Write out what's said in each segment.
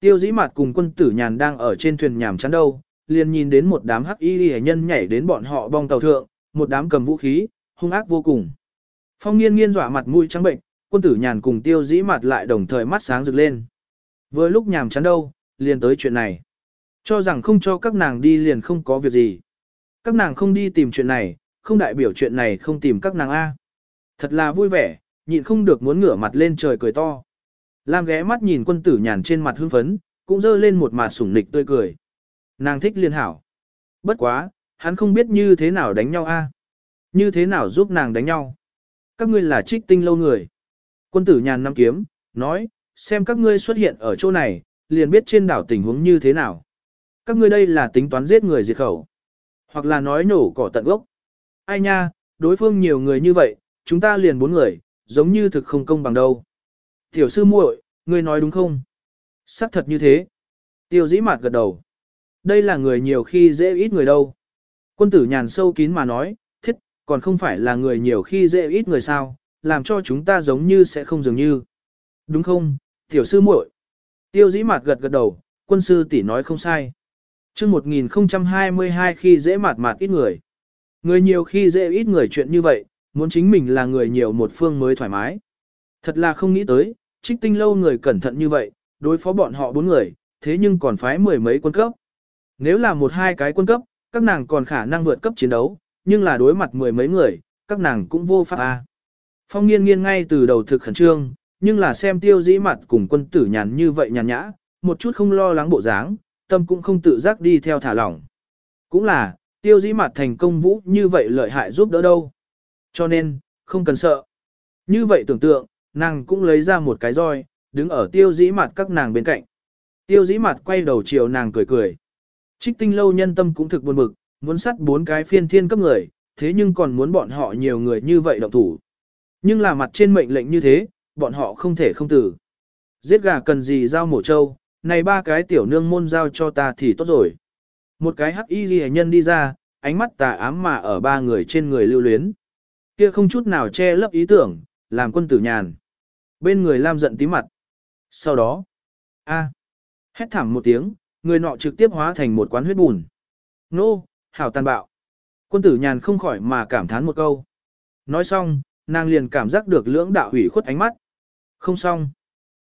Tiêu dĩ mặt cùng quân tử nhàn đang ở trên thuyền nhàm chán đâu, liền nhìn đến một đám hắc y hệ nhân nhảy đến bọn họ bong tàu thượng, một đám cầm vũ khí, hung ác vô cùng. Phong nghiên nghiên dọa mặt mũi trắng bệnh, quân tử nhàn cùng tiêu dĩ mặt lại đồng thời mắt sáng rực lên. Vừa lúc nhàm chán đâu, liền tới chuyện này. Cho rằng không cho các nàng đi liền không có việc gì. Các nàng không đi tìm chuyện này, không đại biểu chuyện này không tìm các nàng A. Thật là vui vẻ, nhịn không được muốn ngửa mặt lên trời cười to. Lam ghé mắt nhìn quân tử nhàn trên mặt hưng phấn, cũng dơ lên một mặt sủng nịch tươi cười. Nàng thích liên hảo. Bất quá, hắn không biết như thế nào đánh nhau a, Như thế nào giúp nàng đánh nhau. Các ngươi là trích tinh lâu người. Quân tử nhàn năm kiếm, nói, xem các ngươi xuất hiện ở chỗ này, liền biết trên đảo tình huống như thế nào. Các ngươi đây là tính toán giết người diệt khẩu. Hoặc là nói nổ cỏ tận gốc. Ai nha, đối phương nhiều người như vậy, chúng ta liền bốn người, giống như thực không công bằng đâu. Tiểu sư muội, ngươi nói đúng không? Sắc thật như thế. Tiêu dĩ mạt gật đầu. Đây là người nhiều khi dễ ít người đâu. Quân tử nhàn sâu kín mà nói, thiết, còn không phải là người nhiều khi dễ ít người sao, làm cho chúng ta giống như sẽ không dường như. Đúng không, tiểu sư muội? Tiêu dĩ mạt gật gật đầu, quân sư tỷ nói không sai. chương 1022 khi dễ mạt mạt ít người. Người nhiều khi dễ ít người chuyện như vậy, muốn chính mình là người nhiều một phương mới thoải mái. Thật là không nghĩ tới, trích tinh lâu người cẩn thận như vậy, đối phó bọn họ bốn người, thế nhưng còn phái mười mấy quân cấp. Nếu là một hai cái quân cấp, các nàng còn khả năng vượt cấp chiến đấu, nhưng là đối mặt mười mấy người, các nàng cũng vô pháp a. Phong nghiên nghiên ngay từ đầu thực khẩn trương, nhưng là xem tiêu dĩ mặt cùng quân tử nhàn như vậy nhàn nhã, một chút không lo lắng bộ dáng, tâm cũng không tự giác đi theo thả lỏng. Cũng là, tiêu dĩ mặt thành công vũ như vậy lợi hại giúp đỡ đâu. Cho nên, không cần sợ. Như vậy tưởng tượng, nàng cũng lấy ra một cái roi, đứng ở tiêu dĩ mặt các nàng bên cạnh. Tiêu dĩ mặt quay đầu chiều nàng cười cười. Trích tinh lâu nhân tâm cũng thực buồn bực, muốn sắt bốn cái phiên thiên cấp người, thế nhưng còn muốn bọn họ nhiều người như vậy động thủ. Nhưng là mặt trên mệnh lệnh như thế, bọn họ không thể không tử. Giết gà cần gì giao mổ trâu, này ba cái tiểu nương môn giao cho ta thì tốt rồi. Một cái hắc y ghi nhân đi ra, ánh mắt tà ám mà ở ba người trên người lưu luyến. Kia không chút nào che lấp ý tưởng, làm quân tử nhàn. Bên người Lam giận tí mặt. Sau đó, a, hét thảm một tiếng, người nọ trực tiếp hóa thành một quán huyết bùn. Nô, hảo tàn bạo. Quân tử nhàn không khỏi mà cảm thán một câu. Nói xong, nàng liền cảm giác được lưỡng đạo hủy khuất ánh mắt. Không xong.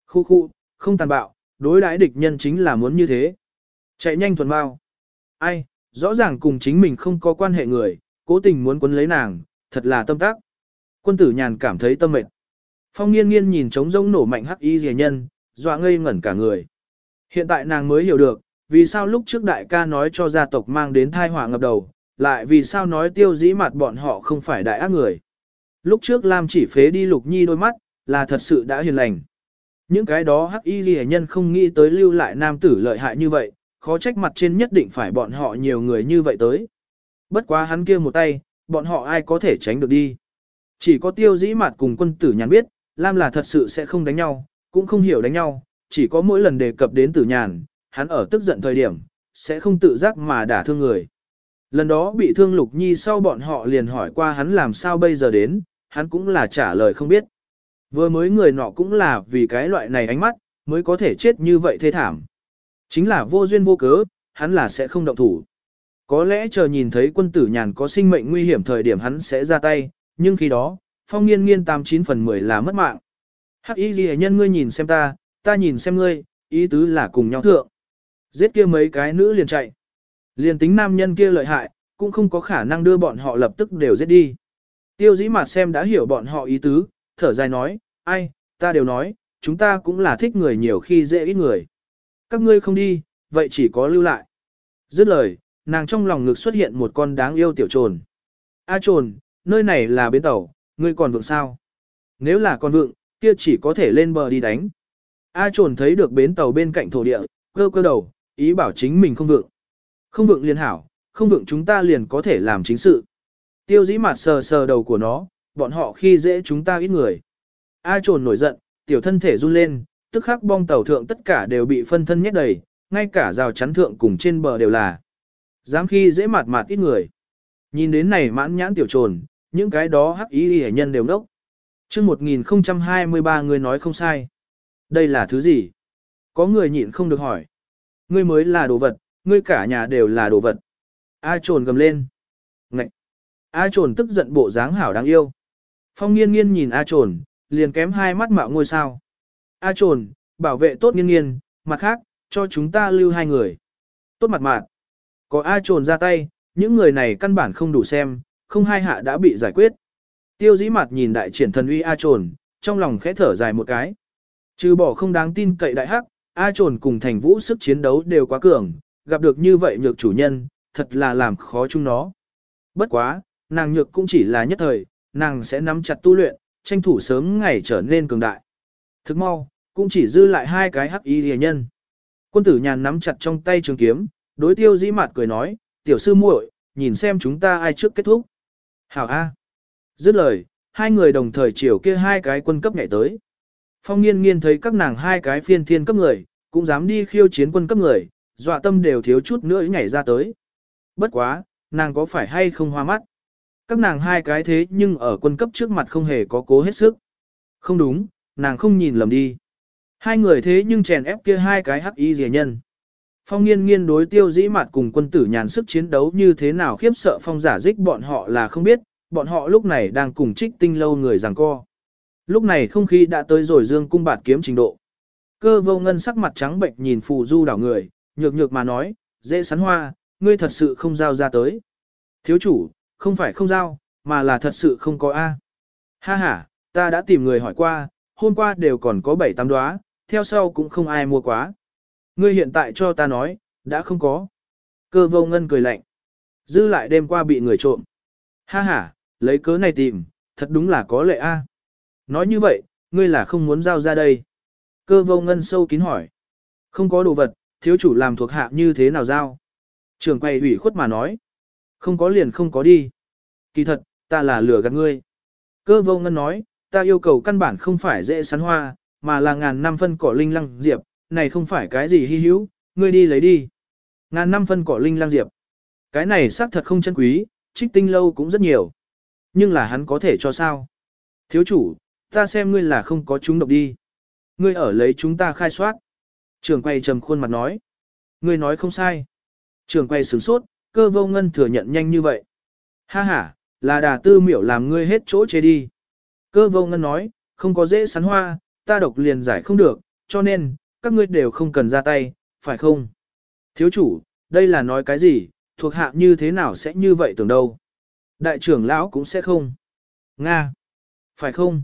Khu khu, không tàn bạo, đối đãi địch nhân chính là muốn như thế. Chạy nhanh thuần bao. Ai, rõ ràng cùng chính mình không có quan hệ người, cố tình muốn quấn lấy nàng, thật là tâm tác. Quân tử nhàn cảm thấy tâm mệt. Phong nghiên nghiên nhìn trống rỗng nổ mạnh hắc y rìa nhân, dọa ngây ngẩn cả người. Hiện tại nàng mới hiểu được, vì sao lúc trước đại ca nói cho gia tộc mang đến thai họa ngập đầu, lại vì sao nói tiêu dĩ mặt bọn họ không phải đại ác người. Lúc trước Lam chỉ phế đi lục nhi đôi mắt, là thật sự đã hiền lành. Những cái đó hắc y ghi nhân không nghĩ tới lưu lại nam tử lợi hại như vậy, khó trách mặt trên nhất định phải bọn họ nhiều người như vậy tới. Bất quá hắn kia một tay, bọn họ ai có thể tránh được đi. Chỉ có tiêu dĩ mặt cùng quân tử nhàn biết, Lam là thật sự sẽ không đánh nhau, cũng không hiểu đánh nhau, chỉ có mỗi lần đề cập đến tử nhàn, hắn ở tức giận thời điểm, sẽ không tự giác mà đả thương người. Lần đó bị thương Lục Nhi sau bọn họ liền hỏi qua hắn làm sao bây giờ đến, hắn cũng là trả lời không biết. Vừa mới người nọ cũng là vì cái loại này ánh mắt, mới có thể chết như vậy thê thảm. Chính là vô duyên vô cớ, hắn là sẽ không động thủ. Có lẽ chờ nhìn thấy quân tử nhàn có sinh mệnh nguy hiểm thời điểm hắn sẽ ra tay, nhưng khi đó, phong nghiên nghiên 89 phần 10 là mất mạng. Hắc y ghi nhân ngươi nhìn xem ta, ta nhìn xem ngươi, ý tứ là cùng nhau thượng. Giết kia mấy cái nữ liền chạy. Liền tính nam nhân kia lợi hại, cũng không có khả năng đưa bọn họ lập tức đều giết đi. Tiêu dĩ mặt xem đã hiểu bọn họ ý tứ, thở dài nói, ai, ta đều nói, chúng ta cũng là thích người nhiều khi dễ ít người. Các ngươi không đi, vậy chỉ có lưu lại. Dứt lời, nàng trong lòng ngực xuất hiện một con đáng yêu tiểu trồn. A trồn, nơi này là bến tàu, ngươi còn vượng sao? Nếu là con vượng, kia chỉ có thể lên bờ đi đánh. A trồn thấy được bến tàu bên cạnh thổ địa, cơ cơ đầu, ý bảo chính mình không vượng. Không vượng liền hảo, không vượng chúng ta liền có thể làm chính sự. Tiêu dĩ mặt sờ sờ đầu của nó, bọn họ khi dễ chúng ta ít người. A trồn nổi giận, tiểu thân thể run lên, tức khắc bong tàu thượng tất cả đều bị phân thân nhét đầy, ngay cả rào chắn thượng cùng trên bờ đều là. Dám khi dễ mặt mặt ít người. Nhìn đến này mãn nhãn tiểu trồn, những cái đó hắc ý hệ nhân đều nốc. chương 1023 người nói không sai. Đây là thứ gì? Có người nhịn không được hỏi. Ngươi mới là đồ vật, ngươi cả nhà đều là đồ vật. A trồn gầm lên. Ngậy. A trồn tức giận bộ dáng hảo đáng yêu. Phong nghiên nghiên nhìn A trồn, liền kém hai mắt mạo ngôi sao. A trồn, bảo vệ tốt nghiên nghiên, mặt khác, cho chúng ta lưu hai người. Tốt mặt mạn. Có A trồn ra tay, những người này căn bản không đủ xem, không hai hạ đã bị giải quyết. Tiêu dĩ mặt nhìn đại triển thần uy A trồn, trong lòng khẽ thở dài một cái. Trừ bỏ không đáng tin cậy đại hắc, A trồn cùng thành vũ sức chiến đấu đều quá cường, gặp được như vậy nhược chủ nhân, thật là làm khó chúng nó. Bất quá, nàng nhược cũng chỉ là nhất thời, nàng sẽ nắm chặt tu luyện, tranh thủ sớm ngày trở nên cường đại. Thức mau, cũng chỉ dư lại hai cái hắc y rìa nhân. Quân tử nhàn nắm chặt trong tay trường kiếm, đối tiêu dĩ mặt cười nói, tiểu sư muội, nhìn xem chúng ta ai trước kết thúc. Hảo A. Dứt lời, hai người đồng thời chiều kia hai cái quân cấp nhảy tới. Phong nghiên nghiên thấy các nàng hai cái phiên thiên cấp người, cũng dám đi khiêu chiến quân cấp người, dọa tâm đều thiếu chút nữa nhảy ra tới. Bất quá, nàng có phải hay không hoa mắt? Các nàng hai cái thế nhưng ở quân cấp trước mặt không hề có cố hết sức. Không đúng, nàng không nhìn lầm đi. Hai người thế nhưng chèn ép kia hai cái hắc y rẻ nhân. Phong nghiên nghiên đối tiêu dĩ mặt cùng quân tử nhàn sức chiến đấu như thế nào khiếp sợ phong giả dích bọn họ là không biết, bọn họ lúc này đang cùng trích tinh lâu người giằng co. Lúc này không khí đã tới rồi dương cung bạt kiếm trình độ. Cơ vô ngân sắc mặt trắng bệnh nhìn phù du đảo người, nhược nhược mà nói, dễ sắn hoa, ngươi thật sự không giao ra tới. Thiếu chủ, không phải không giao, mà là thật sự không có A. Ha ha, ta đã tìm người hỏi qua, hôm qua đều còn có bảy tám đóa, theo sau cũng không ai mua quá. Ngươi hiện tại cho ta nói, đã không có. Cơ vô ngân cười lạnh. Dư lại đêm qua bị người trộm. Ha ha, lấy cớ này tìm, thật đúng là có lệ a. Nói như vậy, ngươi là không muốn giao ra đây. Cơ vô ngân sâu kín hỏi. Không có đồ vật, thiếu chủ làm thuộc hạ như thế nào giao? Trường quay ủy khuất mà nói. Không có liền không có đi. Kỳ thật, ta là lừa gạt ngươi. Cơ vô ngân nói, ta yêu cầu căn bản không phải dễ sắn hoa, mà là ngàn năm phân cỏ linh lăng diệp, này không phải cái gì hy hữu, ngươi đi lấy đi. Ngàn năm phân cỏ linh lang diệp. Cái này xác thật không chân quý, trích tinh lâu cũng rất nhiều. Nhưng là hắn có thể cho sao? Thiếu chủ, ta xem ngươi là không có chúng độc đi. Ngươi ở lấy chúng ta khai soát. Trường quay trầm khuôn mặt nói. Ngươi nói không sai. Trường quay sửng sốt, cơ vô ngân thừa nhận nhanh như vậy. Ha ha, là đà tư miểu làm ngươi hết chỗ chế đi. Cơ vô ngân nói, không có dễ sắn hoa, ta độc liền giải không được, cho nên, các ngươi đều không cần ra tay, phải không? Thiếu chủ, đây là nói cái gì, thuộc hạ như thế nào sẽ như vậy tưởng đâu? Đại trưởng lão cũng sẽ không. Nga. Phải không?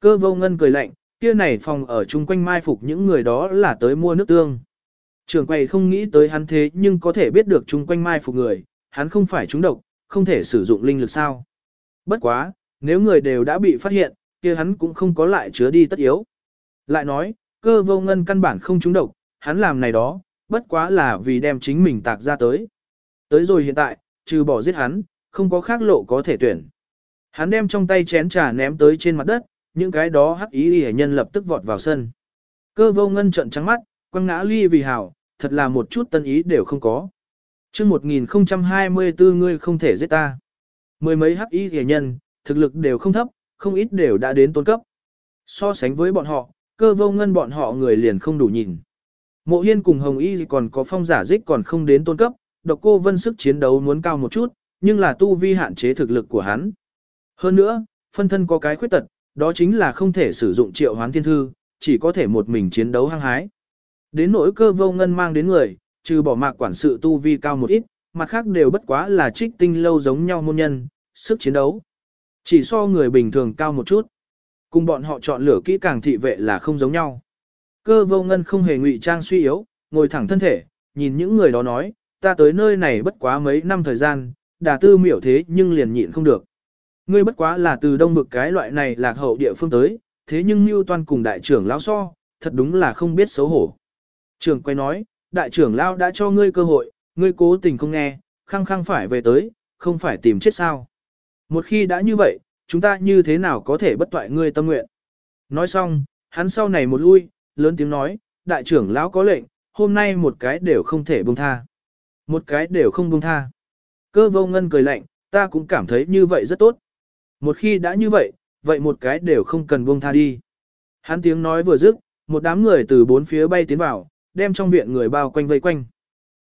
Cơ vô ngân cười lạnh, kia này phòng ở chung quanh mai phục những người đó là tới mua nước tương. Trường quầy không nghĩ tới hắn thế nhưng có thể biết được chung quanh mai phục người, hắn không phải trúng độc, không thể sử dụng linh lực sao. Bất quá, nếu người đều đã bị phát hiện, kia hắn cũng không có lại chứa đi tất yếu. Lại nói, cơ vô ngân căn bản không trúng độc, hắn làm này đó, bất quá là vì đem chính mình tạc ra tới. Tới rồi hiện tại, trừ bỏ giết hắn, không có khác lộ có thể tuyển. Hắn đem trong tay chén trà ném tới trên mặt đất, những cái đó hắc ý hệ nhân lập tức vọt vào sân. Cơ vô ngân trận trắng mắt, quăng ngã ly vì hảo, thật là một chút tân ý đều không có. chương 1024 ngươi không thể giết ta. Mười mấy hắc ý hệ nhân, thực lực đều không thấp, không ít đều đã đến tôn cấp. So sánh với bọn họ, cơ vô ngân bọn họ người liền không đủ nhìn. Mộ hiên cùng hồng y còn có phong giả dích còn không đến tôn cấp, độc cô vân sức chiến đấu muốn cao một chút, nhưng là tu vi hạn chế thực lực của hắn. Hơn nữa, phân thân có cái khuyết tật, đó chính là không thể sử dụng triệu hoán thiên thư, chỉ có thể một mình chiến đấu hăng hái. Đến nỗi cơ vô ngân mang đến người, trừ bỏ mạc quản sự tu vi cao một ít, mặt khác đều bất quá là trích tinh lâu giống nhau môn nhân, sức chiến đấu. Chỉ so người bình thường cao một chút. Cùng bọn họ chọn lựa kỹ càng thị vệ là không giống nhau. Cơ vô ngân không hề ngụy trang suy yếu, ngồi thẳng thân thể, nhìn những người đó nói, ta tới nơi này bất quá mấy năm thời gian, đà tư miểu thế nhưng liền nhịn không được. Ngươi bất quá là từ đông vực cái loại này lạc hậu địa phương tới, thế nhưng Mưu Toan cùng đại trưởng lão so, thật đúng là không biết xấu hổ. Trường quay nói, đại trưởng lão đã cho ngươi cơ hội, ngươi cố tình không nghe, khăng khăng phải về tới, không phải tìm chết sao. Một khi đã như vậy, chúng ta như thế nào có thể bất toại ngươi tâm nguyện. Nói xong, hắn sau này một lui, lớn tiếng nói, đại trưởng lão có lệnh, hôm nay một cái đều không thể buông tha. Một cái đều không buông tha. Cơ vô ngân cười lạnh, ta cũng cảm thấy như vậy rất tốt. Một khi đã như vậy, vậy một cái đều không cần buông tha đi. Hắn tiếng nói vừa dứt, một đám người từ bốn phía bay tiến vào, đem trong viện người bao quanh vây quanh.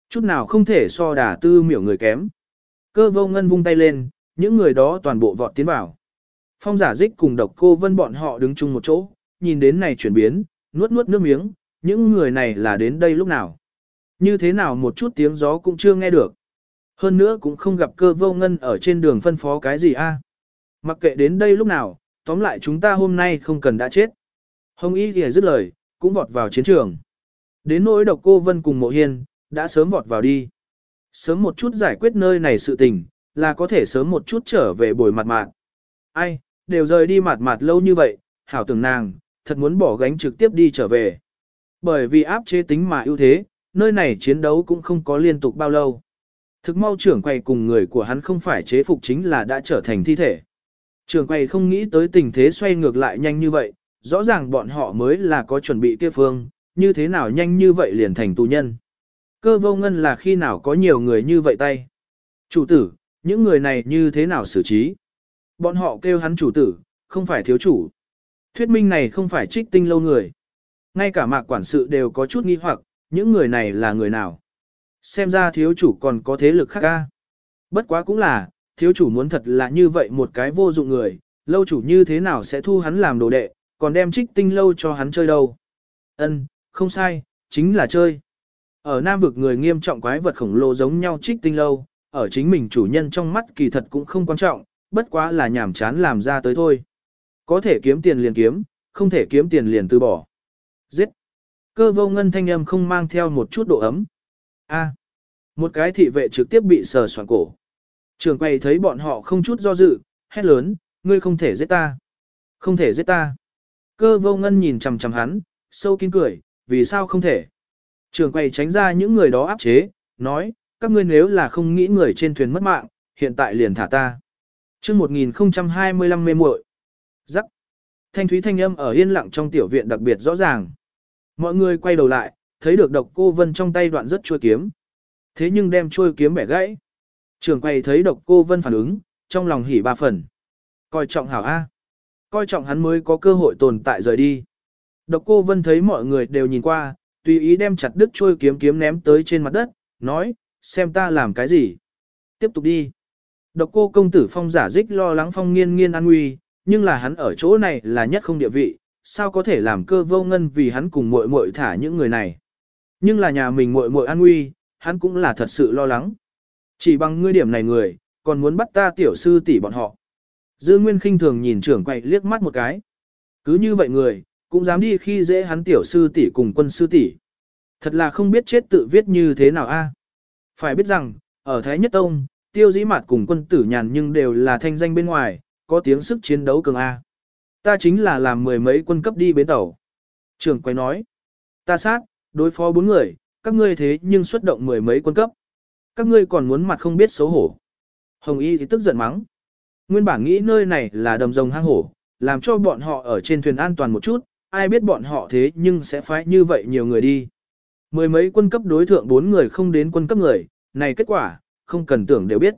Chút nào không thể so đả tư miểu người kém. Cơ vô ngân vung tay lên, những người đó toàn bộ vọt tiến vào. Phong giả dích cùng độc cô vân bọn họ đứng chung một chỗ, nhìn đến này chuyển biến, nuốt nuốt nước miếng, những người này là đến đây lúc nào. Như thế nào một chút tiếng gió cũng chưa nghe được. Hơn nữa cũng không gặp cơ vô ngân ở trên đường phân phó cái gì a. Mặc kệ đến đây lúc nào, tóm lại chúng ta hôm nay không cần đã chết. Hồng Y thì dứt lời, cũng vọt vào chiến trường. Đến nỗi độc cô Vân cùng mộ hiên, đã sớm vọt vào đi. Sớm một chút giải quyết nơi này sự tình, là có thể sớm một chút trở về bồi mặt mạng. Ai, đều rời đi mạt mạt lâu như vậy, hảo tưởng nàng, thật muốn bỏ gánh trực tiếp đi trở về. Bởi vì áp chế tính mà ưu thế, nơi này chiến đấu cũng không có liên tục bao lâu. Thực mau trưởng quay cùng người của hắn không phải chế phục chính là đã trở thành thi thể. Trưởng quay không nghĩ tới tình thế xoay ngược lại nhanh như vậy, rõ ràng bọn họ mới là có chuẩn bị kia phương, như thế nào nhanh như vậy liền thành tù nhân. Cơ vô ngân là khi nào có nhiều người như vậy tay. Chủ tử, những người này như thế nào xử trí? Bọn họ kêu hắn chủ tử, không phải thiếu chủ. Thuyết minh này không phải trích tinh lâu người. Ngay cả mạc quản sự đều có chút nghi hoặc, những người này là người nào? Xem ra thiếu chủ còn có thế lực khác ca. Bất quá cũng là, thiếu chủ muốn thật là như vậy một cái vô dụng người, lâu chủ như thế nào sẽ thu hắn làm đồ đệ, còn đem trích tinh lâu cho hắn chơi đâu. Ân, không sai, chính là chơi. Ở Nam vực người nghiêm trọng quái vật khổng lồ giống nhau trích tinh lâu, ở chính mình chủ nhân trong mắt kỳ thật cũng không quan trọng, bất quá là nhảm chán làm ra tới thôi. Có thể kiếm tiền liền kiếm, không thể kiếm tiền liền từ bỏ. Giết! Cơ vô ngân thanh âm không mang theo một chút độ ấm. A. một cái thị vệ trực tiếp bị sờ soạn cổ. Trường quay thấy bọn họ không chút do dự, hét lớn, ngươi không thể giết ta. Không thể giết ta. Cơ vô ngân nhìn chằm chằm hắn, sâu kín cười, vì sao không thể. Trường quay tránh ra những người đó áp chế, nói, các ngươi nếu là không nghĩ người trên thuyền mất mạng, hiện tại liền thả ta chương 1025 mê muội Giắc. Thanh thúy thanh âm ở yên lặng trong tiểu viện đặc biệt rõ ràng. Mọi người quay đầu lại, thấy được độc cô vân trong tay đoạn rất chuôi kiếm. Thế nhưng đem chuôi kiếm bẻ gãy. Trường quay thấy độc cô vân phản ứng, trong lòng hỉ ba phần. Coi trọng hảo A. Coi trọng hắn mới có cơ hội tồn tại rời đi. Độc cô vân thấy mọi người đều nhìn qua, tùy ý đem chặt đứt chuôi kiếm kiếm ném tới trên mặt đất, nói, xem ta làm cái gì. Tiếp tục đi. Độc cô công tử phong giả dích lo lắng phong nghiên nghiên an nguy, nhưng là hắn ở chỗ này là nhất không địa vị, sao có thể làm cơ vô ngân vì hắn cùng muội muội thả những người này. Nhưng là nhà mình muội muội an nguy, hắn cũng là thật sự lo lắng. Chỉ bằng ngươi điểm này người, còn muốn bắt ta tiểu sư tỷ bọn họ. Dư Nguyên khinh thường nhìn trưởng quậy liếc mắt một cái. Cứ như vậy người, cũng dám đi khi dễ hắn tiểu sư tỷ cùng quân sư tỷ. Thật là không biết chết tự viết như thế nào a. Phải biết rằng, ở Thái Nhất Tông, tiêu dĩ mạt cùng quân tử nhàn nhưng đều là thanh danh bên ngoài, có tiếng sức chiến đấu cường A. Ta chính là làm mười mấy quân cấp đi bến tàu. Trường quay nói, ta sát, đối phó bốn người, các ngươi thế nhưng xuất động mười mấy quân cấp. Các ngươi còn muốn mặt không biết xấu hổ. Hồng Y thì tức giận mắng. Nguyên bản nghĩ nơi này là đầm rồng hang hổ, làm cho bọn họ ở trên thuyền an toàn một chút, ai biết bọn họ thế nhưng sẽ phái như vậy nhiều người đi. Mười mấy quân cấp đối thượng bốn người không đến quân cấp người, này kết quả, không cần tưởng đều biết.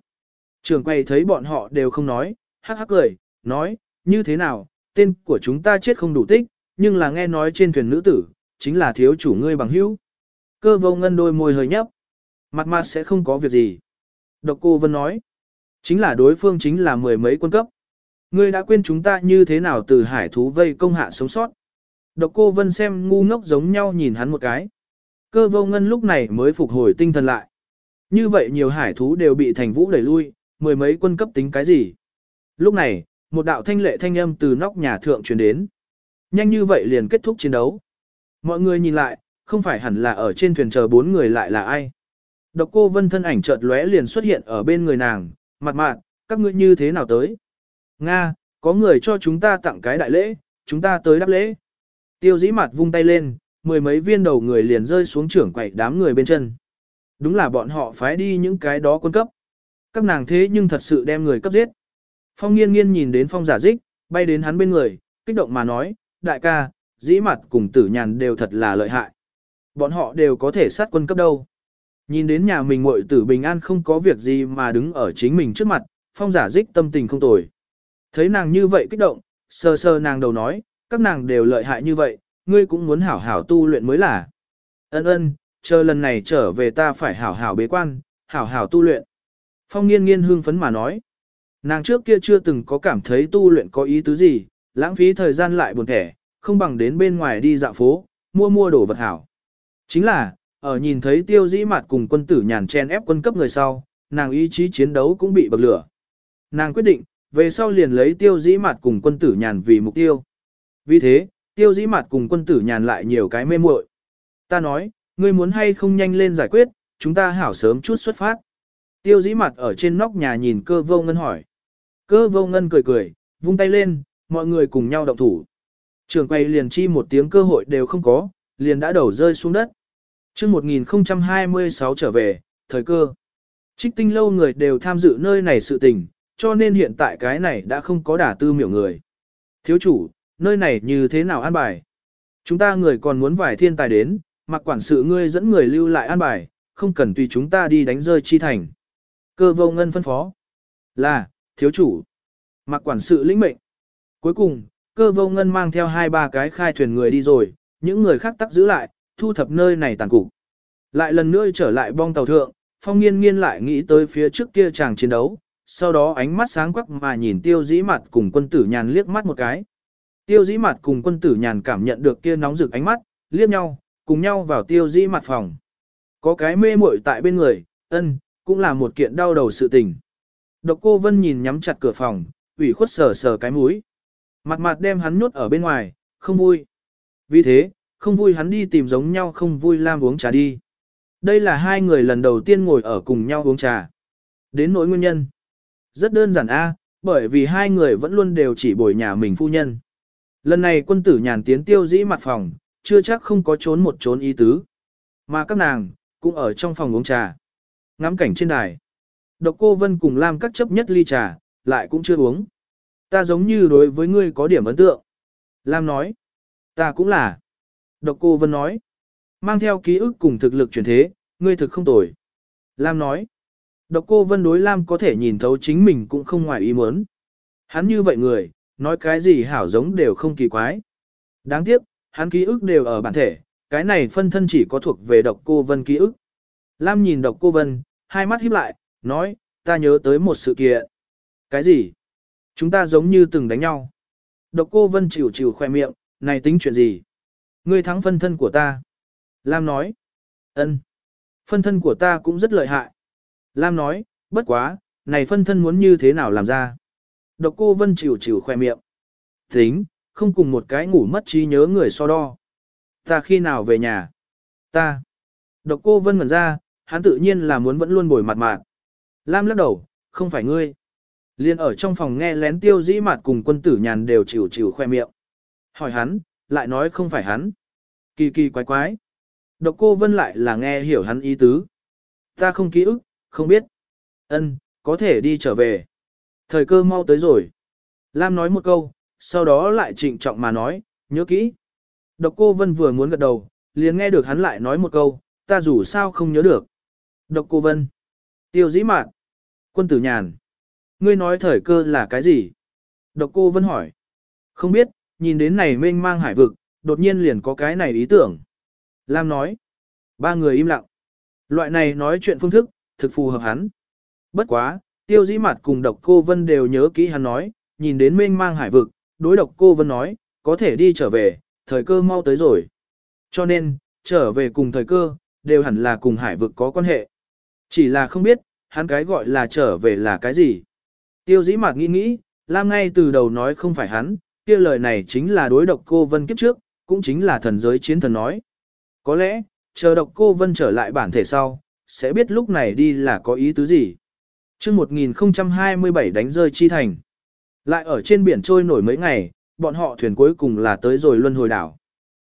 Trường quay thấy bọn họ đều không nói, hắc hắc cười, nói, như thế nào, tên của chúng ta chết không đủ tích, nhưng là nghe nói trên thuyền nữ tử, chính là thiếu chủ ngươi bằng hữu. Cơ vô ngân đôi môi hơi nhấp, mặt mặt sẽ không có việc gì. Độc cô Vân nói, chính là đối phương chính là mười mấy quân cấp. Ngươi đã quên chúng ta như thế nào từ hải thú vây công hạ sống sót. Độc cô Vân xem ngu ngốc giống nhau nhìn hắn một cái. Cơ vô ngân lúc này mới phục hồi tinh thần lại. Như vậy nhiều hải thú đều bị thành vũ đẩy lui, mười mấy quân cấp tính cái gì. Lúc này, một đạo thanh lệ thanh âm từ nóc nhà thượng truyền đến. Nhanh như vậy liền kết thúc chiến đấu. Mọi người nhìn lại, không phải hẳn là ở trên thuyền chờ bốn người lại là ai. Độc cô vân thân ảnh chợt lóe liền xuất hiện ở bên người nàng, mặt mạn, các ngươi như thế nào tới? Nga, có người cho chúng ta tặng cái đại lễ, chúng ta tới đáp lễ. Tiêu dĩ mặt vung tay lên, mười mấy viên đầu người liền rơi xuống trưởng quậy đám người bên chân. Đúng là bọn họ phái đi những cái đó quân cấp. Các nàng thế nhưng thật sự đem người cấp giết. Phong nghiên nghiên nhìn đến phong giả dích, bay đến hắn bên người, kích động mà nói, đại ca, dĩ mặt cùng tử nhàn đều thật là lợi hại. Bọn họ đều có thể sát quân cấp đâu. Nhìn đến nhà mình muội tử bình an không có việc gì mà đứng ở chính mình trước mặt, phong giả dích tâm tình không tồi. Thấy nàng như vậy kích động, sơ sơ nàng đầu nói, các nàng đều lợi hại như vậy, ngươi cũng muốn hảo hảo tu luyện mới là. Ân ân, chờ lần này trở về ta phải hảo hảo bế quan, hảo hảo tu luyện. Phong nghiên nghiên hương phấn mà nói. Nàng trước kia chưa từng có cảm thấy tu luyện có ý tứ gì, lãng phí thời gian lại buồn thẻ, không bằng đến bên ngoài đi dạo phố, mua mua đồ vật hảo. Chính là, ở nhìn thấy tiêu dĩ mặt cùng quân tử nhàn chen ép quân cấp người sau, nàng ý chí chiến đấu cũng bị bậc lửa. Nàng quyết định, về sau liền lấy tiêu dĩ mặt cùng quân tử nhàn vì mục tiêu. Vì thế, tiêu dĩ mặt cùng quân tử nhàn lại nhiều cái mê muội. Ta nói, ngươi muốn hay không nhanh lên giải quyết, chúng ta hảo sớm chút xuất phát. Tiêu dĩ mặt ở trên nóc nhà nhìn cơ vô ngân hỏi. Cơ vô ngân cười cười, vung tay lên, mọi người cùng nhau động thủ. Trường quay liền chi một tiếng cơ hội đều không có, liền đã đầu rơi xuống đất. chương 1026 trở về, thời cơ. Trích tinh lâu người đều tham dự nơi này sự tình, cho nên hiện tại cái này đã không có đả tư miểu người. Thiếu chủ, nơi này như thế nào an bài? Chúng ta người còn muốn vài thiên tài đến, mặc quản sự ngươi dẫn người lưu lại an bài, không cần tùy chúng ta đi đánh rơi chi thành. Cơ vô ngân phân phó. Là, thiếu chủ. Mặc quản sự lĩnh mệnh. Cuối cùng, cơ vô ngân mang theo hai ba cái khai thuyền người đi rồi, những người khác tắc giữ lại, thu thập nơi này tàn cục. Lại lần nữa trở lại bong tàu thượng, phong nghiên nghiên lại nghĩ tới phía trước kia chàng chiến đấu, sau đó ánh mắt sáng quắc mà nhìn tiêu dĩ mặt cùng quân tử nhàn liếc mắt một cái. Tiêu dĩ mặt cùng quân tử nhàn cảm nhận được kia nóng rực ánh mắt, liếc nhau, cùng nhau vào tiêu dĩ mặt phòng. Có cái mê muội tại bên người, ân, cũng là một kiện đau đầu sự tình. Độc cô Vân nhìn nhắm chặt cửa phòng, ủy khuất sờ sờ cái mũi. Mặt mặt đem hắn nhốt ở bên ngoài, không vui. Vì thế, không vui hắn đi tìm giống nhau không vui Lam uống trà đi. Đây là hai người lần đầu tiên ngồi ở cùng nhau uống trà. Đến nỗi nguyên nhân. Rất đơn giản a, bởi vì hai người vẫn luôn đều chỉ bồi nhà mình phu nhân. Lần này quân tử nhàn tiến tiêu dĩ mặt phòng, chưa chắc không có trốn một trốn ý tứ. Mà các nàng, cũng ở trong phòng uống trà. Ngắm cảnh trên đài. Độc cô Vân cùng Lam các chấp nhất ly trà, lại cũng chưa uống. Ta giống như đối với ngươi có điểm ấn tượng. Lam nói. Ta cũng là. Độc cô Vân nói. Mang theo ký ức cùng thực lực chuyển thế, ngươi thực không tồi. Lam nói. Độc cô Vân đối Lam có thể nhìn thấu chính mình cũng không ngoài ý muốn. Hắn như vậy người, nói cái gì hảo giống đều không kỳ quái. Đáng tiếc, hắn ký ức đều ở bản thể, cái này phân thân chỉ có thuộc về độc cô Vân ký ức. Lam nhìn độc cô Vân, hai mắt híp lại, nói, ta nhớ tới một sự kiện. Cái gì? Chúng ta giống như từng đánh nhau. Độc cô Vân chịu chịu khoe miệng, này tính chuyện gì? Ngươi thắng phân thân của ta. Lam nói. ân, Phân thân của ta cũng rất lợi hại. Lam nói, bất quá, này phân thân muốn như thế nào làm ra? Độc cô Vân chịu chịu khoe miệng. Tính, không cùng một cái ngủ mất trí nhớ người so đo. Ta khi nào về nhà? Ta. Độc cô Vân ngẩn ra, hắn tự nhiên là muốn vẫn luôn bồi mặt mạn. Lam lắc đầu, không phải ngươi. Liên ở trong phòng nghe lén tiêu dĩ mặt cùng quân tử nhàn đều chịu chịu khoe miệng. Hỏi hắn, lại nói không phải hắn. Kỳ kỳ quái quái. Độc cô Vân lại là nghe hiểu hắn ý tứ. Ta không ký ức, không biết. Ân, có thể đi trở về. Thời cơ mau tới rồi. Lam nói một câu, sau đó lại trịnh trọng mà nói, nhớ kỹ. Độc cô Vân vừa muốn gật đầu, liền nghe được hắn lại nói một câu, ta dù sao không nhớ được. Độc cô Vân. Tiêu dĩ mạn. Quân tử nhàn. Ngươi nói thời cơ là cái gì? Độc cô Vân hỏi. Không biết, nhìn đến này mênh mang hải vực, đột nhiên liền có cái này ý tưởng. Lam nói. Ba người im lặng. Loại này nói chuyện phương thức, thực phù hợp hắn. Bất quá, tiêu dĩ mặt cùng độc cô Vân đều nhớ kỹ hắn nói, nhìn đến mênh mang hải vực, đối độc cô Vân nói, có thể đi trở về, thời cơ mau tới rồi. Cho nên, trở về cùng thời cơ, đều hẳn là cùng hải vực có quan hệ. Chỉ là không biết, hắn cái gọi là trở về là cái gì. Tiêu dĩ mạc nghĩ nghĩ, Lam ngay từ đầu nói không phải hắn, kia lời này chính là đối độc cô Vân kiếp trước, cũng chính là thần giới chiến thần nói. Có lẽ, chờ độc cô Vân trở lại bản thể sau, sẽ biết lúc này đi là có ý tứ gì. chương 1027 đánh rơi chi thành. Lại ở trên biển trôi nổi mấy ngày, bọn họ thuyền cuối cùng là tới rồi Luân Hồi Đảo.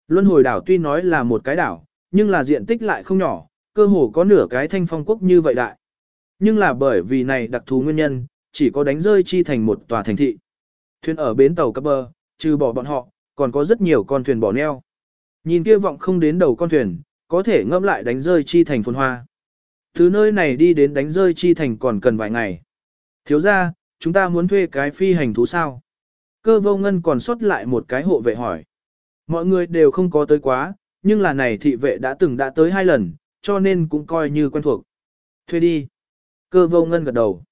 Luân Hồi Đảo tuy nói là một cái đảo, nhưng là diện tích lại không nhỏ, cơ hồ có nửa cái thanh phong quốc như vậy đại. Nhưng là bởi vì này đặc thù nguyên nhân, chỉ có đánh rơi chi thành một tòa thành thị. Thuyền ở bến tàu cập bờ, trừ bỏ bọn họ, còn có rất nhiều con thuyền bỏ neo. Nhìn kia vọng không đến đầu con thuyền, có thể ngâm lại đánh rơi chi thành phồn hoa. Từ nơi này đi đến đánh rơi chi thành còn cần vài ngày. Thiếu ra, chúng ta muốn thuê cái phi hành thú sao? Cơ vô ngân còn sót lại một cái hộ vệ hỏi. Mọi người đều không có tới quá, nhưng là này thị vệ đã từng đã tới hai lần, cho nên cũng coi như quen thuộc. Thuê đi. Cơ vô ngân gật đầu.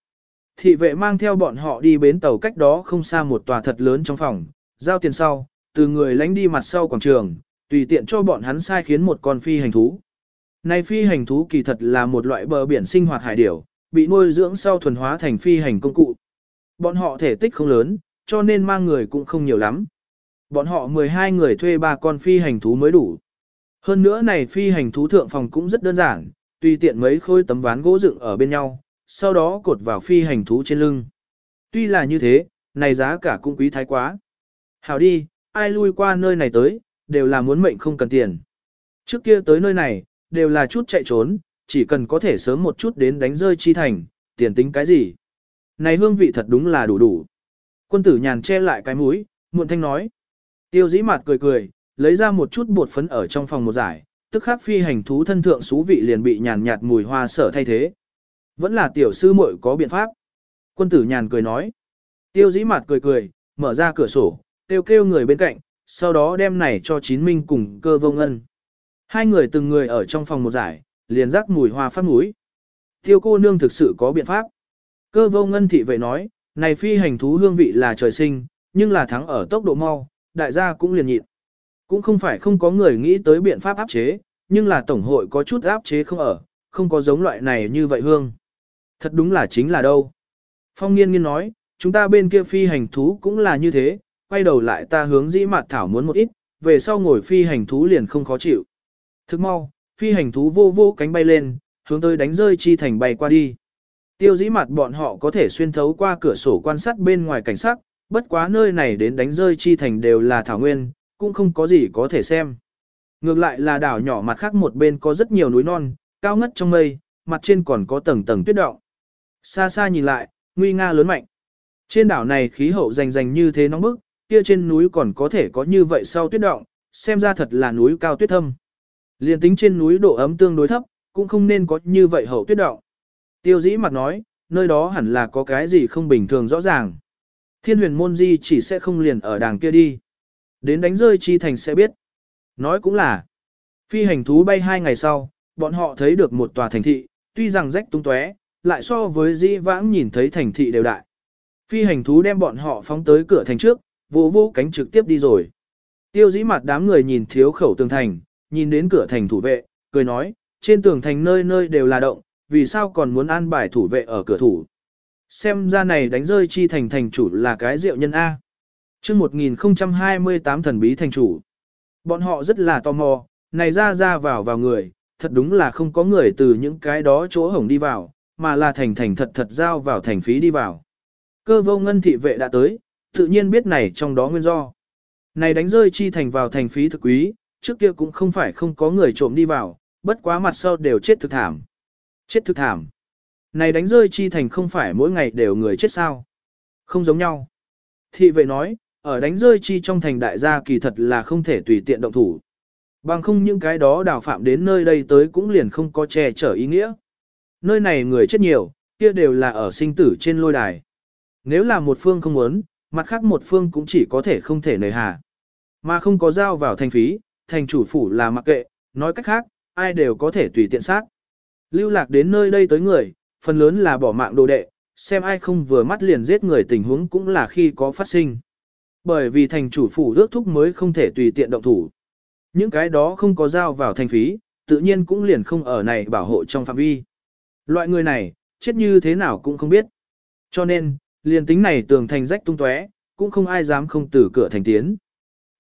Thị vệ mang theo bọn họ đi bến tàu cách đó không xa một tòa thật lớn trong phòng, giao tiền sau, từ người lánh đi mặt sau quảng trường, tùy tiện cho bọn hắn sai khiến một con phi hành thú. Này phi hành thú kỳ thật là một loại bờ biển sinh hoạt hải điểu, bị nuôi dưỡng sau thuần hóa thành phi hành công cụ. Bọn họ thể tích không lớn, cho nên mang người cũng không nhiều lắm. Bọn họ 12 người thuê ba con phi hành thú mới đủ. Hơn nữa này phi hành thú thượng phòng cũng rất đơn giản, tùy tiện mấy khối tấm ván gỗ dựng ở bên nhau, sau đó cột vào phi hành thú trên lưng. Tuy là như thế, này giá cả cũng quý thái quá. Hảo đi, ai lui qua nơi này tới, đều là muốn mệnh không cần tiền. Trước kia tới nơi này, đều là chút chạy trốn, chỉ cần có thể sớm một chút đến đánh rơi chi thành, tiền tính cái gì. Này hương vị thật đúng là đủ đủ. Quân tử nhàn che lại cái mũi, muộn thanh nói. Tiêu dĩ mặt cười cười, lấy ra một chút bột phấn ở trong phòng một giải, tức khắc phi hành thú thân thượng xú vị liền bị nhàn nhạt mùi hoa sở thay thế. Vẫn là tiểu sư muội có biện pháp. Quân tử nhàn cười nói. Tiêu dĩ mặt cười cười, mở ra cửa sổ, kêu kêu người bên cạnh, sau đó đem này cho chín minh cùng cơ vông ân. Hai người từng người ở trong phòng một giải, liền rắc mùi hoa phát mũi. Tiêu cô nương thực sự có biện pháp. Cơ vô ngân thị vậy nói, này phi hành thú hương vị là trời sinh, nhưng là thắng ở tốc độ mau, đại gia cũng liền nhịn. Cũng không phải không có người nghĩ tới biện pháp áp chế, nhưng là tổng hội có chút áp chế không ở, không có giống loại này như vậy hương. Thật đúng là chính là đâu. Phong nghiên nghiên nói, chúng ta bên kia phi hành thú cũng là như thế, quay đầu lại ta hướng dĩ mạt thảo muốn một ít, về sau ngồi phi hành thú liền không khó chịu. Thức mau, phi hành thú vô vô cánh bay lên, hướng tới đánh rơi chi thành bay qua đi. Tiêu dĩ mặt bọn họ có thể xuyên thấu qua cửa sổ quan sát bên ngoài cảnh sắc, bất quá nơi này đến đánh rơi chi thành đều là thảo nguyên, cũng không có gì có thể xem. Ngược lại là đảo nhỏ mặt khác một bên có rất nhiều núi non, cao ngất trong mây, mặt trên còn có tầng tầng tuyết động. Xa xa nhìn lại, nguy nga lớn mạnh. Trên đảo này khí hậu rành rành như thế nóng bức, kia trên núi còn có thể có như vậy sau tuyết động, xem ra thật là núi cao tuyết thâm. Liên tính trên núi độ ấm tương đối thấp, cũng không nên có như vậy hậu tuyết động. Tiêu dĩ mặt nói, nơi đó hẳn là có cái gì không bình thường rõ ràng. Thiên huyền môn di chỉ sẽ không liền ở đàng kia đi. Đến đánh rơi chi thành sẽ biết. Nói cũng là, phi hành thú bay hai ngày sau, bọn họ thấy được một tòa thành thị, tuy rằng rách tung tóe, lại so với Dĩ vãng nhìn thấy thành thị đều đại. Phi hành thú đem bọn họ phóng tới cửa thành trước, vô vô cánh trực tiếp đi rồi. Tiêu dĩ mặt đám người nhìn thiếu khẩu tường thành, nhìn đến cửa thành thủ vệ, cười nói, trên tường thành nơi nơi đều là động, vì sao còn muốn an bài thủ vệ ở cửa thủ. Xem ra này đánh rơi chi thành thành chủ là cái rượu nhân A. chương 1028 thần bí thành chủ. Bọn họ rất là tò mò, này ra ra vào vào người, thật đúng là không có người từ những cái đó chỗ hổng đi vào, mà là thành thành thật thật giao vào thành phí đi vào. Cơ vô ngân thị vệ đã tới, tự nhiên biết này trong đó nguyên do. Này đánh rơi chi thành vào thành phí thực quý, trước kia cũng không phải không có người trộm đi vào, bất quá mặt sau đều chết thực thảm. Chết thực thảm. Này đánh rơi chi thành không phải mỗi ngày đều người chết sao. Không giống nhau. Thị vệ nói, ở đánh rơi chi trong thành đại gia kỳ thật là không thể tùy tiện động thủ. Bằng không những cái đó đào phạm đến nơi đây tới cũng liền không có che chở ý nghĩa. Nơi này người chết nhiều, kia đều là ở sinh tử trên lôi đài. Nếu là một phương không muốn, mặt khác một phương cũng chỉ có thể không thể nề hà. Mà không có giao vào thành phí, thành chủ phủ là mặc kệ, nói cách khác, ai đều có thể tùy tiện sát. Lưu lạc đến nơi đây tới người, phần lớn là bỏ mạng đồ đệ, xem ai không vừa mắt liền giết người tình huống cũng là khi có phát sinh. Bởi vì thành chủ phủ ước thúc mới không thể tùy tiện động thủ. Những cái đó không có giao vào thành phí, tự nhiên cũng liền không ở này bảo hộ trong phạm vi. Loại người này, chết như thế nào cũng không biết. Cho nên, liền tính này tường thành rách tung tóe, cũng không ai dám không từ cửa thành tiến.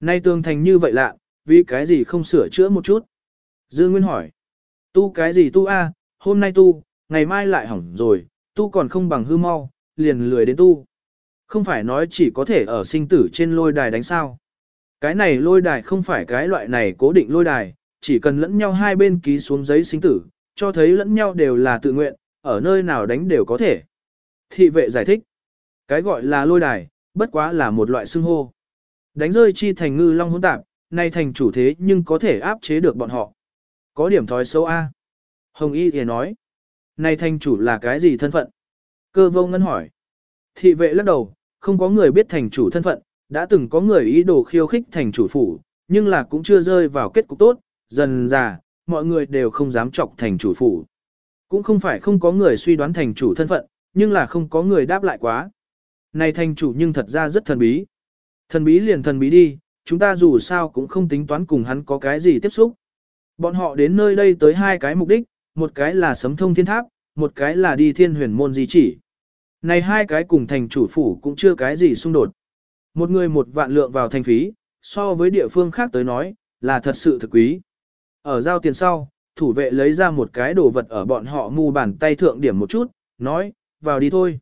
Nay tường thành như vậy lạ, vì cái gì không sửa chữa một chút? Dư Nguyên hỏi. Tu cái gì tu a? Hôm nay tu, ngày mai lại hỏng rồi, tu còn không bằng hư mau, liền lười đến tu. Không phải nói chỉ có thể ở sinh tử trên lôi đài đánh sao. Cái này lôi đài không phải cái loại này cố định lôi đài, chỉ cần lẫn nhau hai bên ký xuống giấy sinh tử, cho thấy lẫn nhau đều là tự nguyện, ở nơi nào đánh đều có thể. Thị vệ giải thích. Cái gọi là lôi đài, bất quá là một loại xưng hô. Đánh rơi chi thành ngư long hỗn tạp, nay thành chủ thế nhưng có thể áp chế được bọn họ. Có điểm thói xấu A. Hồng Y thì nói. Này thành chủ là cái gì thân phận? Cơ vô ngân hỏi. Thị vệ lắc đầu, không có người biết thành chủ thân phận, đã từng có người ý đồ khiêu khích thành chủ phủ, nhưng là cũng chưa rơi vào kết cục tốt, dần già, mọi người đều không dám chọc thành chủ phủ. Cũng không phải không có người suy đoán thành chủ thân phận, nhưng là không có người đáp lại quá. Này thành chủ nhưng thật ra rất thần bí. Thần bí liền thần bí đi, chúng ta dù sao cũng không tính toán cùng hắn có cái gì tiếp xúc. Bọn họ đến nơi đây tới hai cái mục đích, một cái là sấm thông thiên tháp, một cái là đi thiên huyền môn di chỉ. Này hai cái cùng thành chủ phủ cũng chưa cái gì xung đột. Một người một vạn lượng vào thành phí, so với địa phương khác tới nói, là thật sự thực quý. Ở giao tiền sau, thủ vệ lấy ra một cái đồ vật ở bọn họ mu bàn tay thượng điểm một chút, nói, vào đi thôi.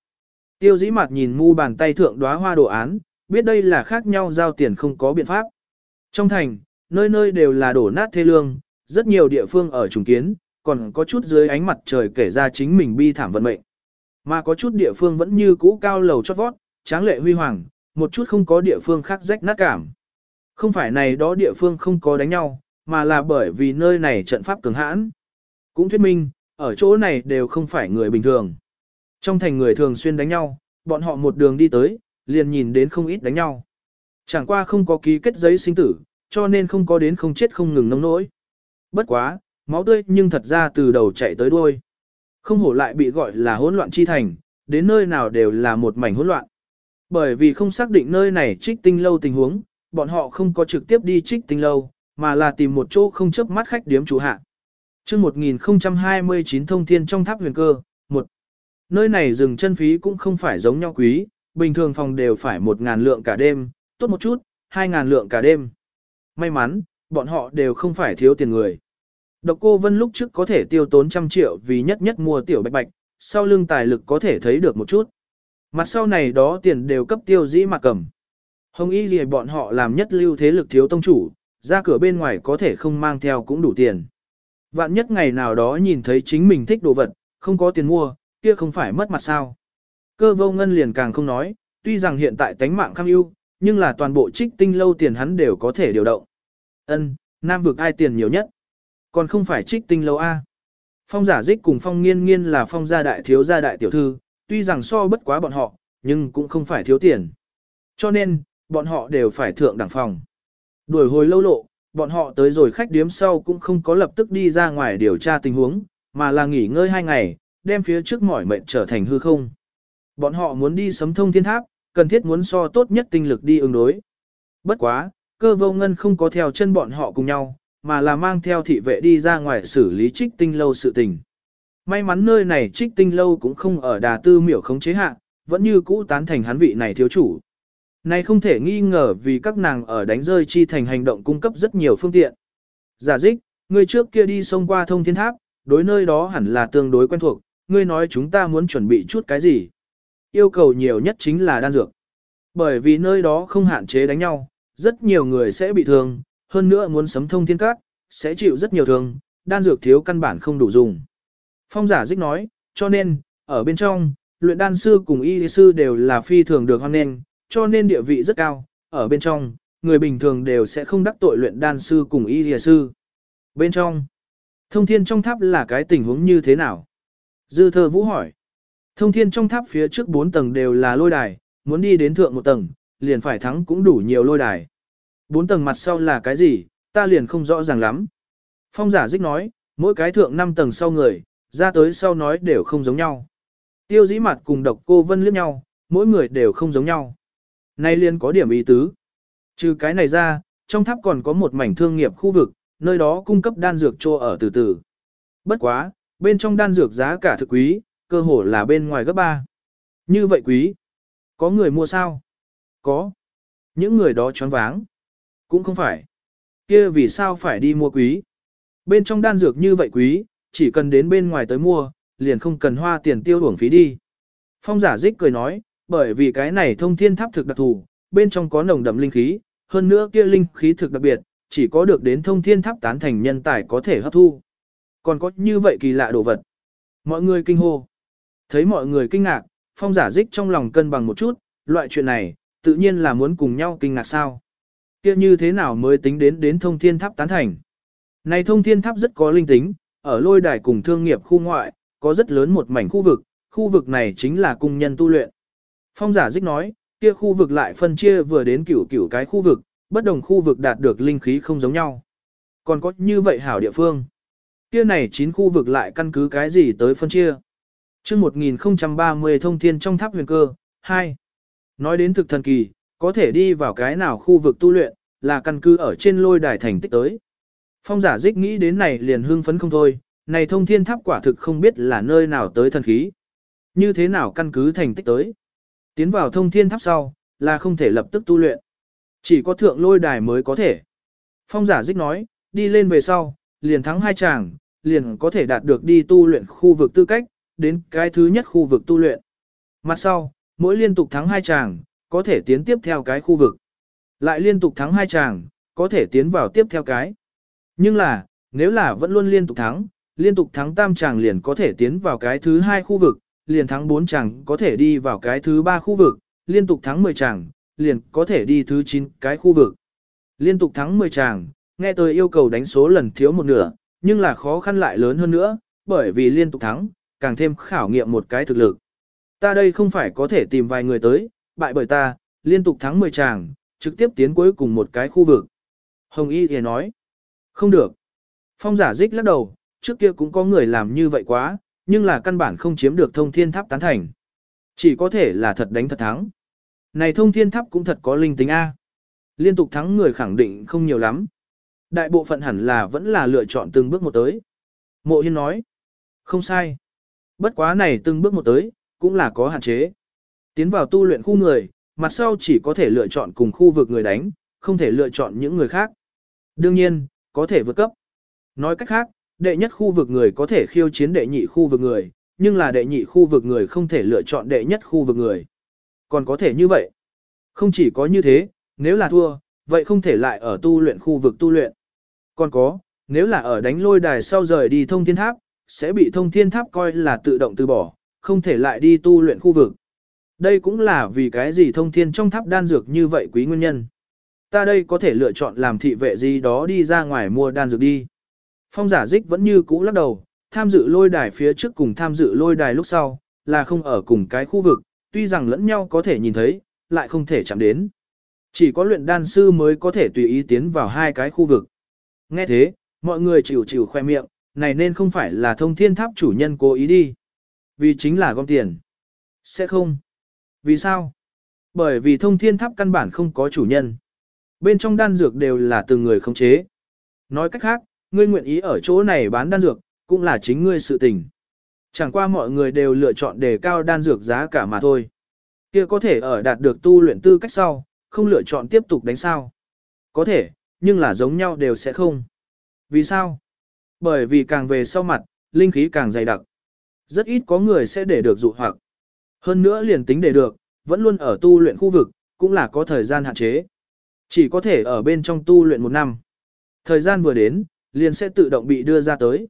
Tiêu dĩ mặt nhìn mu bàn tay thượng đóa hoa đồ án, biết đây là khác nhau giao tiền không có biện pháp. Trong thành, nơi nơi đều là đổ nát thê lương, rất nhiều địa phương ở trùng kiến, còn có chút dưới ánh mặt trời kể ra chính mình bi thảm vận mệnh. Mà có chút địa phương vẫn như cũ cao lầu chót vót, tráng lệ huy hoàng, một chút không có địa phương khác rách nát cảm. Không phải này đó địa phương không có đánh nhau, mà là bởi vì nơi này trận pháp cường hãn. Cũng thuyết minh, ở chỗ này đều không phải người bình thường. Trong thành người thường xuyên đánh nhau, bọn họ một đường đi tới, liền nhìn đến không ít đánh nhau. Chẳng qua không có ký kết giấy sinh tử, cho nên không có đến không chết không ngừng nông nỗi. Bất quá, máu tươi nhưng thật ra từ đầu chạy tới đuôi. Không hổ lại bị gọi là hỗn loạn chi thành, đến nơi nào đều là một mảnh hỗn loạn. Bởi vì không xác định nơi này trích tinh lâu tình huống, bọn họ không có trực tiếp đi trích tinh lâu, mà là tìm một chỗ không chấp mắt khách điếm chủ hạ. Trước 1029 thông thiên trong tháp huyền cơ, một Nơi này dừng chân phí cũng không phải giống nhau quý, bình thường phòng đều phải 1.000 lượng cả đêm, tốt một chút, 2.000 lượng cả đêm. May mắn, bọn họ đều không phải thiếu tiền người. Độc cô Vân lúc trước có thể tiêu tốn trăm triệu vì nhất nhất mua tiểu bạch bạch, sau lưng tài lực có thể thấy được một chút. Mặt sau này đó tiền đều cấp tiêu dĩ mà cầm. Hồng y gì bọn họ làm nhất lưu thế lực thiếu tông chủ, ra cửa bên ngoài có thể không mang theo cũng đủ tiền. Vạn nhất ngày nào đó nhìn thấy chính mình thích đồ vật, không có tiền mua, kia không phải mất mặt sao. Cơ vô ngân liền càng không nói, tuy rằng hiện tại tánh mạng kham ưu, nhưng là toàn bộ trích tinh lâu tiền hắn đều có thể điều động. Ân, Nam vực ai tiền nhiều nhất? Còn không phải trích tinh lâu A. Phong giả dích cùng phong nghiên nghiên là phong gia đại thiếu gia đại tiểu thư, tuy rằng so bất quá bọn họ, nhưng cũng không phải thiếu tiền. Cho nên, bọn họ đều phải thượng đẳng phòng. Đuổi hồi lâu lộ, bọn họ tới rồi khách điếm sau cũng không có lập tức đi ra ngoài điều tra tình huống, mà là nghỉ ngơi hai ngày, đem phía trước mỏi mệnh trở thành hư không. Bọn họ muốn đi sấm thông thiên tháp, cần thiết muốn so tốt nhất tinh lực đi ứng đối. Bất quá, cơ vô ngân không có theo chân bọn họ cùng nhau, mà là mang theo thị vệ đi ra ngoài xử lý trích tinh lâu sự tình. May mắn nơi này trích tinh lâu cũng không ở đà tư miểu khống chế hạ, vẫn như cũ tán thành hắn vị này thiếu chủ. Này không thể nghi ngờ vì các nàng ở đánh rơi chi thành hành động cung cấp rất nhiều phương tiện. Giả dích, người trước kia đi sông qua thông thiên tháp, đối nơi đó hẳn là tương đối quen thuộc, ngươi nói chúng ta muốn chuẩn bị chút cái gì. Yêu cầu nhiều nhất chính là đan dược. Bởi vì nơi đó không hạn chế đánh nhau, rất nhiều người sẽ bị thương, hơn nữa muốn sấm thông thiên cát, sẽ chịu rất nhiều thương, đan dược thiếu căn bản không đủ dùng. Phong giả dích nói, cho nên, ở bên trong, luyện đan sư cùng y sư đều là phi thường được hoan nghênh, cho nên địa vị rất cao, ở bên trong, người bình thường đều sẽ không đắc tội luyện đan sư cùng y sư. Bên trong, thông thiên trong tháp là cái tình huống như thế nào? Dư thơ vũ hỏi. Thông thiên trong tháp phía trước 4 tầng đều là lôi đài, muốn đi đến thượng một tầng, liền phải thắng cũng đủ nhiều lôi đài bốn tầng mặt sau là cái gì, ta liền không rõ ràng lắm. Phong giả dích nói, mỗi cái thượng năm tầng sau người, ra tới sau nói đều không giống nhau. Tiêu dĩ mặt cùng độc cô vân liếc nhau, mỗi người đều không giống nhau. Nay liền có điểm ý tứ. Trừ cái này ra, trong tháp còn có một mảnh thương nghiệp khu vực, nơi đó cung cấp đan dược cho ở từ từ. Bất quá, bên trong đan dược giá cả thực quý, cơ hồ là bên ngoài gấp ba. Như vậy quý. Có người mua sao? Có. Những người đó choáng váng. Cũng không phải. kia vì sao phải đi mua quý? Bên trong đan dược như vậy quý, chỉ cần đến bên ngoài tới mua, liền không cần hoa tiền tiêu uổng phí đi. Phong giả dích cười nói, bởi vì cái này thông thiên tháp thực đặc thù, bên trong có nồng đậm linh khí, hơn nữa kia linh khí thực đặc biệt, chỉ có được đến thông thiên tháp tán thành nhân tài có thể hấp thu. Còn có như vậy kỳ lạ đồ vật. Mọi người kinh hô. Thấy mọi người kinh ngạc, phong giả dích trong lòng cân bằng một chút, loại chuyện này, tự nhiên là muốn cùng nhau kinh ngạc sao kia như thế nào mới tính đến đến thông thiên tháp tán thành. Này thông thiên tháp rất có linh tính, ở lôi đài cùng thương nghiệp khu ngoại, có rất lớn một mảnh khu vực, khu vực này chính là cung nhân tu luyện. Phong giả dích nói, kia khu vực lại phân chia vừa đến cửu cửu cái khu vực, bất đồng khu vực đạt được linh khí không giống nhau. Còn có như vậy hảo địa phương. Kia này chín khu vực lại căn cứ cái gì tới phân chia. chương 1030 thông thiên trong tháp huyền cơ, 2. Nói đến thực thần kỳ, có thể đi vào cái nào khu vực tu luyện, là căn cứ ở trên lôi đài thành tích tới. Phong giả dích nghĩ đến này liền hưng phấn không thôi, này thông thiên tháp quả thực không biết là nơi nào tới thần khí. Như thế nào căn cứ thành tích tới. Tiến vào thông thiên tháp sau, là không thể lập tức tu luyện. Chỉ có thượng lôi đài mới có thể. Phong giả dích nói, đi lên về sau, liền thắng hai chàng, liền có thể đạt được đi tu luyện khu vực tư cách, đến cái thứ nhất khu vực tu luyện. Mặt sau, mỗi liên tục thắng hai chàng, có thể tiến tiếp theo cái khu vực. Lại liên tục thắng hai chàng, có thể tiến vào tiếp theo cái. Nhưng là, nếu là vẫn luôn liên tục thắng, liên tục thắng tam chàng liền có thể tiến vào cái thứ hai khu vực, liền thắng bốn chàng có thể đi vào cái thứ ba khu vực, liên tục thắng 10 chàng, liền có thể đi thứ 9 cái khu vực. Liên tục thắng 10 chàng, nghe tôi yêu cầu đánh số lần thiếu một nửa, nhưng là khó khăn lại lớn hơn nữa, bởi vì liên tục thắng, càng thêm khảo nghiệm một cái thực lực. Ta đây không phải có thể tìm vài người tới, bại bởi ta, liên tục thắng 10 chàng, trực tiếp tiến cuối cùng một cái khu vực. Hồng Y thì nói, không được. Phong giả dích lắc đầu, trước kia cũng có người làm như vậy quá, nhưng là căn bản không chiếm được thông thiên tháp tán thành. Chỉ có thể là thật đánh thật thắng. Này thông thiên tháp cũng thật có linh tính A. Liên tục thắng người khẳng định không nhiều lắm. Đại bộ phận hẳn là vẫn là lựa chọn từng bước một tới. Mộ hiên nói. Không sai. Bất quá này từng bước một tới, cũng là có hạn chế. Tiến vào tu luyện khu người, mặt sau chỉ có thể lựa chọn cùng khu vực người đánh, không thể lựa chọn những người khác. Đương nhiên, có thể vượt cấp. Nói cách khác, đệ nhất khu vực người có thể khiêu chiến đệ nhị khu vực người, nhưng là đệ nhị khu vực người không thể lựa chọn đệ nhất khu vực người. Còn có thể như vậy. Không chỉ có như thế, nếu là thua, vậy không thể lại ở tu luyện khu vực tu luyện. Còn có, nếu là ở đánh lôi đài sau rời đi thông thiên tháp, sẽ bị thông thiên tháp coi là tự động từ bỏ, không thể lại đi tu luyện khu vực. Đây cũng là vì cái gì thông thiên trong tháp đan dược như vậy quý nguyên nhân. Ta đây có thể lựa chọn làm thị vệ gì đó đi ra ngoài mua đan dược đi. Phong giả dích vẫn như cũ lắc đầu, tham dự lôi đài phía trước cùng tham dự lôi đài lúc sau, là không ở cùng cái khu vực, tuy rằng lẫn nhau có thể nhìn thấy, lại không thể chạm đến. Chỉ có luyện đan sư mới có thể tùy ý tiến vào hai cái khu vực. Nghe thế, mọi người chịu chịu khoe miệng, này nên không phải là thông thiên tháp chủ nhân cố ý đi. Vì chính là gom tiền. Sẽ không. Vì sao? Bởi vì thông thiên tháp căn bản không có chủ nhân. Bên trong đan dược đều là từ người khống chế. Nói cách khác, ngươi nguyện ý ở chỗ này bán đan dược, cũng là chính ngươi sự tình. Chẳng qua mọi người đều lựa chọn đề cao đan dược giá cả mà thôi. Kia có thể ở đạt được tu luyện tư cách sau, không lựa chọn tiếp tục đánh sao. Có thể, nhưng là giống nhau đều sẽ không. Vì sao? Bởi vì càng về sau mặt, linh khí càng dày đặc. Rất ít có người sẽ để được dụ hoặc. Hơn nữa liền tính để được, vẫn luôn ở tu luyện khu vực, cũng là có thời gian hạn chế. Chỉ có thể ở bên trong tu luyện một năm. Thời gian vừa đến, liền sẽ tự động bị đưa ra tới.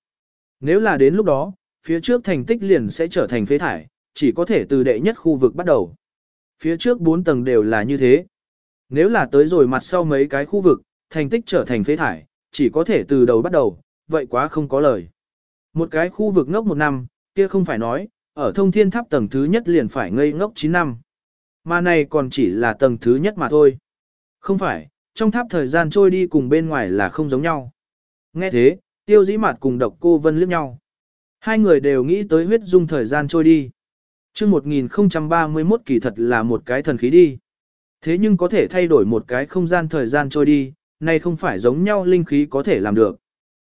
Nếu là đến lúc đó, phía trước thành tích liền sẽ trở thành phế thải, chỉ có thể từ đệ nhất khu vực bắt đầu. Phía trước 4 tầng đều là như thế. Nếu là tới rồi mặt sau mấy cái khu vực, thành tích trở thành phế thải, chỉ có thể từ đầu bắt đầu, vậy quá không có lời. Một cái khu vực ngốc một năm, kia không phải nói, ở thông thiên tháp tầng thứ nhất liền phải ngây ngốc 9 năm. Mà này còn chỉ là tầng thứ nhất mà thôi. Không phải, trong tháp thời gian trôi đi cùng bên ngoài là không giống nhau. Nghe thế, tiêu dĩ mặt cùng độc cô vân liếc nhau. Hai người đều nghĩ tới huyết dung thời gian trôi đi. chương 1031 kỳ thật là một cái thần khí đi. Thế nhưng có thể thay đổi một cái không gian thời gian trôi đi, này không phải giống nhau linh khí có thể làm được.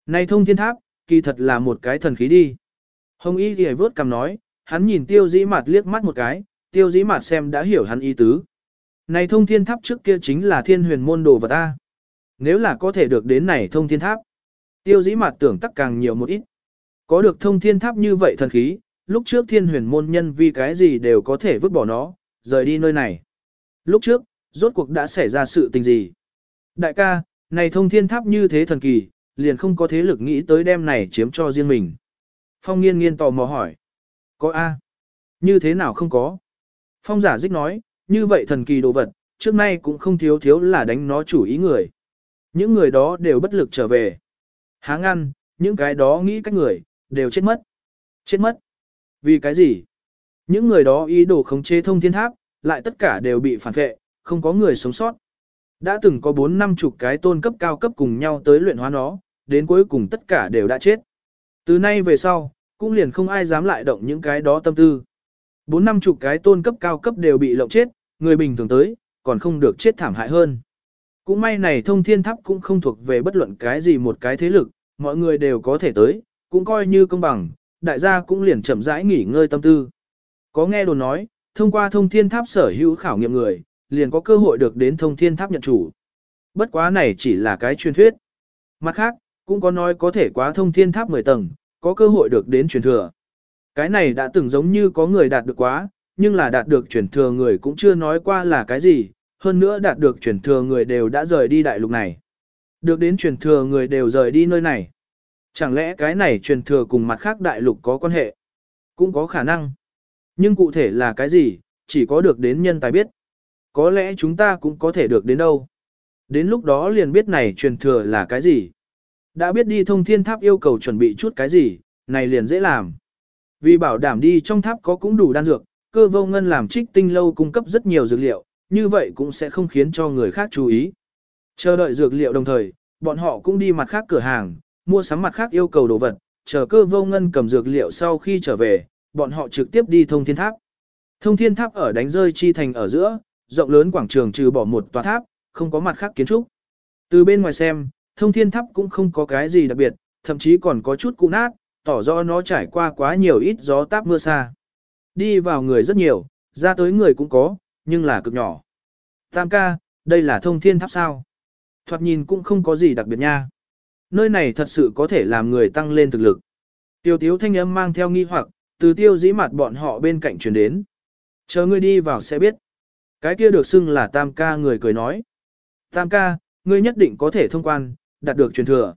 Này thông thiên tháp, kỳ thật là một cái thần khí đi. Hồng Y thì vớt cầm nói, hắn nhìn tiêu dĩ mặt liếc mắt một cái, tiêu dĩ mặt xem đã hiểu hắn ý tứ. Này thông thiên tháp trước kia chính là thiên huyền môn đồ vật ta. Nếu là có thể được đến này thông thiên tháp, tiêu dĩ mặt tưởng tắc càng nhiều một ít. Có được thông thiên tháp như vậy thần khí, lúc trước thiên huyền môn nhân vì cái gì đều có thể vứt bỏ nó, rời đi nơi này. Lúc trước, rốt cuộc đã xảy ra sự tình gì? Đại ca, này thông thiên tháp như thế thần kỳ, liền không có thế lực nghĩ tới đem này chiếm cho riêng mình. Phong nghiên nghiên tò mò hỏi. Có A. Như thế nào không có? Phong giả dích nói, như vậy thần kỳ đồ vật, trước nay cũng không thiếu thiếu là đánh nó chủ ý người. Những người đó đều bất lực trở về. Há ngăn, những cái đó nghĩ cách người, đều chết mất. Chết mất. Vì cái gì? Những người đó ý đồ khống chế thông thiên tháp, lại tất cả đều bị phản vệ, không có người sống sót. Đã từng có 4 năm chục cái tôn cấp cao cấp cùng nhau tới luyện hóa nó, đến cuối cùng tất cả đều đã chết. Từ nay về sau, cũng liền không ai dám lại động những cái đó tâm tư. Bốn năm chục cái tôn cấp cao cấp đều bị lộng chết, người bình thường tới, còn không được chết thảm hại hơn. Cũng may này thông thiên tháp cũng không thuộc về bất luận cái gì một cái thế lực, mọi người đều có thể tới, cũng coi như công bằng, đại gia cũng liền chậm rãi nghỉ ngơi tâm tư. Có nghe đồn nói, thông qua thông thiên tháp sở hữu khảo nghiệm người, liền có cơ hội được đến thông thiên tháp nhận chủ. Bất quá này chỉ là cái truyền thuyết. Mặt khác, cũng có nói có thể quá thông thiên tháp 10 tầng, có cơ hội được đến truyền thừa. Cái này đã từng giống như có người đạt được quá, nhưng là đạt được truyền thừa người cũng chưa nói qua là cái gì, hơn nữa đạt được truyền thừa người đều đã rời đi đại lục này. Được đến truyền thừa người đều rời đi nơi này. Chẳng lẽ cái này truyền thừa cùng mặt khác đại lục có quan hệ? Cũng có khả năng. Nhưng cụ thể là cái gì, chỉ có được đến nhân tài biết. Có lẽ chúng ta cũng có thể được đến đâu. Đến lúc đó liền biết này truyền thừa là cái gì. Đã biết đi thông thiên tháp yêu cầu chuẩn bị chút cái gì, này liền dễ làm. Vì bảo đảm đi trong tháp có cũng đủ đan dược, cơ vô ngân làm trích tinh lâu cung cấp rất nhiều dược liệu, như vậy cũng sẽ không khiến cho người khác chú ý. Chờ đợi dược liệu đồng thời, bọn họ cũng đi mặt khác cửa hàng, mua sắm mặt khác yêu cầu đồ vật, chờ cơ vô ngân cầm dược liệu sau khi trở về, bọn họ trực tiếp đi thông thiên tháp. Thông thiên tháp ở đánh rơi chi thành ở giữa, rộng lớn quảng trường trừ bỏ một tòa tháp, không có mặt khác kiến trúc. Từ bên ngoài xem, thông thiên tháp cũng không có cái gì đặc biệt, thậm chí còn có chút cũ nát, tỏ rõ nó trải qua quá nhiều ít gió táp mưa xa. Đi vào người rất nhiều, ra tới người cũng có, nhưng là cực nhỏ. Tam ca, đây là thông thiên tháp sao? Thoạt nhìn cũng không có gì đặc biệt nha. Nơi này thật sự có thể làm người tăng lên thực lực. Tiêu tiếu thanh âm mang theo nghi hoặc, từ tiêu dĩ mặt bọn họ bên cạnh truyền đến. Chờ ngươi đi vào sẽ biết. Cái kia được xưng là tam ca người cười nói. Tam ca, ngươi nhất định có thể thông quan, đạt được truyền thừa.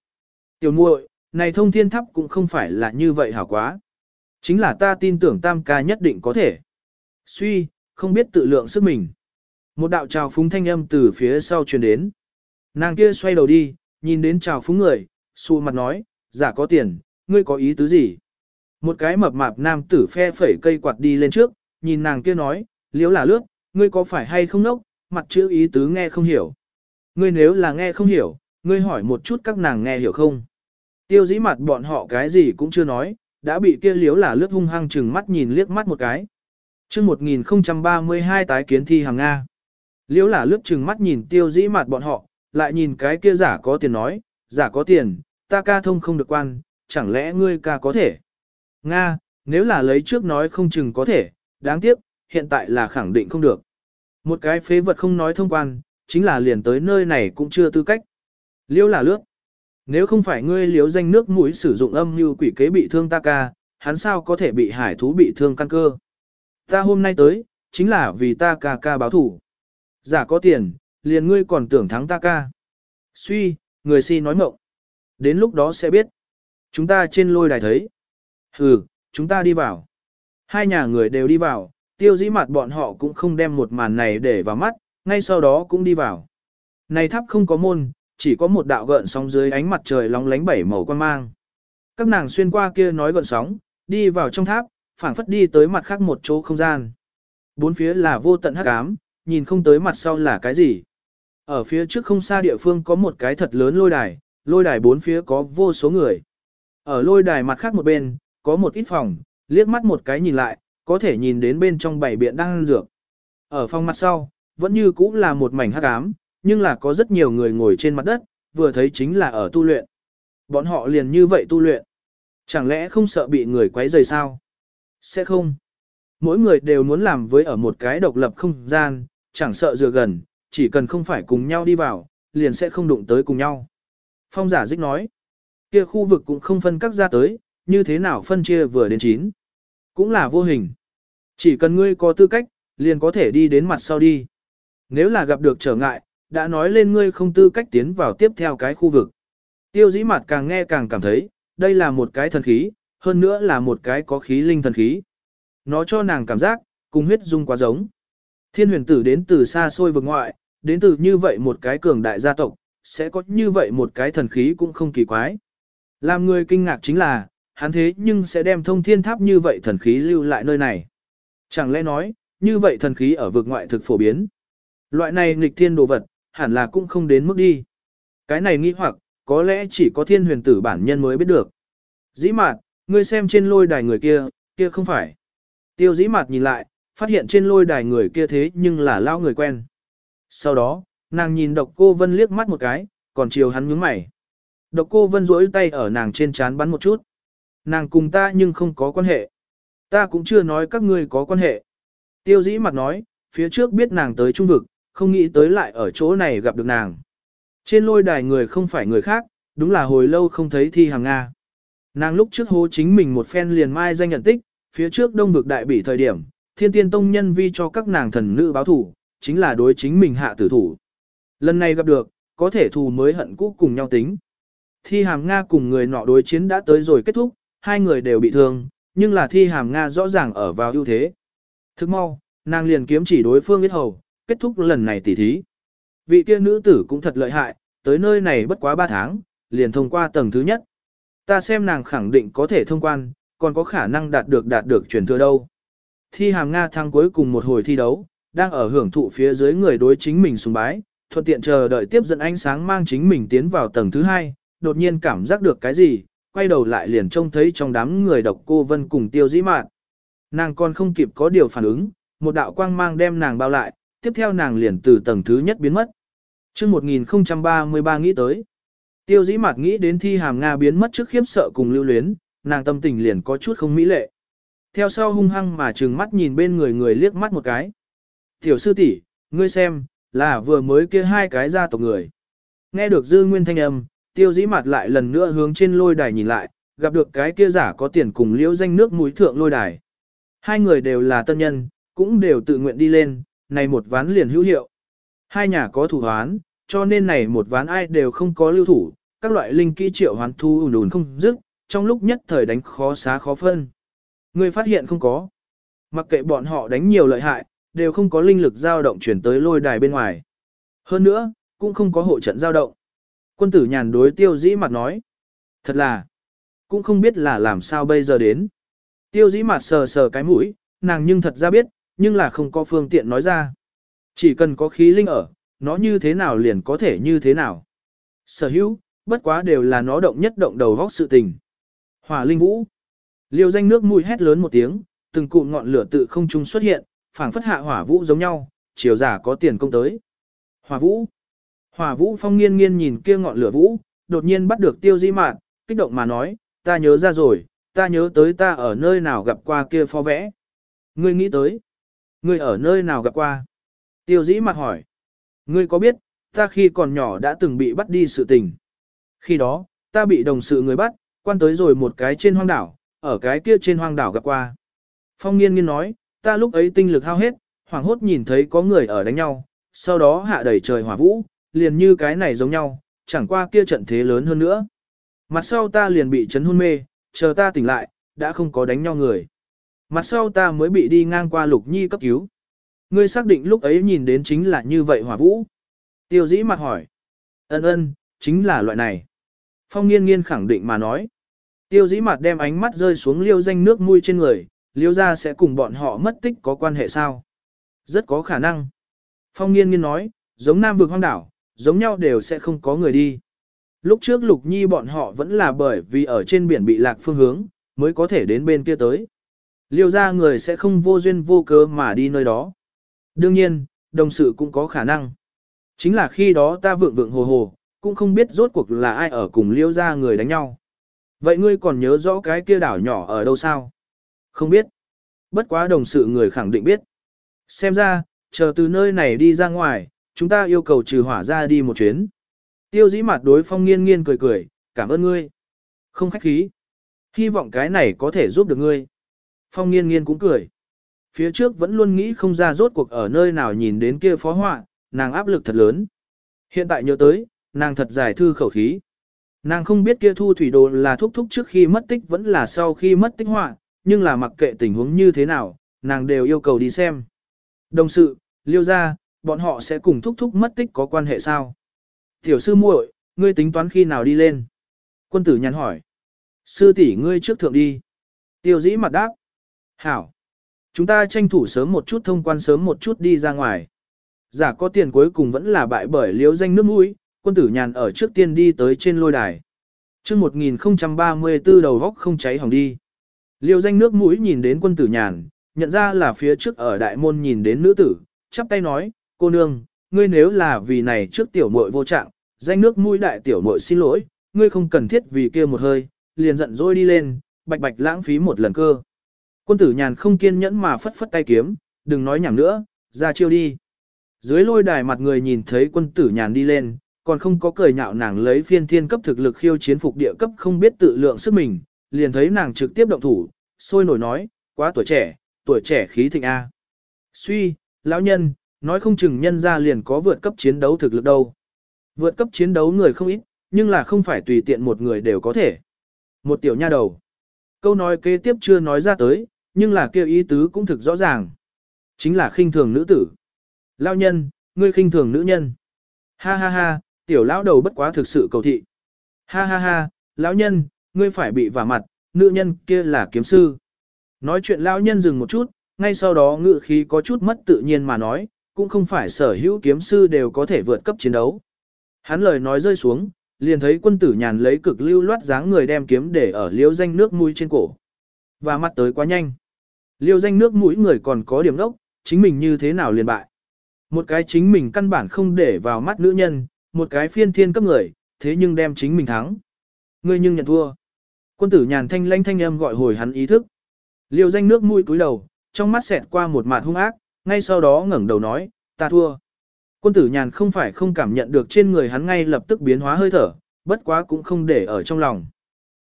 Tiểu muội, này thông thiên tháp cũng không phải là như vậy hảo quá. Chính là ta tin tưởng tam ca nhất định có thể. Suy, không biết tự lượng sức mình. Một đạo trào phúng thanh âm từ phía sau truyền đến. Nàng kia xoay đầu đi, nhìn đến trào phúng người, xù mặt nói, giả có tiền, ngươi có ý tứ gì? Một cái mập mạp nam tử phe phẩy cây quạt đi lên trước, nhìn nàng kia nói, liếu là lướt, ngươi có phải hay không nốc, mặt chữ ý tứ nghe không hiểu. Ngươi nếu là nghe không hiểu, ngươi hỏi một chút các nàng nghe hiểu không? Tiêu dĩ mặt bọn họ cái gì cũng chưa nói, đã bị kia liếu là lướt hung hăng chừng mắt nhìn liếc mắt một cái. chương 1032 tái kiến thi hàng Nga. Liếu là lướt chừng mắt nhìn tiêu dĩ mặt bọn họ, lại nhìn cái kia giả có tiền nói, giả có tiền, ta ca thông không được quan, chẳng lẽ ngươi ca có thể? Nga, nếu là lấy trước nói không chừng có thể, đáng tiếc, hiện tại là khẳng định không được. Một cái phế vật không nói thông quan, chính là liền tới nơi này cũng chưa tư cách. Liêu là lướt. Nếu không phải ngươi liếu danh nước mũi sử dụng âm như quỷ kế bị thương ta ca, hắn sao có thể bị hải thú bị thương căn cơ. Ta hôm nay tới, chính là vì ta ca ca báo thủ. Giả có tiền, liền ngươi còn tưởng thắng ta ca. Suy, người si nói mộng. Đến lúc đó sẽ biết. Chúng ta trên lôi đài thấy. Ừ, chúng ta đi vào. Hai nhà người đều đi vào, tiêu dĩ mặt bọn họ cũng không đem một màn này để vào mắt, ngay sau đó cũng đi vào. Này tháp không có môn, chỉ có một đạo gợn sóng dưới ánh mặt trời lóng lánh bảy màu quan mang. Các nàng xuyên qua kia nói gợn sóng, đi vào trong tháp, phảng phất đi tới mặt khác một chỗ không gian. Bốn phía là vô tận hắc ám, nhìn không tới mặt sau là cái gì. Ở phía trước không xa địa phương có một cái thật lớn lôi đài, lôi đài bốn phía có vô số người. Ở lôi đài mặt khác một bên, có một ít phòng, liếc mắt một cái nhìn lại, có thể nhìn đến bên trong bảy biện đang dược. Ở phòng mặt sau, vẫn như cũ là một mảnh hắc ám, nhưng là có rất nhiều người ngồi trên mặt đất, vừa thấy chính là ở tu luyện. Bọn họ liền như vậy tu luyện. Chẳng lẽ không sợ bị người quấy rầy sao? Sẽ không. Mỗi người đều muốn làm với ở một cái độc lập không gian, chẳng sợ dựa gần, chỉ cần không phải cùng nhau đi vào, liền sẽ không đụng tới cùng nhau. Phong giả dích nói, kia khu vực cũng không phân các ra tới, như thế nào phân chia vừa đến chín. Cũng là vô hình. Chỉ cần ngươi có tư cách, liền có thể đi đến mặt sau đi. Nếu là gặp được trở ngại, đã nói lên ngươi không tư cách tiến vào tiếp theo cái khu vực. Tiêu dĩ mặt càng nghe càng cảm thấy, đây là một cái thần khí, hơn nữa là một cái có khí linh thần khí. Nó cho nàng cảm giác, cùng huyết dung quá giống. Thiên huyền tử đến từ xa xôi vực ngoại, đến từ như vậy một cái cường đại gia tộc, sẽ có như vậy một cái thần khí cũng không kỳ quái. Làm người kinh ngạc chính là, hắn thế nhưng sẽ đem thông thiên tháp như vậy thần khí lưu lại nơi này. Chẳng lẽ nói, như vậy thần khí ở vực ngoại thực phổ biến. Loại này nghịch thiên đồ vật, hẳn là cũng không đến mức đi. Cái này nghi hoặc, có lẽ chỉ có thiên huyền tử bản nhân mới biết được. Dĩ mạt, ngươi xem trên lôi đài người kia, kia không phải. Tiêu dĩ mạt nhìn lại, phát hiện trên lôi đài người kia thế nhưng là lao người quen. Sau đó, nàng nhìn độc cô vân liếc mắt một cái, còn chiều hắn nhướng mày. Độc cô vân rỗi tay ở nàng trên trán bắn một chút. Nàng cùng ta nhưng không có quan hệ. Ta cũng chưa nói các ngươi có quan hệ. Tiêu dĩ mặt nói, phía trước biết nàng tới trung vực, không nghĩ tới lại ở chỗ này gặp được nàng. Trên lôi đài người không phải người khác, đúng là hồi lâu không thấy thi hàng Nga. Nàng lúc trước hố chính mình một phen liền mai danh nhận tích, phía trước đông vực đại bỉ thời điểm, thiên tiên tông nhân vi cho các nàng thần nữ báo thủ, chính là đối chính mình hạ tử thủ. Lần này gặp được, có thể thù mới hận cũ cùng nhau tính. Thi hàm Nga cùng người nọ đối chiến đã tới rồi kết thúc, hai người đều bị thương, nhưng là thi hàm Nga rõ ràng ở vào ưu thế. Thức mau, nàng liền kiếm chỉ đối phương biết hầu, kết thúc lần này tỉ thí. Vị kia nữ tử cũng thật lợi hại, tới nơi này bất quá 3 tháng, liền thông qua tầng thứ nhất. Ta xem nàng khẳng định có thể thông quan, còn có khả năng đạt được đạt được truyền thừa đâu. Thi hàm Nga thăng cuối cùng một hồi thi đấu, đang ở hưởng thụ phía dưới người đối chính mình sùng bái, thuận tiện chờ đợi tiếp dẫn ánh sáng mang chính mình tiến vào tầng thứ hai, đột nhiên cảm giác được cái gì, quay đầu lại liền trông thấy trong đám người độc cô vân cùng tiêu dĩ mạn. Nàng còn không kịp có điều phản ứng, một đạo quang mang đem nàng bao lại, tiếp theo nàng liền từ tầng thứ nhất biến mất. chương 1033 nghĩ tới, tiêu dĩ mạt nghĩ đến thi hàm Nga biến mất trước khiếp sợ cùng lưu luyến, nàng tâm tình liền có chút không mỹ lệ. Theo sau hung hăng mà trừng mắt nhìn bên người người liếc mắt một cái. Tiểu sư tỷ, ngươi xem, là vừa mới kia hai cái gia tộc người. Nghe được dư nguyên thanh âm, tiêu dĩ mặt lại lần nữa hướng trên lôi đài nhìn lại, gặp được cái kia giả có tiền cùng liễu danh nước mũi thượng lôi đài. Hai người đều là tân nhân, cũng đều tự nguyện đi lên, này một ván liền hữu hiệu. Hai nhà có thủ hoán, cho nên này một ván ai đều không có lưu thủ, các loại linh kỹ triệu hoán thu ùn ùn không dứt, trong lúc nhất thời đánh khó xá khó phân. Người phát hiện không có. Mặc kệ bọn họ đánh nhiều lợi hại, đều không có linh lực dao động chuyển tới lôi đài bên ngoài. Hơn nữa, cũng không có hộ trận dao động. Quân tử nhàn đối tiêu dĩ mặt nói. Thật là, cũng không biết là làm sao bây giờ đến. Tiêu dĩ mặt sờ sờ cái mũi, nàng nhưng thật ra biết, nhưng là không có phương tiện nói ra. Chỉ cần có khí linh ở, nó như thế nào liền có thể như thế nào. Sở hữu, bất quá đều là nó động nhất động đầu vóc sự tình. Hỏa linh vũ. Liêu danh nước mùi hét lớn một tiếng, từng cụm ngọn lửa tự không trung xuất hiện, phảng phất hạ hỏa vũ giống nhau, chiều giả có tiền công tới. Hỏa vũ. Hỏa vũ phong nghiên nghiên nhìn kia ngọn lửa vũ, đột nhiên bắt được tiêu di mạn, kích động mà nói, ta nhớ ra rồi, ta nhớ tới ta ở nơi nào gặp qua kia phó vẽ. Ngươi nghĩ tới, ngươi ở nơi nào gặp qua? Tiêu dĩ mặt hỏi, ngươi có biết, ta khi còn nhỏ đã từng bị bắt đi sự tình. Khi đó, ta bị đồng sự người bắt, quan tới rồi một cái trên hoang đảo, ở cái kia trên hoang đảo gặp qua. Phong nghiên nghiên nói, ta lúc ấy tinh lực hao hết, hoảng hốt nhìn thấy có người ở đánh nhau, sau đó hạ đầy trời hỏa vũ, liền như cái này giống nhau, chẳng qua kia trận thế lớn hơn nữa. Mặt sau ta liền bị chấn hôn mê, chờ ta tỉnh lại, đã không có đánh nhau người. Mặt sau ta mới bị đi ngang qua lục nhi cấp cứu. Ngươi xác định lúc ấy nhìn đến chính là như vậy hỏa vũ. Tiêu dĩ mặt hỏi. Ân ân, chính là loại này. Phong nghiên nghiên khẳng định mà nói. Tiêu dĩ mặt đem ánh mắt rơi xuống liêu danh nước mũi trên người, liêu ra sẽ cùng bọn họ mất tích có quan hệ sao? Rất có khả năng. Phong nghiên nghiên nói, giống nam vực hoang đảo, giống nhau đều sẽ không có người đi. Lúc trước lục nhi bọn họ vẫn là bởi vì ở trên biển bị lạc phương hướng, mới có thể đến bên kia tới. Liêu ra người sẽ không vô duyên vô cớ mà đi nơi đó. Đương nhiên, đồng sự cũng có khả năng. Chính là khi đó ta vượng vượng hồ hồ, cũng không biết rốt cuộc là ai ở cùng liêu ra người đánh nhau. Vậy ngươi còn nhớ rõ cái kia đảo nhỏ ở đâu sao? Không biết. Bất quá đồng sự người khẳng định biết. Xem ra, chờ từ nơi này đi ra ngoài, chúng ta yêu cầu trừ hỏa ra đi một chuyến. Tiêu dĩ mặt đối phong nghiên nghiên cười cười, cảm ơn ngươi. Không khách khí. Hy vọng cái này có thể giúp được ngươi. Phong nghiên nghiên cũng cười. Phía trước vẫn luôn nghĩ không ra rốt cuộc ở nơi nào nhìn đến kia phó họa, nàng áp lực thật lớn. Hiện tại nhớ tới, nàng thật giải thư khẩu khí. Nàng không biết kia thu thủy đồ là thúc thúc trước khi mất tích vẫn là sau khi mất tích họa, nhưng là mặc kệ tình huống như thế nào, nàng đều yêu cầu đi xem. Đồng sự, liêu ra, bọn họ sẽ cùng thúc thúc mất tích có quan hệ sao? Tiểu sư muội, ngươi tính toán khi nào đi lên? Quân tử nhắn hỏi. Sư tỷ ngươi trước thượng đi. Tiêu dĩ mặt đáp. Hảo. Chúng ta tranh thủ sớm một chút thông quan sớm một chút đi ra ngoài. Giả có tiền cuối cùng vẫn là bại bởi liếu danh nước mũi, quân tử nhàn ở trước tiên đi tới trên lôi đài. chương 1034 đầu góc không cháy hỏng đi. Liêu danh nước mũi nhìn đến quân tử nhàn, nhận ra là phía trước ở đại môn nhìn đến nữ tử, chắp tay nói, cô nương, ngươi nếu là vì này trước tiểu muội vô trạng, danh nước mũi đại tiểu muội xin lỗi, ngươi không cần thiết vì kia một hơi, liền giận dỗi đi lên, bạch bạch lãng phí một lần cơ. Quân tử nhàn không kiên nhẫn mà phất phất tay kiếm, đừng nói nhảm nữa, ra chiêu đi. Dưới lôi đài mặt người nhìn thấy quân tử nhàn đi lên, còn không có cười nhạo nàng lấy phiên thiên cấp thực lực khiêu chiến phục địa cấp không biết tự lượng sức mình, liền thấy nàng trực tiếp động thủ, sôi nổi nói, quá tuổi trẻ, tuổi trẻ khí thịnh A. Suy, lão nhân, nói không chừng nhân ra liền có vượt cấp chiến đấu thực lực đâu. Vượt cấp chiến đấu người không ít, nhưng là không phải tùy tiện một người đều có thể. Một tiểu nha đầu. Câu nói kế tiếp chưa nói ra tới, nhưng là kêu ý tứ cũng thực rõ ràng. Chính là khinh thường nữ tử. Lao nhân, ngươi khinh thường nữ nhân. Ha ha ha, tiểu lão đầu bất quá thực sự cầu thị. Ha ha ha, lão nhân, ngươi phải bị vả mặt, nữ nhân kia là kiếm sư. Nói chuyện lão nhân dừng một chút, ngay sau đó ngự khí có chút mất tự nhiên mà nói, cũng không phải sở hữu kiếm sư đều có thể vượt cấp chiến đấu. Hắn lời nói rơi xuống, liền thấy quân tử nhàn lấy cực lưu loát dáng người đem kiếm để ở liễu danh nước mũi trên cổ. Và mắt tới quá nhanh. Liêu danh nước mũi người còn có điểm đốc, chính mình như thế nào liền bại. Một cái chính mình căn bản không để vào mắt nữ nhân, một cái phiên thiên cấp người, thế nhưng đem chính mình thắng. Ngươi nhưng nhận thua. Quân tử nhàn thanh lanh thanh âm gọi hồi hắn ý thức. Liêu danh nước mũi cúi đầu, trong mắt xẹt qua một mạt hung ác, ngay sau đó ngẩng đầu nói, ta thua. Quân tử nhàn không phải không cảm nhận được trên người hắn ngay lập tức biến hóa hơi thở, bất quá cũng không để ở trong lòng.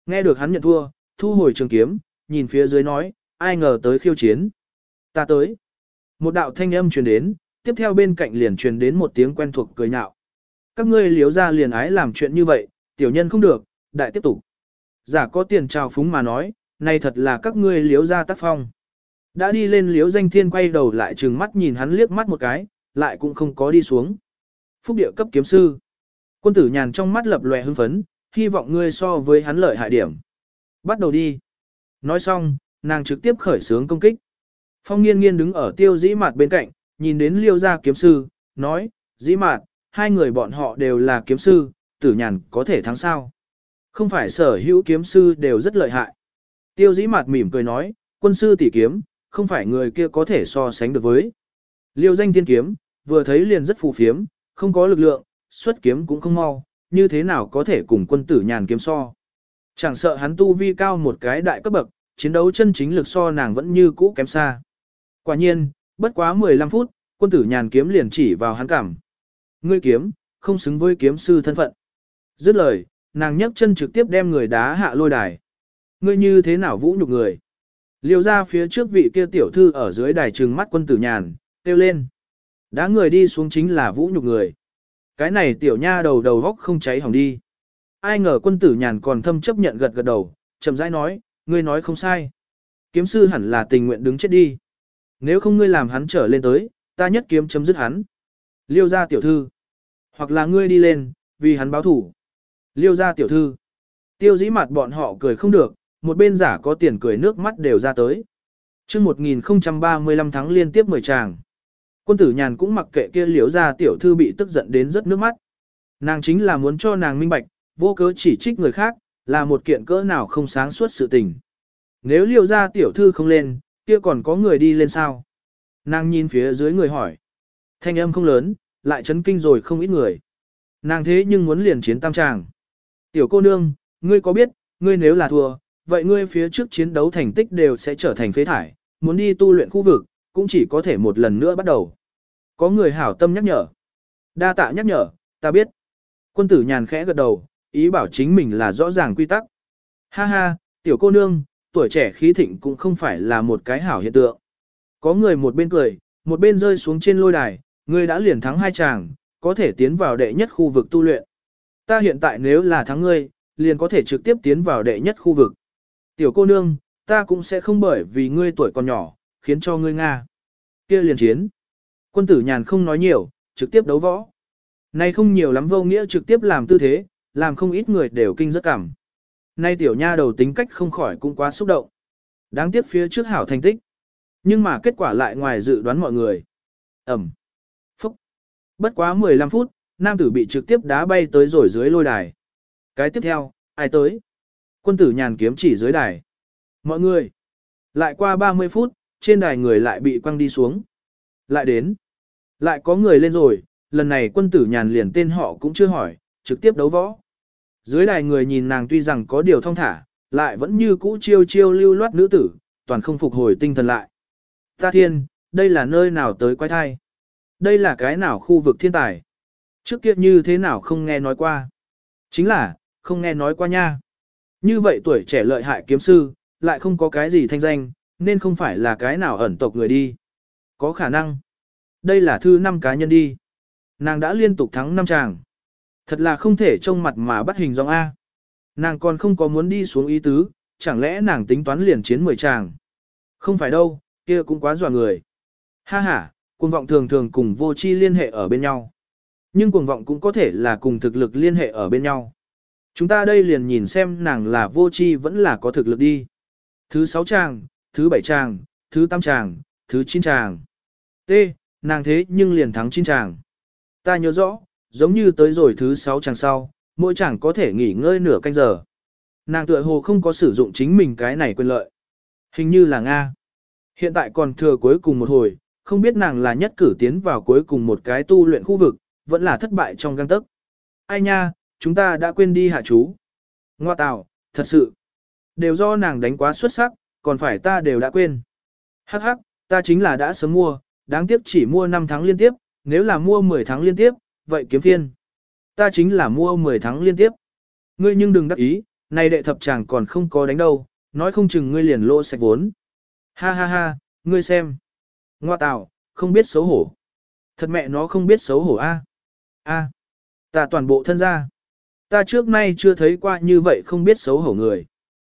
Nghe được hắn nhận thua, thu hồi trường kiếm, nhìn phía dưới nói, ai ngờ tới khiêu chiến. Ta tới. Một đạo thanh âm truyền đến, tiếp theo bên cạnh liền truyền đến một tiếng quen thuộc cười nhạo. Các ngươi liếu ra liền ái làm chuyện như vậy, tiểu nhân không được, đại tiếp tục. Giả có tiền trào phúng mà nói, này thật là các ngươi liếu ra tác phong. Đã đi lên liếu danh thiên quay đầu lại trừng mắt nhìn hắn liếc mắt một cái, lại cũng không có đi xuống. Phúc địa cấp kiếm sư. Quân tử nhàn trong mắt lập lòe hưng phấn, hy vọng ngươi so với hắn lợi hại điểm. Bắt đầu đi. Nói xong, nàng trực tiếp khởi sướng công kích. Phong nghiên nghiên đứng ở tiêu dĩ mạt bên cạnh, nhìn đến liêu gia kiếm sư, nói, dĩ mạt, hai người bọn họ đều là kiếm sư, tử nhàn có thể thắng sao. Không phải sở hữu kiếm sư đều rất lợi hại. Tiêu dĩ mạt mỉm cười nói, quân sư tỷ kiếm, không phải người kia có thể so sánh được với. Liêu danh thiên kiếm, vừa thấy liền rất phù phiếm, không có lực lượng, xuất kiếm cũng không mau, như thế nào có thể cùng quân tử nhàn kiếm so. Chẳng sợ hắn tu vi cao một cái đại cấp bậc, chiến đấu chân chính lực so nàng vẫn như cũ kém xa. Quả nhiên, bất quá 15 phút, quân tử nhàn kiếm liền chỉ vào hắn cảm. Ngươi kiếm, không xứng với kiếm sư thân phận. Dứt lời, nàng nhấc chân trực tiếp đem người đá hạ lôi đài. Ngươi như thế nào vũ nhục người? Liêu ra phía trước vị kia tiểu thư ở dưới đài trừng mắt quân tử nhàn, kêu lên. Đá người đi xuống chính là vũ nhục người. Cái này tiểu nha đầu đầu góc không cháy hỏng đi. Ai ngờ quân tử nhàn còn thâm chấp nhận gật gật đầu, chậm rãi nói, ngươi nói không sai. Kiếm sư hẳn là tình nguyện đứng chết đi. Nếu không ngươi làm hắn trở lên tới, ta nhất kiếm chấm dứt hắn. Liêu ra tiểu thư. Hoặc là ngươi đi lên, vì hắn báo thủ. Liêu ra tiểu thư. Tiêu dĩ mặt bọn họ cười không được, một bên giả có tiền cười nước mắt đều ra tới. chương 1035 tháng liên tiếp 10 tràng. Quân tử nhàn cũng mặc kệ kia liễu ra tiểu thư bị tức giận đến rất nước mắt. Nàng chính là muốn cho nàng minh bạch, vô cớ chỉ trích người khác, là một kiện cỡ nào không sáng suốt sự tình. Nếu liều ra tiểu thư không lên, kia còn có người đi lên sao? Nàng nhìn phía dưới người hỏi. Thanh âm không lớn, lại chấn kinh rồi không ít người. Nàng thế nhưng muốn liền chiến tam tràng. Tiểu cô nương, ngươi có biết, ngươi nếu là thua, vậy ngươi phía trước chiến đấu thành tích đều sẽ trở thành phế thải, muốn đi tu luyện khu vực, cũng chỉ có thể một lần nữa bắt đầu. Có người hảo tâm nhắc nhở. Đa tạ nhắc nhở, ta biết. Quân tử nhàn khẽ gật đầu, ý bảo chính mình là rõ ràng quy tắc. Ha ha, tiểu cô nương, tuổi trẻ khí thịnh cũng không phải là một cái hảo hiện tượng. Có người một bên cười, một bên rơi xuống trên lôi đài, ngươi đã liền thắng hai chàng, có thể tiến vào đệ nhất khu vực tu luyện. Ta hiện tại nếu là thắng ngươi, liền có thể trực tiếp tiến vào đệ nhất khu vực. Tiểu cô nương, ta cũng sẽ không bởi vì ngươi tuổi còn nhỏ, khiến cho ngươi Nga. kia liền chiến. Quân tử nhàn không nói nhiều, trực tiếp đấu võ. Này không nhiều lắm vô nghĩa trực tiếp làm tư thế, làm không ít người đều kinh rất cảm. Nay tiểu nha đầu tính cách không khỏi cũng quá xúc động. Đáng tiếc phía trước hảo thành tích. Nhưng mà kết quả lại ngoài dự đoán mọi người. Ẩm. Phúc. Bất quá 15 phút, nam tử bị trực tiếp đá bay tới rồi dưới lôi đài. Cái tiếp theo, ai tới? Quân tử nhàn kiếm chỉ dưới đài. Mọi người. Lại qua 30 phút, trên đài người lại bị quăng đi xuống. Lại đến. Lại có người lên rồi, lần này quân tử nhàn liền tên họ cũng chưa hỏi, trực tiếp đấu võ. Dưới đài người nhìn nàng tuy rằng có điều thông thả, lại vẫn như cũ chiêu chiêu lưu loát nữ tử, toàn không phục hồi tinh thần lại. Ta thiên, đây là nơi nào tới quái thai? Đây là cái nào khu vực thiên tài? Trước kia như thế nào không nghe nói qua? Chính là, không nghe nói qua nha. Như vậy tuổi trẻ lợi hại kiếm sư, lại không có cái gì thanh danh, nên không phải là cái nào ẩn tộc người đi. Có khả năng. Đây là thư năm cá nhân đi. Nàng đã liên tục thắng năm chàng. Thật là không thể trông mặt mà bắt hình dòng A. Nàng còn không có muốn đi xuống ý tứ, chẳng lẽ nàng tính toán liền chiến 10 chàng. Không phải đâu, kia cũng quá dọa người. Ha ha, cuồng vọng thường thường cùng vô chi liên hệ ở bên nhau. Nhưng cuồng vọng cũng có thể là cùng thực lực liên hệ ở bên nhau. Chúng ta đây liền nhìn xem nàng là vô chi vẫn là có thực lực đi. Thứ sáu chàng, thứ bảy chàng, thứ tám chàng, thứ chín chàng. T, nàng thế nhưng liền thắng chín chàng. Ta nhớ rõ, giống như tới rồi thứ 6 chàng sau, mỗi chàng có thể nghỉ ngơi nửa canh giờ. Nàng tựa hồ không có sử dụng chính mình cái này quyền lợi. Hình như là Nga. Hiện tại còn thừa cuối cùng một hồi, không biết nàng là nhất cử tiến vào cuối cùng một cái tu luyện khu vực, vẫn là thất bại trong găng tức. Ai nha, chúng ta đã quên đi hạ chú. Ngoa tạo, thật sự. Đều do nàng đánh quá xuất sắc, còn phải ta đều đã quên. Hắc hắc, ta chính là đã sớm mua, đáng tiếc chỉ mua 5 tháng liên tiếp, nếu là mua 10 tháng liên tiếp, vậy kiếm phiên. Ta chính là mua 10 tháng liên tiếp. Ngươi nhưng đừng đắc ý, này đệ thập chàng còn không có đánh đâu, nói không chừng ngươi liền lỗ sạch vốn. Ha ha ha, ngươi xem. Ngoa tạo, không biết xấu hổ. Thật mẹ nó không biết xấu hổ a. A, ta toàn bộ thân ra. Ta trước nay chưa thấy qua như vậy không biết xấu hổ người.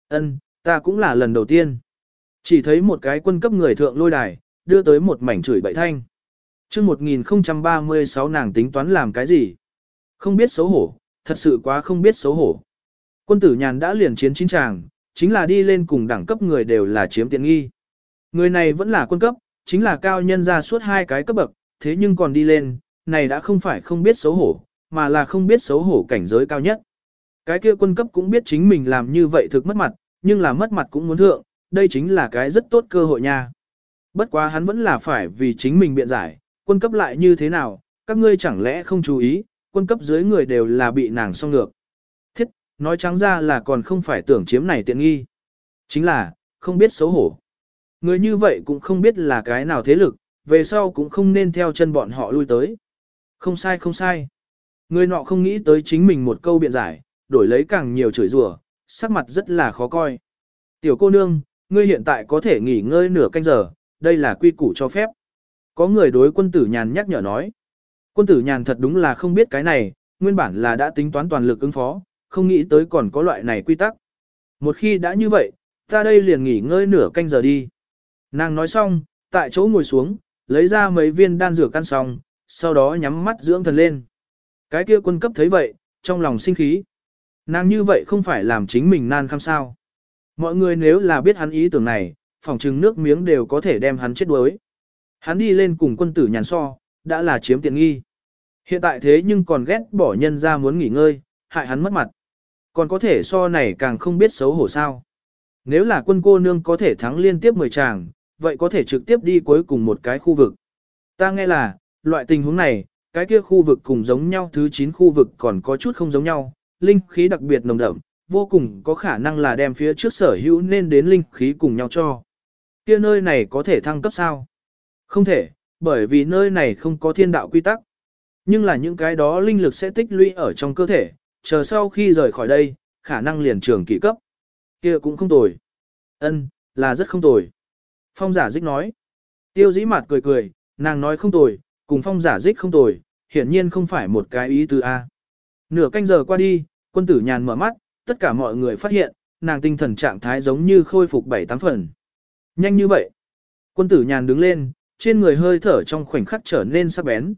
Ân, ta cũng là lần đầu tiên. Chỉ thấy một cái quân cấp người thượng lôi đài, đưa tới một mảnh chửi bậy thanh. Trước 1036 nàng tính toán làm cái gì? Không biết xấu hổ, thật sự quá không biết xấu hổ. Quân tử nhàn đã liền chiến chính tràng, chính là đi lên cùng đẳng cấp người đều là chiếm tiện nghi. Người này vẫn là quân cấp, chính là cao nhân ra suốt hai cái cấp bậc, thế nhưng còn đi lên, này đã không phải không biết xấu hổ, mà là không biết xấu hổ cảnh giới cao nhất. Cái kia quân cấp cũng biết chính mình làm như vậy thực mất mặt, nhưng là mất mặt cũng muốn thượng, đây chính là cái rất tốt cơ hội nha. Bất quá hắn vẫn là phải vì chính mình biện giải, quân cấp lại như thế nào, các ngươi chẳng lẽ không chú ý, quân cấp dưới người đều là bị nàng song ngược. Thiết, nói trắng ra là còn không phải tưởng chiếm này tiện nghi. Chính là, không biết xấu hổ. Người như vậy cũng không biết là cái nào thế lực, về sau cũng không nên theo chân bọn họ lui tới. Không sai không sai. Người nọ không nghĩ tới chính mình một câu biện giải, đổi lấy càng nhiều chửi rủa, sắc mặt rất là khó coi. Tiểu cô nương, ngươi hiện tại có thể nghỉ ngơi nửa canh giờ, đây là quy củ cho phép. Có người đối quân tử nhàn nhắc nhở nói. Quân tử nhàn thật đúng là không biết cái này, nguyên bản là đã tính toán toàn lực ứng phó, không nghĩ tới còn có loại này quy tắc. Một khi đã như vậy, ta đây liền nghỉ ngơi nửa canh giờ đi. Nàng nói xong, tại chỗ ngồi xuống, lấy ra mấy viên đan dược căn xong, sau đó nhắm mắt dưỡng thần lên. Cái kia quân cấp thấy vậy, trong lòng sinh khí. Nàng như vậy không phải làm chính mình nan khăm sao. Mọi người nếu là biết hắn ý tưởng này, phòng trừng nước miếng đều có thể đem hắn chết đuối. Hắn đi lên cùng quân tử nhàn so, đã là chiếm tiện nghi. Hiện tại thế nhưng còn ghét bỏ nhân ra muốn nghỉ ngơi, hại hắn mất mặt. Còn có thể so này càng không biết xấu hổ sao. Nếu là quân cô nương có thể thắng liên tiếp 10 chàng, vậy có thể trực tiếp đi cuối cùng một cái khu vực. Ta nghe là, loại tình huống này, cái kia khu vực cùng giống nhau thứ 9 khu vực còn có chút không giống nhau, linh khí đặc biệt nồng đậm, vô cùng có khả năng là đem phía trước sở hữu nên đến linh khí cùng nhau cho. Kia nơi này có thể thăng cấp sao? Không thể, bởi vì nơi này không có thiên đạo quy tắc. Nhưng là những cái đó linh lực sẽ tích lũy ở trong cơ thể, chờ sau khi rời khỏi đây, khả năng liền trường kỳ cấp. Kia cũng không tồi. Ân, là rất không tồi. Phong giả dích nói. Tiêu dĩ mặt cười cười, nàng nói không tồi, cùng phong giả dích không tồi, hiển nhiên không phải một cái ý từ A. Nửa canh giờ qua đi, quân tử nhàn mở mắt, tất cả mọi người phát hiện, nàng tinh thần trạng thái giống như khôi phục bảy tám phần. Nhanh như vậy. Quân tử nhàn đứng lên, trên người hơi thở trong khoảnh khắc trở nên sắc bén.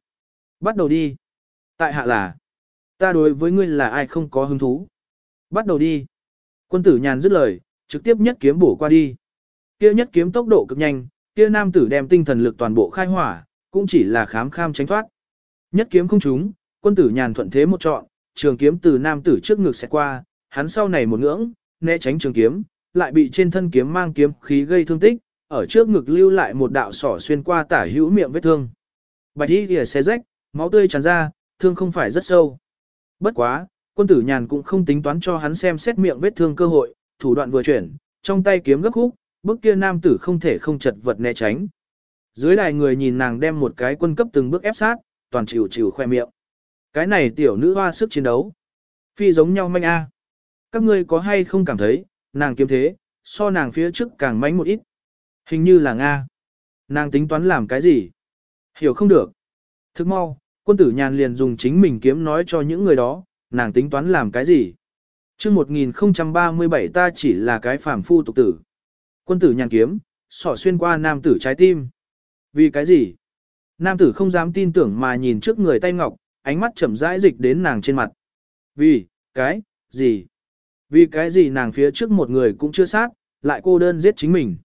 Bắt đầu đi. Tại hạ là, ta đối với ngươi là ai không có hứng thú. Bắt đầu đi. Quân tử nhàn dứt lời, trực tiếp nhất kiếm bổ qua đi. Kia nhất kiếm tốc độ cực nhanh, kia nam tử đem tinh thần lực toàn bộ khai hỏa, cũng chỉ là khám kham tránh thoát. Nhất kiếm không trúng, quân tử nhàn thuận thế một trọn, trường kiếm từ nam tử trước ngực sẽ qua, hắn sau này một ngưỡng, né tránh trường kiếm, lại bị trên thân kiếm mang kiếm khí gây thương tích, ở trước ngực lưu lại một đạo sỏ xuyên qua tả hữu miệng vết thương. Bạch y kìa xé rách, máu tươi tràn ra, thương không phải rất sâu. Bất quá, quân tử nhàn cũng không tính toán cho hắn xem xét miệng vết thương cơ hội, thủ đoạn vừa chuyển, trong tay kiếm gấp khúc, bước kia nam tử không thể không chật vật né tránh. Dưới đài người nhìn nàng đem một cái quân cấp từng bước ép sát, toàn chịu chịu khoe miệng. Cái này tiểu nữ hoa sức chiến đấu. Phi giống nhau manh a. Các ngươi có hay không cảm thấy, nàng kiếm thế, so nàng phía trước càng mánh một ít. Hình như là Nga. Nàng tính toán làm cái gì? Hiểu không được. Thức mau, quân tử nhàn liền dùng chính mình kiếm nói cho những người đó, nàng tính toán làm cái gì? chương 1037 ta chỉ là cái phàm phu tục tử. Quân tử nhàn kiếm, sỏ xuyên qua nam tử trái tim. Vì cái gì? Nam tử không dám tin tưởng mà nhìn trước người tay ngọc, ánh mắt chậm rãi dịch đến nàng trên mặt. Vì, cái, gì? Vì cái gì nàng phía trước một người cũng chưa sát, lại cô đơn giết chính mình.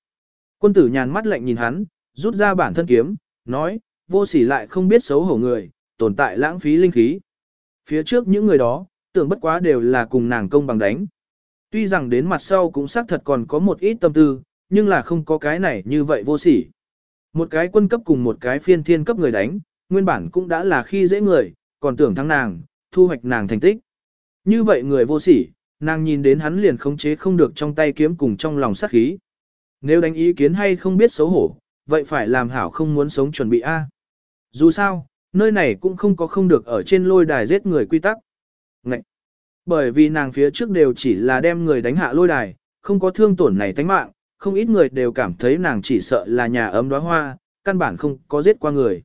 Quân tử nhàn mắt lạnh nhìn hắn, rút ra bản thân kiếm, nói, vô sỉ lại không biết xấu hổ người, tồn tại lãng phí linh khí. Phía trước những người đó, tưởng bất quá đều là cùng nàng công bằng đánh. Tuy rằng đến mặt sau cũng xác thật còn có một ít tâm tư, nhưng là không có cái này như vậy vô sỉ. Một cái quân cấp cùng một cái phiên thiên cấp người đánh, nguyên bản cũng đã là khi dễ người, còn tưởng thắng nàng, thu hoạch nàng thành tích. Như vậy người vô sỉ, nàng nhìn đến hắn liền khống chế không được trong tay kiếm cùng trong lòng sát khí. Nếu đánh ý kiến hay không biết xấu hổ, vậy phải làm hảo không muốn sống chuẩn bị A. Dù sao, nơi này cũng không có không được ở trên lôi đài giết người quy tắc. Ngậy! Bởi vì nàng phía trước đều chỉ là đem người đánh hạ lôi đài, không có thương tổn này tánh mạng, không ít người đều cảm thấy nàng chỉ sợ là nhà ấm đóa hoa, căn bản không có giết qua người.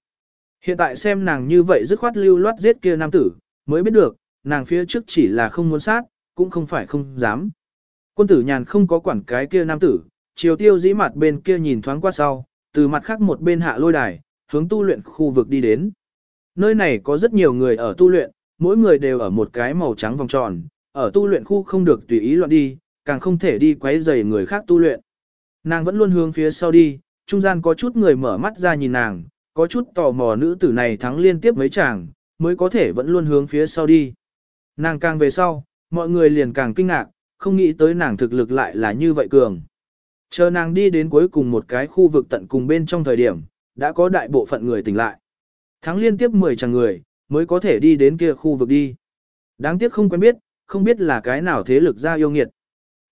Hiện tại xem nàng như vậy dứt khoát lưu loát giết kia nam tử, mới biết được, nàng phía trước chỉ là không muốn sát, cũng không phải không dám. Quân tử nhàn không có quản cái kia nam tử, chiều tiêu dĩ mặt bên kia nhìn thoáng qua sau, từ mặt khác một bên hạ lôi đài, hướng tu luyện khu vực đi đến. Nơi này có rất nhiều người ở tu luyện, mỗi người đều ở một cái màu trắng vòng tròn, ở tu luyện khu không được tùy ý loạn đi, càng không thể đi quấy rầy người khác tu luyện. Nàng vẫn luôn hướng phía sau đi, trung gian có chút người mở mắt ra nhìn nàng, có chút tò mò nữ tử này thắng liên tiếp mấy chàng, mới có thể vẫn luôn hướng phía sau đi. Nàng càng về sau, mọi người liền càng kinh ngạc, không nghĩ tới nàng thực lực lại là như vậy cường. Chờ nàng đi đến cuối cùng một cái khu vực tận cùng bên trong thời điểm, đã có đại bộ phận người tỉnh lại. Thắng liên tiếp 10 chàng người, mới có thể đi đến kia khu vực đi. Đáng tiếc không quen biết, không biết là cái nào thế lực ra yêu nghiệt.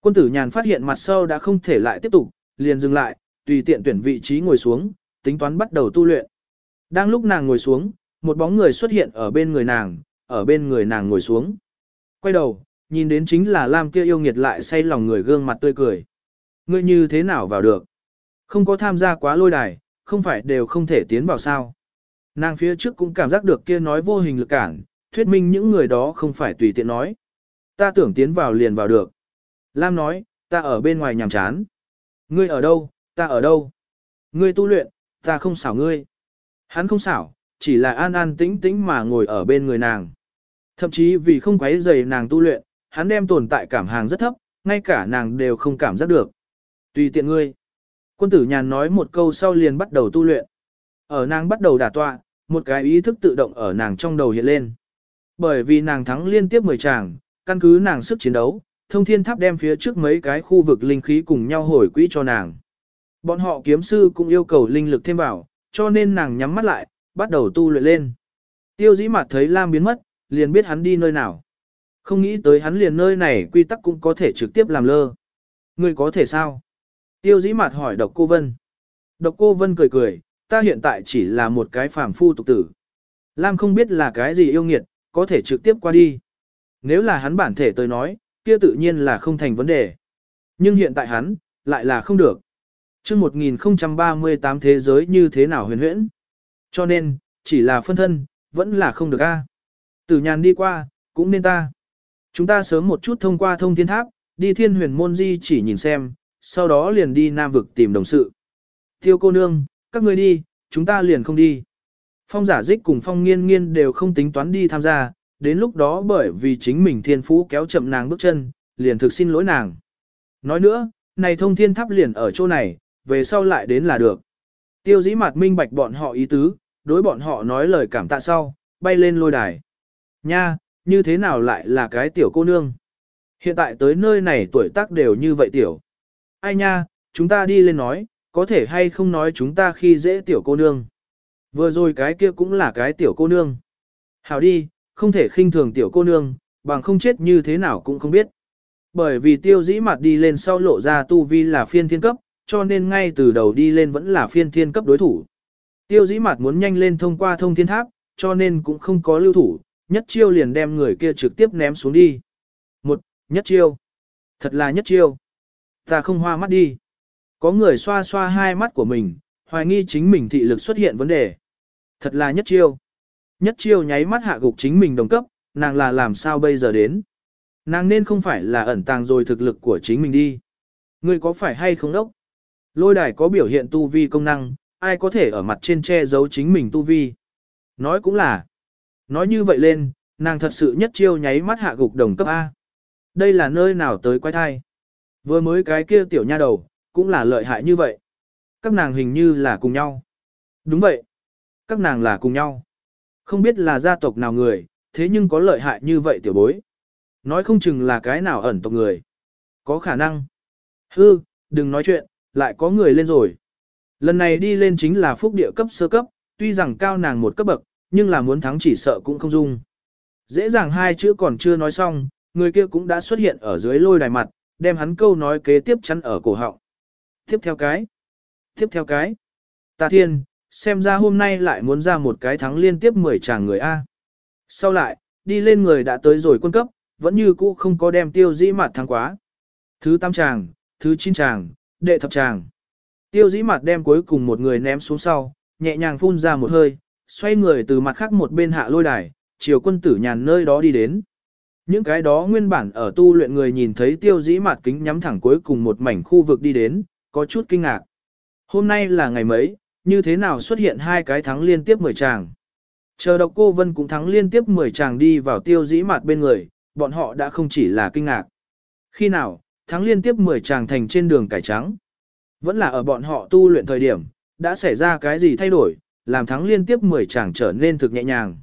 Quân tử nhàn phát hiện mặt sau đã không thể lại tiếp tục, liền dừng lại, tùy tiện tuyển vị trí ngồi xuống, tính toán bắt đầu tu luyện. Đang lúc nàng ngồi xuống, một bóng người xuất hiện ở bên người nàng, ở bên người nàng ngồi xuống. Quay đầu, nhìn đến chính là Lam kia yêu nghiệt lại say lòng người gương mặt tươi cười. Ngươi như thế nào vào được? Không có tham gia quá lôi đài, không phải đều không thể tiến vào sao. Nàng phía trước cũng cảm giác được kia nói vô hình lực cản, thuyết minh những người đó không phải tùy tiện nói. Ta tưởng tiến vào liền vào được. Lam nói, ta ở bên ngoài nhàm chán. Ngươi ở đâu, ta ở đâu? Ngươi tu luyện, ta không xảo ngươi. Hắn không xảo, chỉ là an an tĩnh tĩnh mà ngồi ở bên người nàng. Thậm chí vì không quấy rầy nàng tu luyện, hắn đem tồn tại cảm hàng rất thấp, ngay cả nàng đều không cảm giác được. Tùy tiện ngươi. Quân tử nhàn nói một câu sau liền bắt đầu tu luyện. Ở nàng bắt đầu đả tọa, một cái ý thức tự động ở nàng trong đầu hiện lên. Bởi vì nàng thắng liên tiếp 10 tràng, căn cứ nàng sức chiến đấu, thông thiên tháp đem phía trước mấy cái khu vực linh khí cùng nhau hồi quỹ cho nàng. Bọn họ kiếm sư cũng yêu cầu linh lực thêm vào, cho nên nàng nhắm mắt lại, bắt đầu tu luyện lên. Tiêu dĩ mặt thấy Lam biến mất, liền biết hắn đi nơi nào. Không nghĩ tới hắn liền nơi này quy tắc cũng có thể trực tiếp làm lơ. Ngươi có thể sao? Tiêu dĩ mặt hỏi độc cô Vân. Độc cô Vân cười cười, ta hiện tại chỉ là một cái phàm phu tục tử. Lam không biết là cái gì yêu nghiệt, có thể trực tiếp qua đi. Nếu là hắn bản thể tới nói, kia tự nhiên là không thành vấn đề. Nhưng hiện tại hắn, lại là không được. chương 1038 thế giới như thế nào huyền huyễn. Cho nên, chỉ là phân thân, vẫn là không được a. Tử nhàn đi qua, cũng nên ta. Chúng ta sớm một chút thông qua thông thiên tháp, đi thiên huyền môn di chỉ nhìn xem, sau đó liền đi nam vực tìm đồng sự. Tiêu cô nương, các ngươi đi, chúng ta liền không đi. Phong giả dích cùng phong nghiên nghiên đều không tính toán đi tham gia, đến lúc đó bởi vì chính mình thiên phú kéo chậm nàng bước chân, liền thực xin lỗi nàng. Nói nữa, này thông thiên tháp liền ở chỗ này, về sau lại đến là được. Tiêu dĩ mặt minh bạch bọn họ ý tứ, đối bọn họ nói lời cảm tạ sau, bay lên lôi đài. Nha, như thế nào lại là cái tiểu cô nương? Hiện tại tới nơi này tuổi tác đều như vậy tiểu. Ai nha, chúng ta đi lên nói, có thể hay không nói chúng ta khi dễ tiểu cô nương. Vừa rồi cái kia cũng là cái tiểu cô nương. Hảo đi, không thể khinh thường tiểu cô nương, bằng không chết như thế nào cũng không biết. Bởi vì tiêu dĩ mặt đi lên sau lộ ra tu vi là phiên thiên cấp, cho nên ngay từ đầu đi lên vẫn là phiên thiên cấp đối thủ. Tiêu dĩ mặt muốn nhanh lên thông qua thông thiên tháp, cho nên cũng không có lưu thủ, nhất chiêu liền đem người kia trực tiếp ném xuống đi. Một, nhất chiêu. Thật là nhất chiêu. Ta không hoa mắt đi. Có người xoa xoa hai mắt của mình, hoài nghi chính mình thị lực xuất hiện vấn đề. Thật là nhất chiêu. Nhất chiêu nháy mắt hạ gục chính mình đồng cấp, nàng là làm sao bây giờ đến. Nàng nên không phải là ẩn tàng rồi thực lực của chính mình đi. Ngươi có phải hay không đốc? Lôi đài có biểu hiện tu vi công năng, ai có thể ở mặt trên che giấu chính mình tu vi. Nói cũng là. Nói như vậy lên, nàng thật sự nhất chiêu nháy mắt hạ gục đồng cấp A. Đây là nơi nào tới quay thai. Vừa mới cái kia tiểu nha đầu, cũng là lợi hại như vậy. Các nàng hình như là cùng nhau. Đúng vậy. Các nàng là cùng nhau. Không biết là gia tộc nào người, thế nhưng có lợi hại như vậy tiểu bối. Nói không chừng là cái nào ẩn tộc người. Có khả năng. Hư, đừng nói chuyện, lại có người lên rồi. Lần này đi lên chính là phúc địa cấp sơ cấp, tuy rằng cao nàng một cấp bậc, nhưng là muốn thắng chỉ sợ cũng không dung. Dễ dàng hai chữ còn chưa nói xong, người kia cũng đã xuất hiện ở dưới lôi đài mặt, đem hắn câu nói kế tiếp chắn ở cổ họng. Tiếp theo cái. Tiếp theo cái. Ta thiên, xem ra hôm nay lại muốn ra một cái thắng liên tiếp 10 chàng người A. Sau lại, đi lên người đã tới rồi quân cấp, vẫn như cũ không có đem tiêu dĩ mặt thắng quá. Thứ 8 chàng, thứ 9 chàng, đệ thập chàng. Tiêu dĩ mặt đem cuối cùng một người ném xuống sau, nhẹ nhàng phun ra một hơi, xoay người từ mặt khác một bên hạ lôi đài, chiều quân tử nhàn nơi đó đi đến. Những cái đó nguyên bản ở tu luyện người nhìn thấy tiêu dĩ mặt kính nhắm thẳng cuối cùng một mảnh khu vực đi đến, có chút kinh ngạc. Hôm nay là ngày mấy, như thế nào xuất hiện hai cái thắng liên tiếp 10 chàng. Chờ độc cô Vân cũng thắng liên tiếp 10 chàng đi vào tiêu dĩ mặt bên người, bọn họ đã không chỉ là kinh ngạc. Khi nào, thắng liên tiếp 10 chàng thành trên đường cải trắng. Vẫn là ở bọn họ tu luyện thời điểm, đã xảy ra cái gì thay đổi, làm thắng liên tiếp 10 chàng trở nên thực nhẹ nhàng.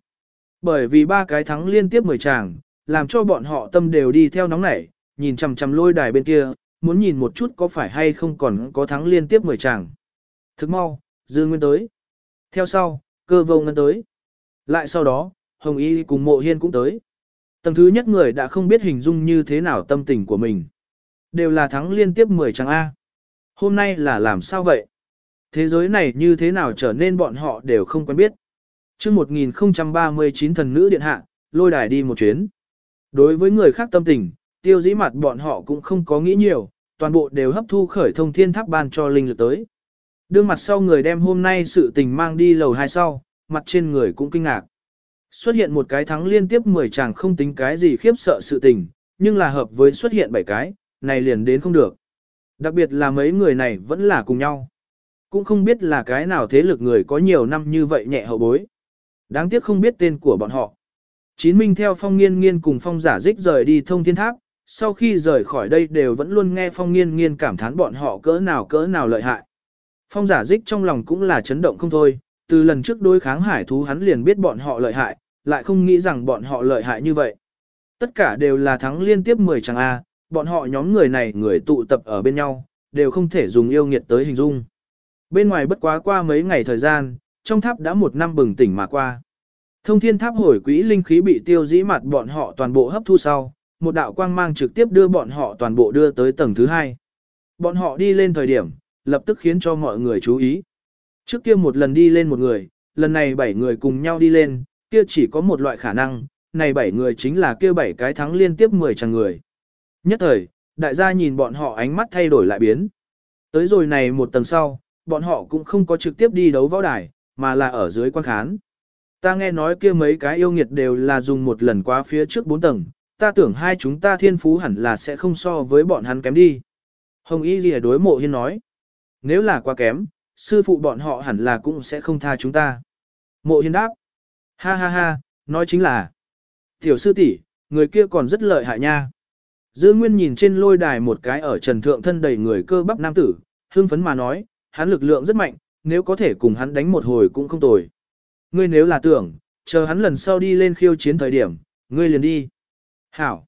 Bởi vì ba cái thắng liên tiếp 10 chàng, làm cho bọn họ tâm đều đi theo nóng nảy, nhìn chằm chằm lôi đài bên kia, muốn nhìn một chút có phải hay không còn có thắng liên tiếp 10 chàng. Thức mau, dư nguyên tới. Theo sau, cơ vô ngân tới. Lại sau đó, Hồng Y cùng mộ hiên cũng tới. Tầng thứ nhất người đã không biết hình dung như thế nào tâm tình của mình. Đều là thắng liên tiếp 10 chàng A. Hôm nay là làm sao vậy? Thế giới này như thế nào trở nên bọn họ đều không quen biết. Trước 1039 thần nữ điện hạ, lôi đài đi một chuyến. Đối với người khác tâm tình, tiêu dĩ mặt bọn họ cũng không có nghĩ nhiều, toàn bộ đều hấp thu khởi thông thiên tháp ban cho linh lực tới. Đương mặt sau người đem hôm nay sự tình mang đi lầu hai sau, mặt trên người cũng kinh ngạc. Xuất hiện một cái thắng liên tiếp 10 chàng không tính cái gì khiếp sợ sự tình, nhưng là hợp với xuất hiện 7 cái, này liền đến không được. Đặc biệt là mấy người này vẫn là cùng nhau. Cũng không biết là cái nào thế lực người có nhiều năm như vậy nhẹ hậu bối. Đáng tiếc không biết tên của bọn họ. Chín minh theo phong nghiên nghiên cùng phong giả dích rời đi thông thiên tháp, sau khi rời khỏi đây đều vẫn luôn nghe phong nghiên nghiên cảm thán bọn họ cỡ nào cỡ nào lợi hại. Phong giả dích trong lòng cũng là chấn động không thôi, từ lần trước đối kháng hải thú hắn liền biết bọn họ lợi hại, lại không nghĩ rằng bọn họ lợi hại như vậy. Tất cả đều là thắng liên tiếp 10 chẳng A, bọn họ nhóm người này người tụ tập ở bên nhau, đều không thể dùng yêu nghiệt tới hình dung. Bên ngoài bất quá qua mấy ngày thời gian, trong tháp đã một năm bừng tỉnh mà qua. Thông thiên tháp hồi quỹ linh khí bị tiêu dĩ mặt bọn họ toàn bộ hấp thu sau, một đạo quang mang trực tiếp đưa bọn họ toàn bộ đưa tới tầng thứ hai. Bọn họ đi lên thời điểm, lập tức khiến cho mọi người chú ý. Trước kia một lần đi lên một người, lần này bảy người cùng nhau đi lên, kia chỉ có một loại khả năng, này bảy người chính là kia bảy cái thắng liên tiếp 10 chàng người. Nhất thời, đại gia nhìn bọn họ ánh mắt thay đổi lại biến. Tới rồi này một tầng sau, bọn họ cũng không có trực tiếp đi đấu võ đài, mà là ở dưới quan khán. Ta nghe nói kia mấy cái yêu nghiệt đều là dùng một lần qua phía trước bốn tầng, ta tưởng hai chúng ta thiên phú hẳn là sẽ không so với bọn hắn kém đi. Hồng Y Ghi đối mộ hiên nói, nếu là quá kém, sư phụ bọn họ hẳn là cũng sẽ không tha chúng ta. Mộ hiên đáp, ha ha ha, nói chính là, tiểu sư tỷ, người kia còn rất lợi hại nha. Dư Nguyên nhìn trên lôi đài một cái ở trần thượng thân đầy người cơ bắp nam tử, hưng phấn mà nói, hắn lực lượng rất mạnh, nếu có thể cùng hắn đánh một hồi cũng không tồi. Ngươi nếu là tưởng, chờ hắn lần sau đi lên khiêu chiến thời điểm, ngươi liền đi. Hảo.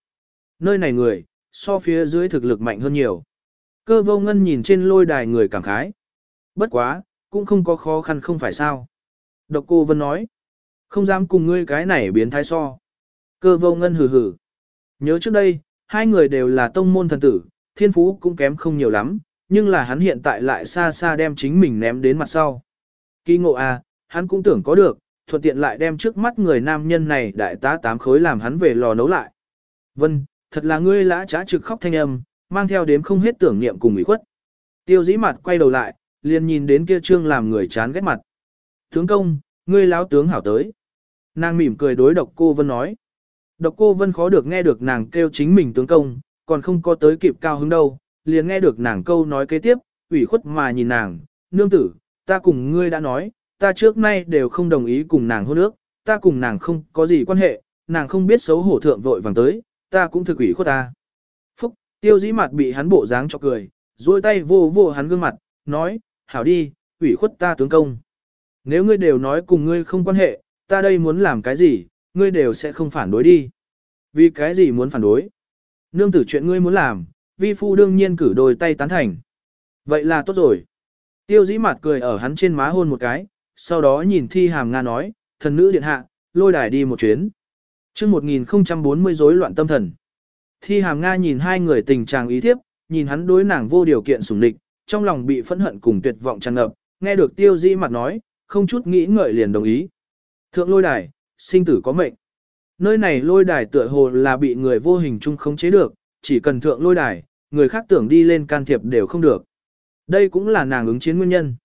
Nơi này người, so phía dưới thực lực mạnh hơn nhiều. Cơ vô ngân nhìn trên lôi đài người cảm khái. Bất quá, cũng không có khó khăn không phải sao. Độc cô Vân nói. Không dám cùng ngươi cái này biến thái so. Cơ vô ngân hừ hừ. Nhớ trước đây, hai người đều là tông môn thần tử, thiên phú cũng kém không nhiều lắm, nhưng là hắn hiện tại lại xa xa đem chính mình ném đến mặt sau. Kỳ ngộ à, hắn cũng tưởng có được, thuận tiện lại đem trước mắt người nam nhân này đại tá tám khối làm hắn về lò nấu lại. Vân, thật là ngươi lã trá trực khóc thanh âm, mang theo đếm không hết tưởng niệm cùng ủy khuất. Tiêu dĩ mặt quay đầu lại, liền nhìn đến kia trương làm người chán ghét mặt. Tướng công, ngươi láo tướng hảo tới. Nàng mỉm cười đối độc cô Vân nói. Độc cô Vân khó được nghe được nàng kêu chính mình tướng công, còn không có tới kịp cao hứng đâu, liền nghe được nàng câu nói kế tiếp, ủy khuất mà nhìn nàng, nương tử, ta cùng ngươi đã nói, ta trước nay đều không đồng ý cùng nàng hôn ước, ta cùng nàng không có gì quan hệ, nàng không biết xấu hổ thượng vội vàng tới, ta cũng thực ủy khuất ta. Phúc, tiêu dĩ mặt bị hắn bộ dáng cho cười, duỗi tay vô vô hắn gương mặt, nói, hảo đi, ủy khuất ta tướng công. Nếu ngươi đều nói cùng ngươi không quan hệ, ta đây muốn làm cái gì, ngươi đều sẽ không phản đối đi. Vì cái gì muốn phản đối? Nương tử chuyện ngươi muốn làm, vi phu đương nhiên cử đôi tay tán thành. Vậy là tốt rồi. Tiêu dĩ mặt cười ở hắn trên má hôn một cái, sau đó nhìn thi hàm Nga nói, thần nữ điện hạ, lôi đài đi một chuyến. chương 1040 rối loạn tâm thần. Thi hàm Nga nhìn hai người tình trạng ý thiếp, nhìn hắn đối nàng vô điều kiện sủng địch, trong lòng bị phẫn hận cùng tuyệt vọng tràn ngập, nghe được tiêu Di mặt nói, không chút nghĩ ngợi liền đồng ý. Thượng lôi đài, sinh tử có mệnh. Nơi này lôi đài tựa hồ là bị người vô hình chung khống chế được, chỉ cần thượng lôi đài, người khác tưởng đi lên can thiệp đều không được. Đây cũng là nàng ứng chiến nguyên nhân.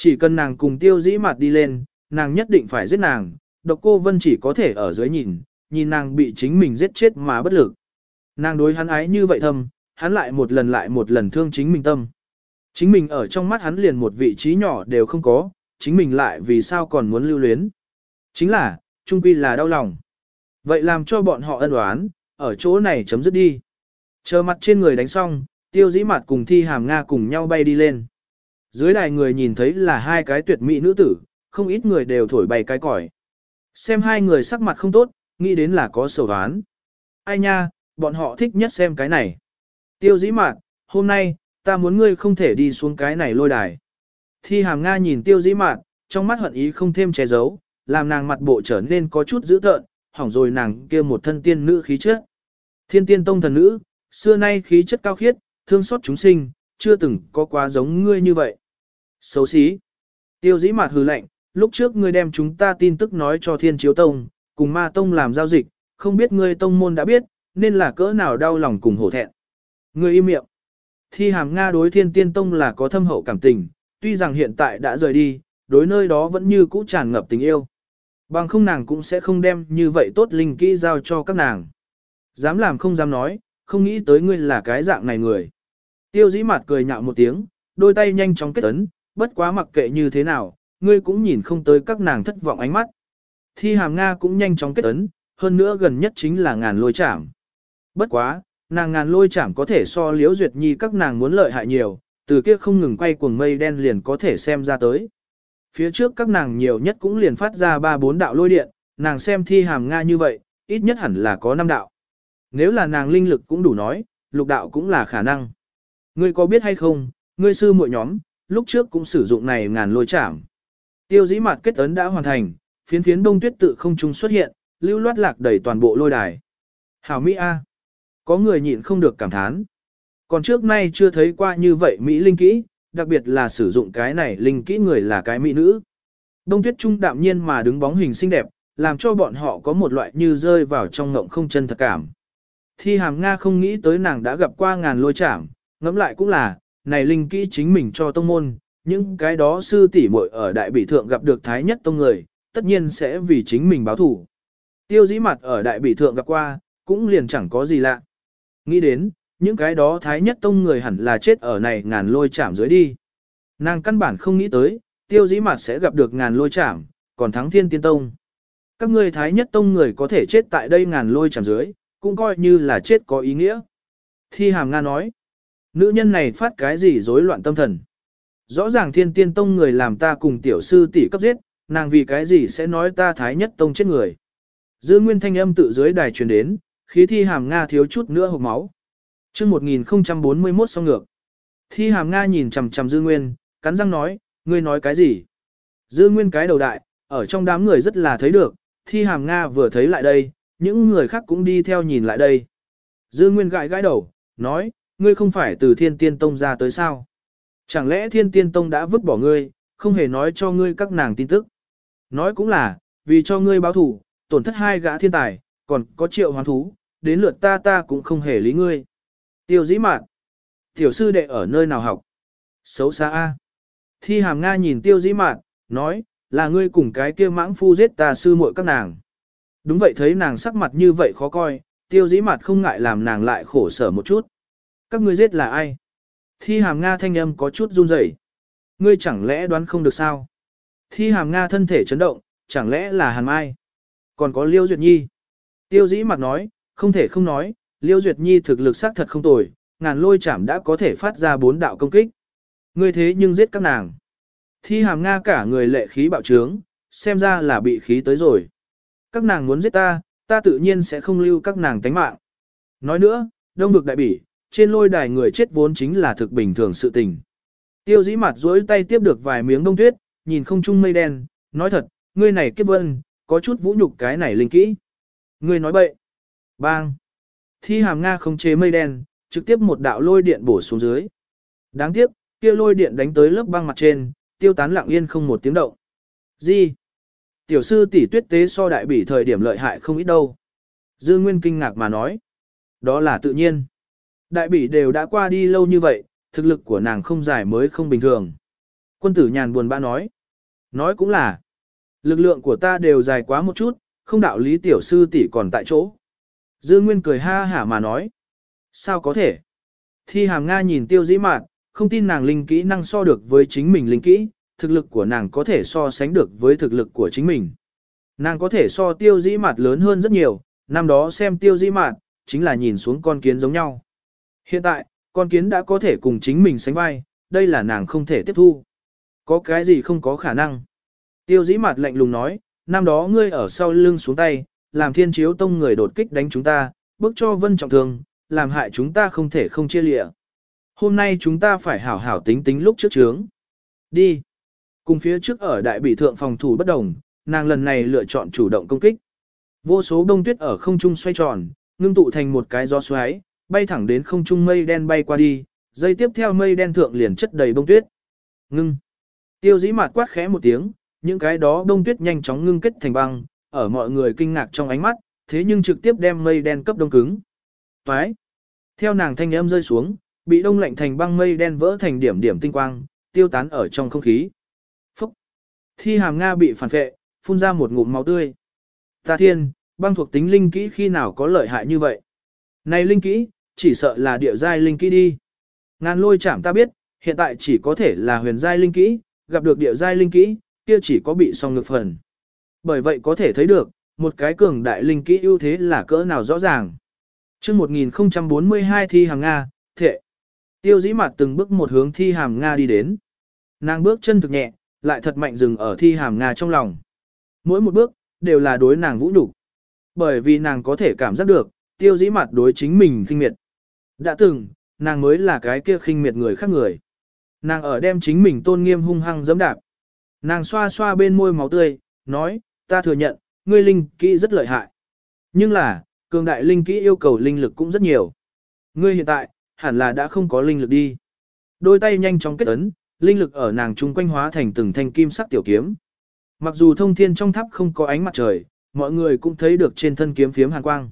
Chỉ cần nàng cùng tiêu dĩ mặt đi lên, nàng nhất định phải giết nàng, độc cô Vân chỉ có thể ở dưới nhìn, nhìn nàng bị chính mình giết chết mà bất lực. Nàng đối hắn ái như vậy thâm, hắn lại một lần lại một lần thương chính mình tâm. Chính mình ở trong mắt hắn liền một vị trí nhỏ đều không có, chính mình lại vì sao còn muốn lưu luyến. Chính là, trung quy là đau lòng. Vậy làm cho bọn họ ân oán, ở chỗ này chấm dứt đi. Chờ mặt trên người đánh xong, tiêu dĩ mặt cùng thi hàm Nga cùng nhau bay đi lên. Dưới đài người nhìn thấy là hai cái tuyệt mỹ nữ tử, không ít người đều thổi bay cái còi. Xem hai người sắc mặt không tốt, nghĩ đến là có sầu đoán. Ai nha, bọn họ thích nhất xem cái này. Tiêu dĩ mạt, hôm nay, ta muốn ngươi không thể đi xuống cái này lôi đài. Thi hàm Nga nhìn tiêu dĩ mạt, trong mắt hận ý không thêm che giấu, làm nàng mặt bộ trở nên có chút dữ tợn, hỏng rồi nàng kia một thân tiên nữ khí chất. Thiên tiên tông thần nữ, xưa nay khí chất cao khiết, thương xót chúng sinh, chưa từng có quá giống ngươi như vậy. Xấu xí. Tiêu dĩ mạt hừ lạnh, lúc trước ngươi đem chúng ta tin tức nói cho thiên chiếu tông, cùng ma tông làm giao dịch, không biết ngươi tông môn đã biết, nên là cỡ nào đau lòng cùng hổ thẹn. Ngươi im miệng. Thi hàm Nga đối thiên tiên tông là có thâm hậu cảm tình, tuy rằng hiện tại đã rời đi, đối nơi đó vẫn như cũ tràn ngập tình yêu. Bằng không nàng cũng sẽ không đem như vậy tốt linh kỹ giao cho các nàng. Dám làm không dám nói, không nghĩ tới ngươi là cái dạng này người. Tiêu dĩ mặt cười nhạo một tiếng, đôi tay nhanh chóng kết ấn, bất quá mặc kệ như thế nào, ngươi cũng nhìn không tới các nàng thất vọng ánh mắt. Thi hàm Nga cũng nhanh chóng kết ấn, hơn nữa gần nhất chính là ngàn lôi chảm. Bất quá, nàng ngàn lôi chảm có thể so liễu duyệt nhi các nàng muốn lợi hại nhiều, từ kia không ngừng quay cuồng mây đen liền có thể xem ra tới. Phía trước các nàng nhiều nhất cũng liền phát ra ba bốn đạo lôi điện, nàng xem thi hàm Nga như vậy, ít nhất hẳn là có năm đạo. Nếu là nàng linh lực cũng đủ nói, lục đạo cũng là khả năng. Ngươi có biết hay không, ngươi sư muội nhóm, lúc trước cũng sử dụng này ngàn lôi chạm. Tiêu dĩ mặt kết ấn đã hoàn thành, phiến phiến đông tuyết tự không trung xuất hiện, lưu loát lạc đầy toàn bộ lôi đài. Hảo Mỹ A. Có người nhịn không được cảm thán. Còn trước nay chưa thấy qua như vậy Mỹ linh kỹ, đặc biệt là sử dụng cái này linh kỹ người là cái Mỹ nữ. Đông tuyết trung đạm nhiên mà đứng bóng hình xinh đẹp, làm cho bọn họ có một loại như rơi vào trong ngộng không chân thật cảm. Thi hàm Nga không nghĩ tới nàng đã gặp qua ngàn lôi chạm, ngẫm lại cũng là, này linh kỹ chính mình cho tông môn, những cái đó sư tỷ muội ở đại bị thượng gặp được thái nhất tông người, tất nhiên sẽ vì chính mình báo thủ. Tiêu dĩ mặt ở đại bị thượng gặp qua, cũng liền chẳng có gì lạ. Nghĩ đến, những cái đó thái nhất tông người hẳn là chết ở này ngàn lôi chạm dưới đi. Nàng căn bản không nghĩ tới, tiêu dĩ mặt sẽ gặp được ngàn lôi chạm, còn thắng thiên tiên tông. Các ngươi thái nhất tông người có thể chết tại đây ngàn lôi chạm dưới, cũng coi như là chết có ý nghĩa. Thi hàm Nga nói, nữ nhân này phát cái gì rối loạn tâm thần. Rõ ràng thiên tiên tông người làm ta cùng tiểu sư tỷ cấp giết, nàng vì cái gì sẽ nói ta thái nhất tông chết người. Dư nguyên thanh âm tự dưới đài truyền đến, khí thi hàm Nga thiếu chút nữa hộp máu. chương 1041 xong ngược. Thi hàm Nga nhìn chằm chằm dư nguyên, cắn răng nói, ngươi nói cái gì? Dư nguyên cái đầu đại, ở trong đám người rất là thấy được, thi hàm Nga vừa thấy lại đây, những người khác cũng đi theo nhìn lại đây. Dư nguyên gãi gãi đầu, nói, ngươi không phải từ thiên tiên tông ra tới sao? Chẳng lẽ thiên tiên tông đã vứt bỏ ngươi, không hề nói cho ngươi các nàng tin tức? Nói cũng là, vì cho ngươi báo thủ, tổn thất hai gã thiên tài, còn có triệu hoán thú, đến lượt ta ta cũng không hề lý ngươi. Tiêu dĩ mạn, tiểu sư đệ ở nơi nào học? Xấu xa A. Thi hàm Nga nhìn tiêu dĩ mạn, nói, là ngươi cùng cái kia mãng phu giết ta sư muội các nàng. Đúng vậy thấy nàng sắc mặt như vậy khó coi, tiêu dĩ mặt không ngại làm nàng lại khổ sở một chút. Các ngươi giết là ai? Thi hàm Nga thanh âm có chút run rẩy. Ngươi chẳng lẽ đoán không được sao? Thi hàm Nga thân thể chấn động, chẳng lẽ là hàn mai? Còn có Liêu Duyệt Nhi. Tiêu dĩ mặt nói, không thể không nói, Liêu Duyệt Nhi thực lực xác thật không tồi, ngàn lôi chảm đã có thể phát ra bốn đạo công kích. Ngươi thế nhưng giết các nàng. Thi hàm Nga cả người lệ khí bạo trướng, xem ra là bị khí tới rồi. Các nàng muốn giết ta, ta tự nhiên sẽ không lưu các nàng tánh mạng. Nói nữa, đông vực đại bỉ, trên lôi đài người chết vốn chính là thực bình thường sự tình. Tiêu dĩ mặt dối tay tiếp được vài miếng đông tuyết, nhìn không trung mây đen, nói thật, ngươi này kiếp vân, có chút vũ nhục cái này linh kỹ. Ngươi nói bậy. Bang. Thi hàm Nga không chế mây đen, trực tiếp một đạo lôi điện bổ xuống dưới. Đáng tiếc, kia lôi điện đánh tới lớp băng mặt trên, tiêu tán lặng yên không một tiếng động. Gì? Tiểu sư tỷ tuyết tế so đại bỉ thời điểm lợi hại không ít đâu. Dư Nguyên kinh ngạc mà nói. Đó là tự nhiên. Đại bỉ đều đã qua đi lâu như vậy, thực lực của nàng không giải mới không bình thường. Quân tử nhàn buồn bã nói. Nói cũng là. Lực lượng của ta đều dài quá một chút, không đạo lý tiểu sư tỷ còn tại chỗ. Dư Nguyên cười ha hả mà nói. Sao có thể? Thi hàm Nga nhìn tiêu dĩ mạn, không tin nàng linh kỹ năng so được với chính mình linh kỹ, thực lực của nàng có thể so sánh được với thực lực của chính mình. Nàng có thể so tiêu dĩ mạt lớn hơn rất nhiều, năm đó xem tiêu dĩ mạt, chính là nhìn xuống con kiến giống nhau. Hiện tại, con kiến đã có thể cùng chính mình sánh vai, đây là nàng không thể tiếp thu. Có cái gì không có khả năng. Tiêu dĩ mạt lạnh lùng nói, năm đó ngươi ở sau lưng xuống tay, làm thiên chiếu tông người đột kích đánh chúng ta, bước cho vân trọng thương, làm hại chúng ta không thể không chia lịa. Hôm nay chúng ta phải hảo hảo tính tính lúc trước trướng. Đi. Cùng phía trước ở đại bị thượng phòng thủ bất đồng, nàng lần này lựa chọn chủ động công kích. Vô số đông tuyết ở không trung xoay tròn, ngưng tụ thành một cái gió xoáy, bay thẳng đến không trung mây đen bay qua đi, dây tiếp theo mây đen thượng liền chất đầy bông tuyết. Ngưng. Tiêu dĩ mạt quát khẽ một tiếng, những cái đó bông tuyết nhanh chóng ngưng kết thành băng, ở mọi người kinh ngạc trong ánh mắt, thế nhưng trực tiếp đem mây đen cấp đông cứng. Toái. Theo nàng thanh âm rơi xuống, bị đông lạnh thành băng mây đen vỡ thành điểm điểm tinh quang, tiêu tán ở trong không khí. Phúc. Thi hàm Nga bị phản phệ, phun ra một ngụm máu tươi. Ta thiên, băng thuộc tính linh kỹ khi nào có lợi hại như vậy? Này linh kỹ, chỉ sợ là địa giai linh kỹ đi. Ngàn lôi chảm ta biết, hiện tại chỉ có thể là huyền giai linh kỹ, gặp được địa giai linh kỹ, kia chỉ có bị song ngược phần. Bởi vậy có thể thấy được, một cái cường đại linh kỹ ưu thế là cỡ nào rõ ràng. chương 1042 thi hàng Nga, thệ. Tiêu dĩ mặt từng bước một hướng thi hàm Nga đi đến. Nàng bước chân thực nhẹ, lại thật mạnh dừng ở thi hàm Nga trong lòng. Mỗi một bước, đều là đối nàng vũ nhục Bởi vì nàng có thể cảm giác được, tiêu dĩ mặt đối chính mình kinh miệt. Đã từng, nàng mới là cái kia khinh miệt người khác người. Nàng ở đem chính mình tôn nghiêm hung hăng giẫm đạp. Nàng xoa xoa bên môi máu tươi, nói, ta thừa nhận, ngươi linh kỹ rất lợi hại. Nhưng là, cường đại linh kỹ yêu cầu linh lực cũng rất nhiều. Ngươi hiện tại, hẳn là đã không có linh lực đi. Đôi tay nhanh chóng kết ấn, linh lực ở nàng trung quanh hóa thành từng thanh kim sắc tiểu kiếm. Mặc dù thông thiên trong tháp không có ánh mặt trời, mọi người cũng thấy được trên thân kiếm phiếm hàn quang.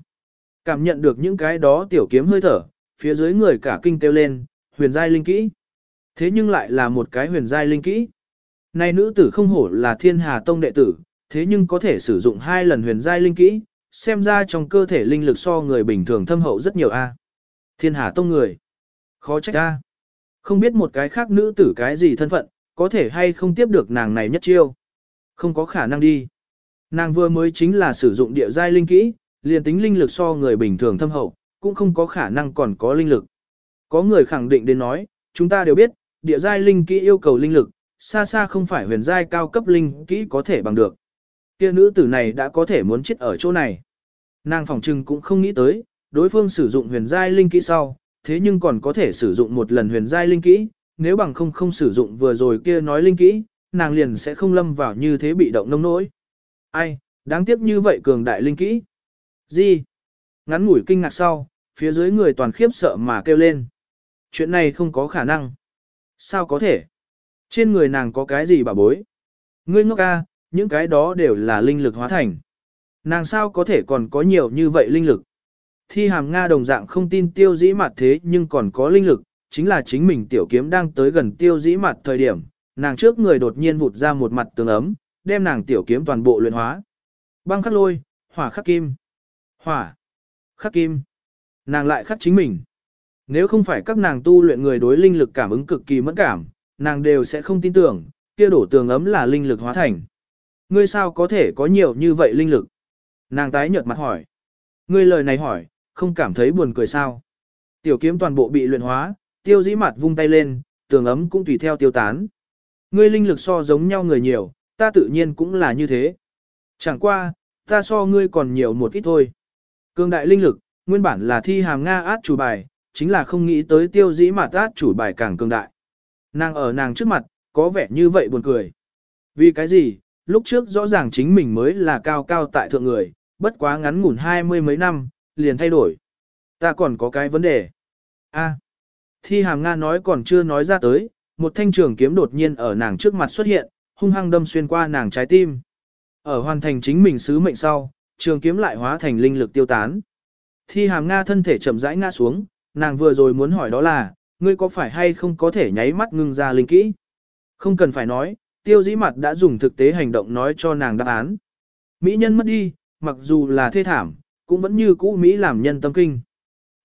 Cảm nhận được những cái đó tiểu kiếm hơi thở, phía dưới người cả kinh kêu lên, huyền giai linh kỹ. Thế nhưng lại là một cái huyền giai linh kỹ. Này nữ tử không hổ là thiên hà tông đệ tử, thế nhưng có thể sử dụng hai lần huyền giai linh kỹ, xem ra trong cơ thể linh lực so người bình thường thâm hậu rất nhiều a. Thiên hà tông người. Khó trách a. Không biết một cái khác nữ tử cái gì thân phận, có thể hay không tiếp được nàng này nhất chiêu. Không có khả năng đi. Nàng vừa mới chính là sử dụng địa giai linh kỹ, liền tính linh lực so người bình thường thâm hậu, cũng không có khả năng còn có linh lực. Có người khẳng định đến nói, chúng ta đều biết, địa giai linh kỹ yêu cầu linh lực, xa xa không phải huyền giai cao cấp linh kỹ có thể bằng được. Kia nữ tử này đã có thể muốn chết ở chỗ này. Nàng phòng trừng cũng không nghĩ tới, đối phương sử dụng huyền giai linh kỹ sau, thế nhưng còn có thể sử dụng một lần huyền giai linh kỹ, nếu bằng không không sử dụng vừa rồi kia nói linh kỹ, nàng liền sẽ không lâm vào như thế bị động nông nỗi. Ai, đáng tiếc như vậy cường đại linh kỹ. Gì? Ngắn ngủi kinh ngạc sau, phía dưới người toàn khiếp sợ mà kêu lên. Chuyện này không có khả năng. Sao có thể? Trên người nàng có cái gì bà bối? Ngươi ngốc ca, những cái đó đều là linh lực hóa thành. Nàng sao có thể còn có nhiều như vậy linh lực? Thi hàm Nga đồng dạng không tin tiêu dĩ mặt thế nhưng còn có linh lực, chính là chính mình tiểu kiếm đang tới gần tiêu dĩ mặt thời điểm, nàng trước người đột nhiên vụt ra một mặt tường ấm, đem nàng tiểu kiếm toàn bộ luyện hóa. Băng khắc lôi, hỏa khắc kim. Hỏa, khắc kim. Nàng lại khắc chính mình. Nếu không phải các nàng tu luyện người đối linh lực cảm ứng cực kỳ mẫn cảm, nàng đều sẽ không tin tưởng, kia đổ tường ấm là linh lực hóa thành. Ngươi sao có thể có nhiều như vậy linh lực? Nàng tái nhợt mặt hỏi. Ngươi lời này hỏi, không cảm thấy buồn cười sao? Tiểu kiếm toàn bộ bị luyện hóa, tiêu dĩ mặt vung tay lên, tường ấm cũng tùy theo tiêu tán. Ngươi linh lực so giống nhau người nhiều, ta tự nhiên cũng là như thế. Chẳng qua, ta so ngươi còn nhiều một ít thôi. Cương đại linh lực, nguyên bản là thi hàm Nga át chủ bài, chính là không nghĩ tới tiêu dĩ mặt át chủ bài càng cường đại. Nàng ở nàng trước mặt, có vẻ như vậy buồn cười. Vì cái gì, lúc trước rõ ràng chính mình mới là cao cao tại thượng người, bất quá ngắn ngủn hai mươi mấy năm, liền thay đổi. Ta còn có cái vấn đề. A. thi hàm Nga nói còn chưa nói ra tới, một thanh trường kiếm đột nhiên ở nàng trước mặt xuất hiện, hung hăng đâm xuyên qua nàng trái tim. Ở hoàn thành chính mình sứ mệnh sau, trường kiếm lại hóa thành linh lực tiêu tán. Thi hàm Nga thân thể chậm rãi ngã xuống, nàng vừa rồi muốn hỏi đó là, ngươi có phải hay không có thể nháy mắt ngưng ra linh kỹ? Không cần phải nói, tiêu dĩ mặt đã dùng thực tế hành động nói cho nàng đáp án. Mỹ nhân mất đi, mặc dù là thê thảm, cũng vẫn như cũ Mỹ làm nhân tâm kinh.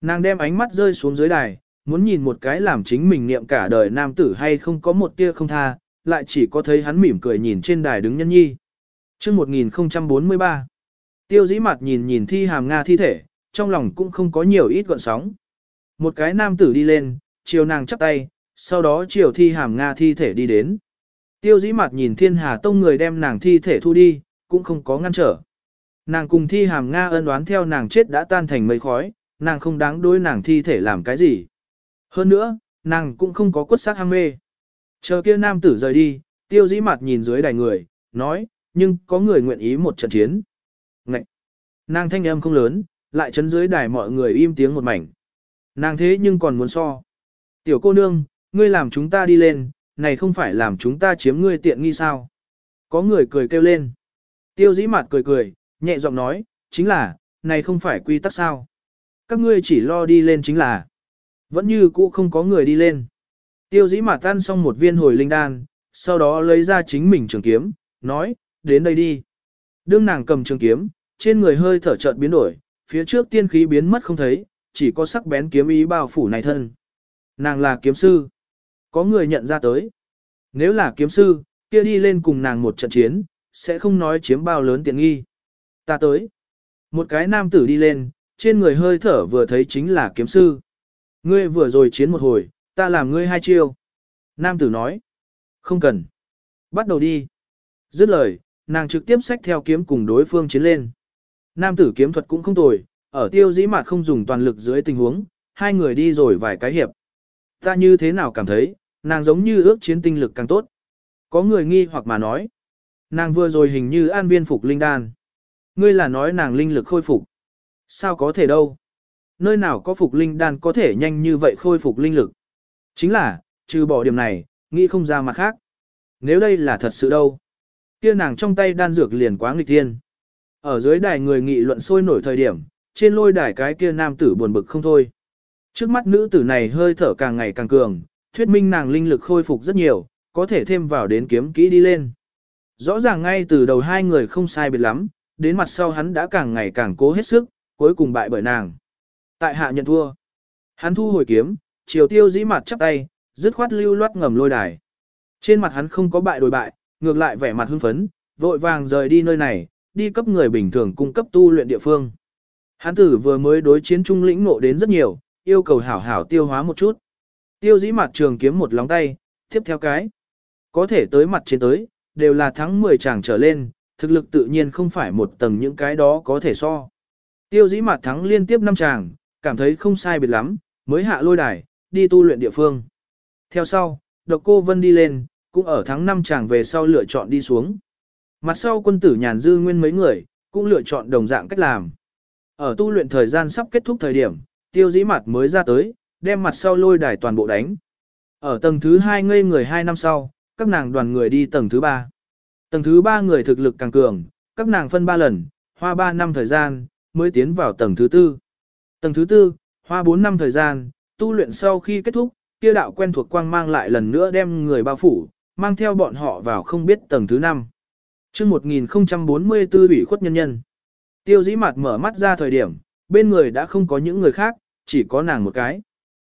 Nàng đem ánh mắt rơi xuống dưới đài, muốn nhìn một cái làm chính mình niệm cả đời nam tử hay không có một tia không tha, lại chỉ có thấy hắn mỉm cười nhìn trên đài đứng nhân nhi. chương 1043, tiêu dĩ mặt nhìn nhìn thi hàm Nga thi thể, trong lòng cũng không có nhiều ít gọn sóng. Một cái nam tử đi lên, chiều nàng chắp tay, sau đó chiều thi hàm Nga thi thể đi đến. Tiêu dĩ mặt nhìn thiên hà tông người đem nàng thi thể thu đi, cũng không có ngăn trở. Nàng cùng thi hàm Nga ân đoán theo nàng chết đã tan thành mây khói, nàng không đáng đối nàng thi thể làm cái gì. Hơn nữa, nàng cũng không có quất sắc ham mê. Chờ kia nam tử rời đi, tiêu dĩ mặt nhìn dưới đài người, nói, nhưng có người nguyện ý một trận chiến. Ngậy! Nàng thanh âm không lớn, lại chấn dưới đài mọi người im tiếng một mảnh. Nàng thế nhưng còn muốn so. Tiểu cô nương, ngươi làm chúng ta đi lên, này không phải làm chúng ta chiếm ngươi tiện nghi sao. Có người cười kêu lên. Tiêu dĩ mặt cười cười, nhẹ giọng nói, chính là, này không phải quy tắc sao. Các ngươi chỉ lo đi lên chính là. Vẫn như cũ không có người đi lên. Tiêu dĩ mặt tan xong một viên hồi linh đan, sau đó lấy ra chính mình trường kiếm, nói, đến đây đi. Đương nàng cầm trường kiếm, trên người hơi thở chợt biến đổi, phía trước tiên khí biến mất không thấy, chỉ có sắc bén kiếm ý bao phủ này thân. Nàng là kiếm sư. Có người nhận ra tới. Nếu là kiếm sư, kia đi lên cùng nàng một trận chiến, sẽ không nói chiếm bao lớn tiện nghi. Ta tới. Một cái nam tử đi lên, trên người hơi thở vừa thấy chính là kiếm sư. Ngươi vừa rồi chiến một hồi, ta làm ngươi hai chiêu. Nam tử nói. Không cần. Bắt đầu đi. Dứt lời, nàng trực tiếp xách theo kiếm cùng đối phương chiến lên. Nam tử kiếm thuật cũng không tồi, ở tiêu dĩ mạt không dùng toàn lực dưới tình huống, hai người đi rồi vài cái hiệp. Ta như thế nào cảm thấy, nàng giống như ước chiến tinh lực càng tốt. Có người nghi hoặc mà nói. Nàng vừa rồi hình như an viên phục linh đan. Ngươi là nói nàng linh lực khôi phục. Sao có thể đâu? Nơi nào có phục linh đan có thể nhanh như vậy khôi phục linh lực? Chính là, trừ bỏ điểm này, nghĩ không ra mặt khác. Nếu đây là thật sự đâu? Kia nàng trong tay đan dược liền quá nghịch thiên. Ở dưới đài người nghị luận sôi nổi thời điểm, trên lôi đài cái kia nam tử buồn bực không thôi. Trước mắt nữ tử này hơi thở càng ngày càng cường, thuyết minh nàng linh lực khôi phục rất nhiều, có thể thêm vào đến kiếm kỹ đi lên. Rõ ràng ngay từ đầu hai người không sai biệt lắm, đến mặt sau hắn đã càng ngày càng cố hết sức, cuối cùng bại bởi nàng. Tại hạ nhận thua. Hắn thu hồi kiếm, chiều tiêu dĩ mặt chắp tay, dứt khoát lưu loát ngầm lôi đài. Trên mặt hắn không có bại đổi bại, ngược lại vẻ mặt hưng phấn, vội vàng rời đi nơi này, đi cấp người bình thường cung cấp tu luyện địa phương. Hán tử vừa mới đối chiến trung lĩnh ngộ đến rất nhiều, yêu cầu hảo hảo tiêu hóa một chút. Tiêu dĩ mặt trường kiếm một lóng tay, tiếp theo cái. Có thể tới mặt trên tới, đều là thắng 10 chàng trở lên, thực lực tự nhiên không phải một tầng những cái đó có thể so. Tiêu dĩ mặt thắng liên tiếp 5 chàng, cảm thấy không sai biệt lắm, mới hạ lôi đài, đi tu luyện địa phương. Theo sau, độc cô Vân đi lên, cũng ở tháng 5 chàng về sau lựa chọn đi xuống. Mặt sau quân tử nhàn dư nguyên mấy người, cũng lựa chọn đồng dạng cách làm. Ở tu luyện thời gian sắp kết thúc thời điểm, tiêu dĩ mặt mới ra tới, đem mặt sau lôi đài toàn bộ đánh. Ở tầng thứ 2 ngây người 2 năm sau, các nàng đoàn người đi tầng thứ 3. Tầng thứ 3 người thực lực càng cường, các nàng phân 3 lần, hoa 3 năm thời gian, mới tiến vào tầng thứ 4. Tầng thứ 4, hoa 4 năm thời gian, tu luyện sau khi kết thúc, kia đạo quen thuộc quang mang lại lần nữa đem người bao phủ, mang theo bọn họ vào không biết tầng thứ 5. Trước 1044 ủy khuất nhân nhân. Tiêu dĩ mặt mở mắt ra thời điểm, bên người đã không có những người khác, chỉ có nàng một cái.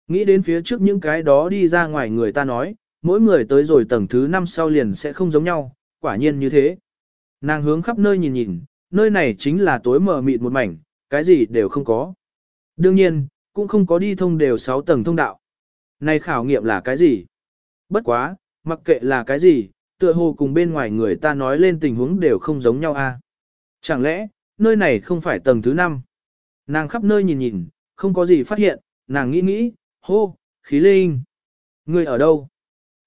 Nghĩ đến phía trước những cái đó đi ra ngoài người ta nói, mỗi người tới rồi tầng thứ 5 sau liền sẽ không giống nhau, quả nhiên như thế. Nàng hướng khắp nơi nhìn nhìn, nơi này chính là tối mờ mịt một mảnh, cái gì đều không có. Đương nhiên, cũng không có đi thông đều 6 tầng thông đạo. Này khảo nghiệm là cái gì? Bất quá, mặc kệ là cái gì, tựa hồ cùng bên ngoài người ta nói lên tình huống đều không giống nhau a. À? Chẳng lẽ, nơi này không phải tầng thứ 5? Nàng khắp nơi nhìn nhìn, không có gì phát hiện, nàng nghĩ nghĩ, hô, khí linh. Ngươi ở đâu?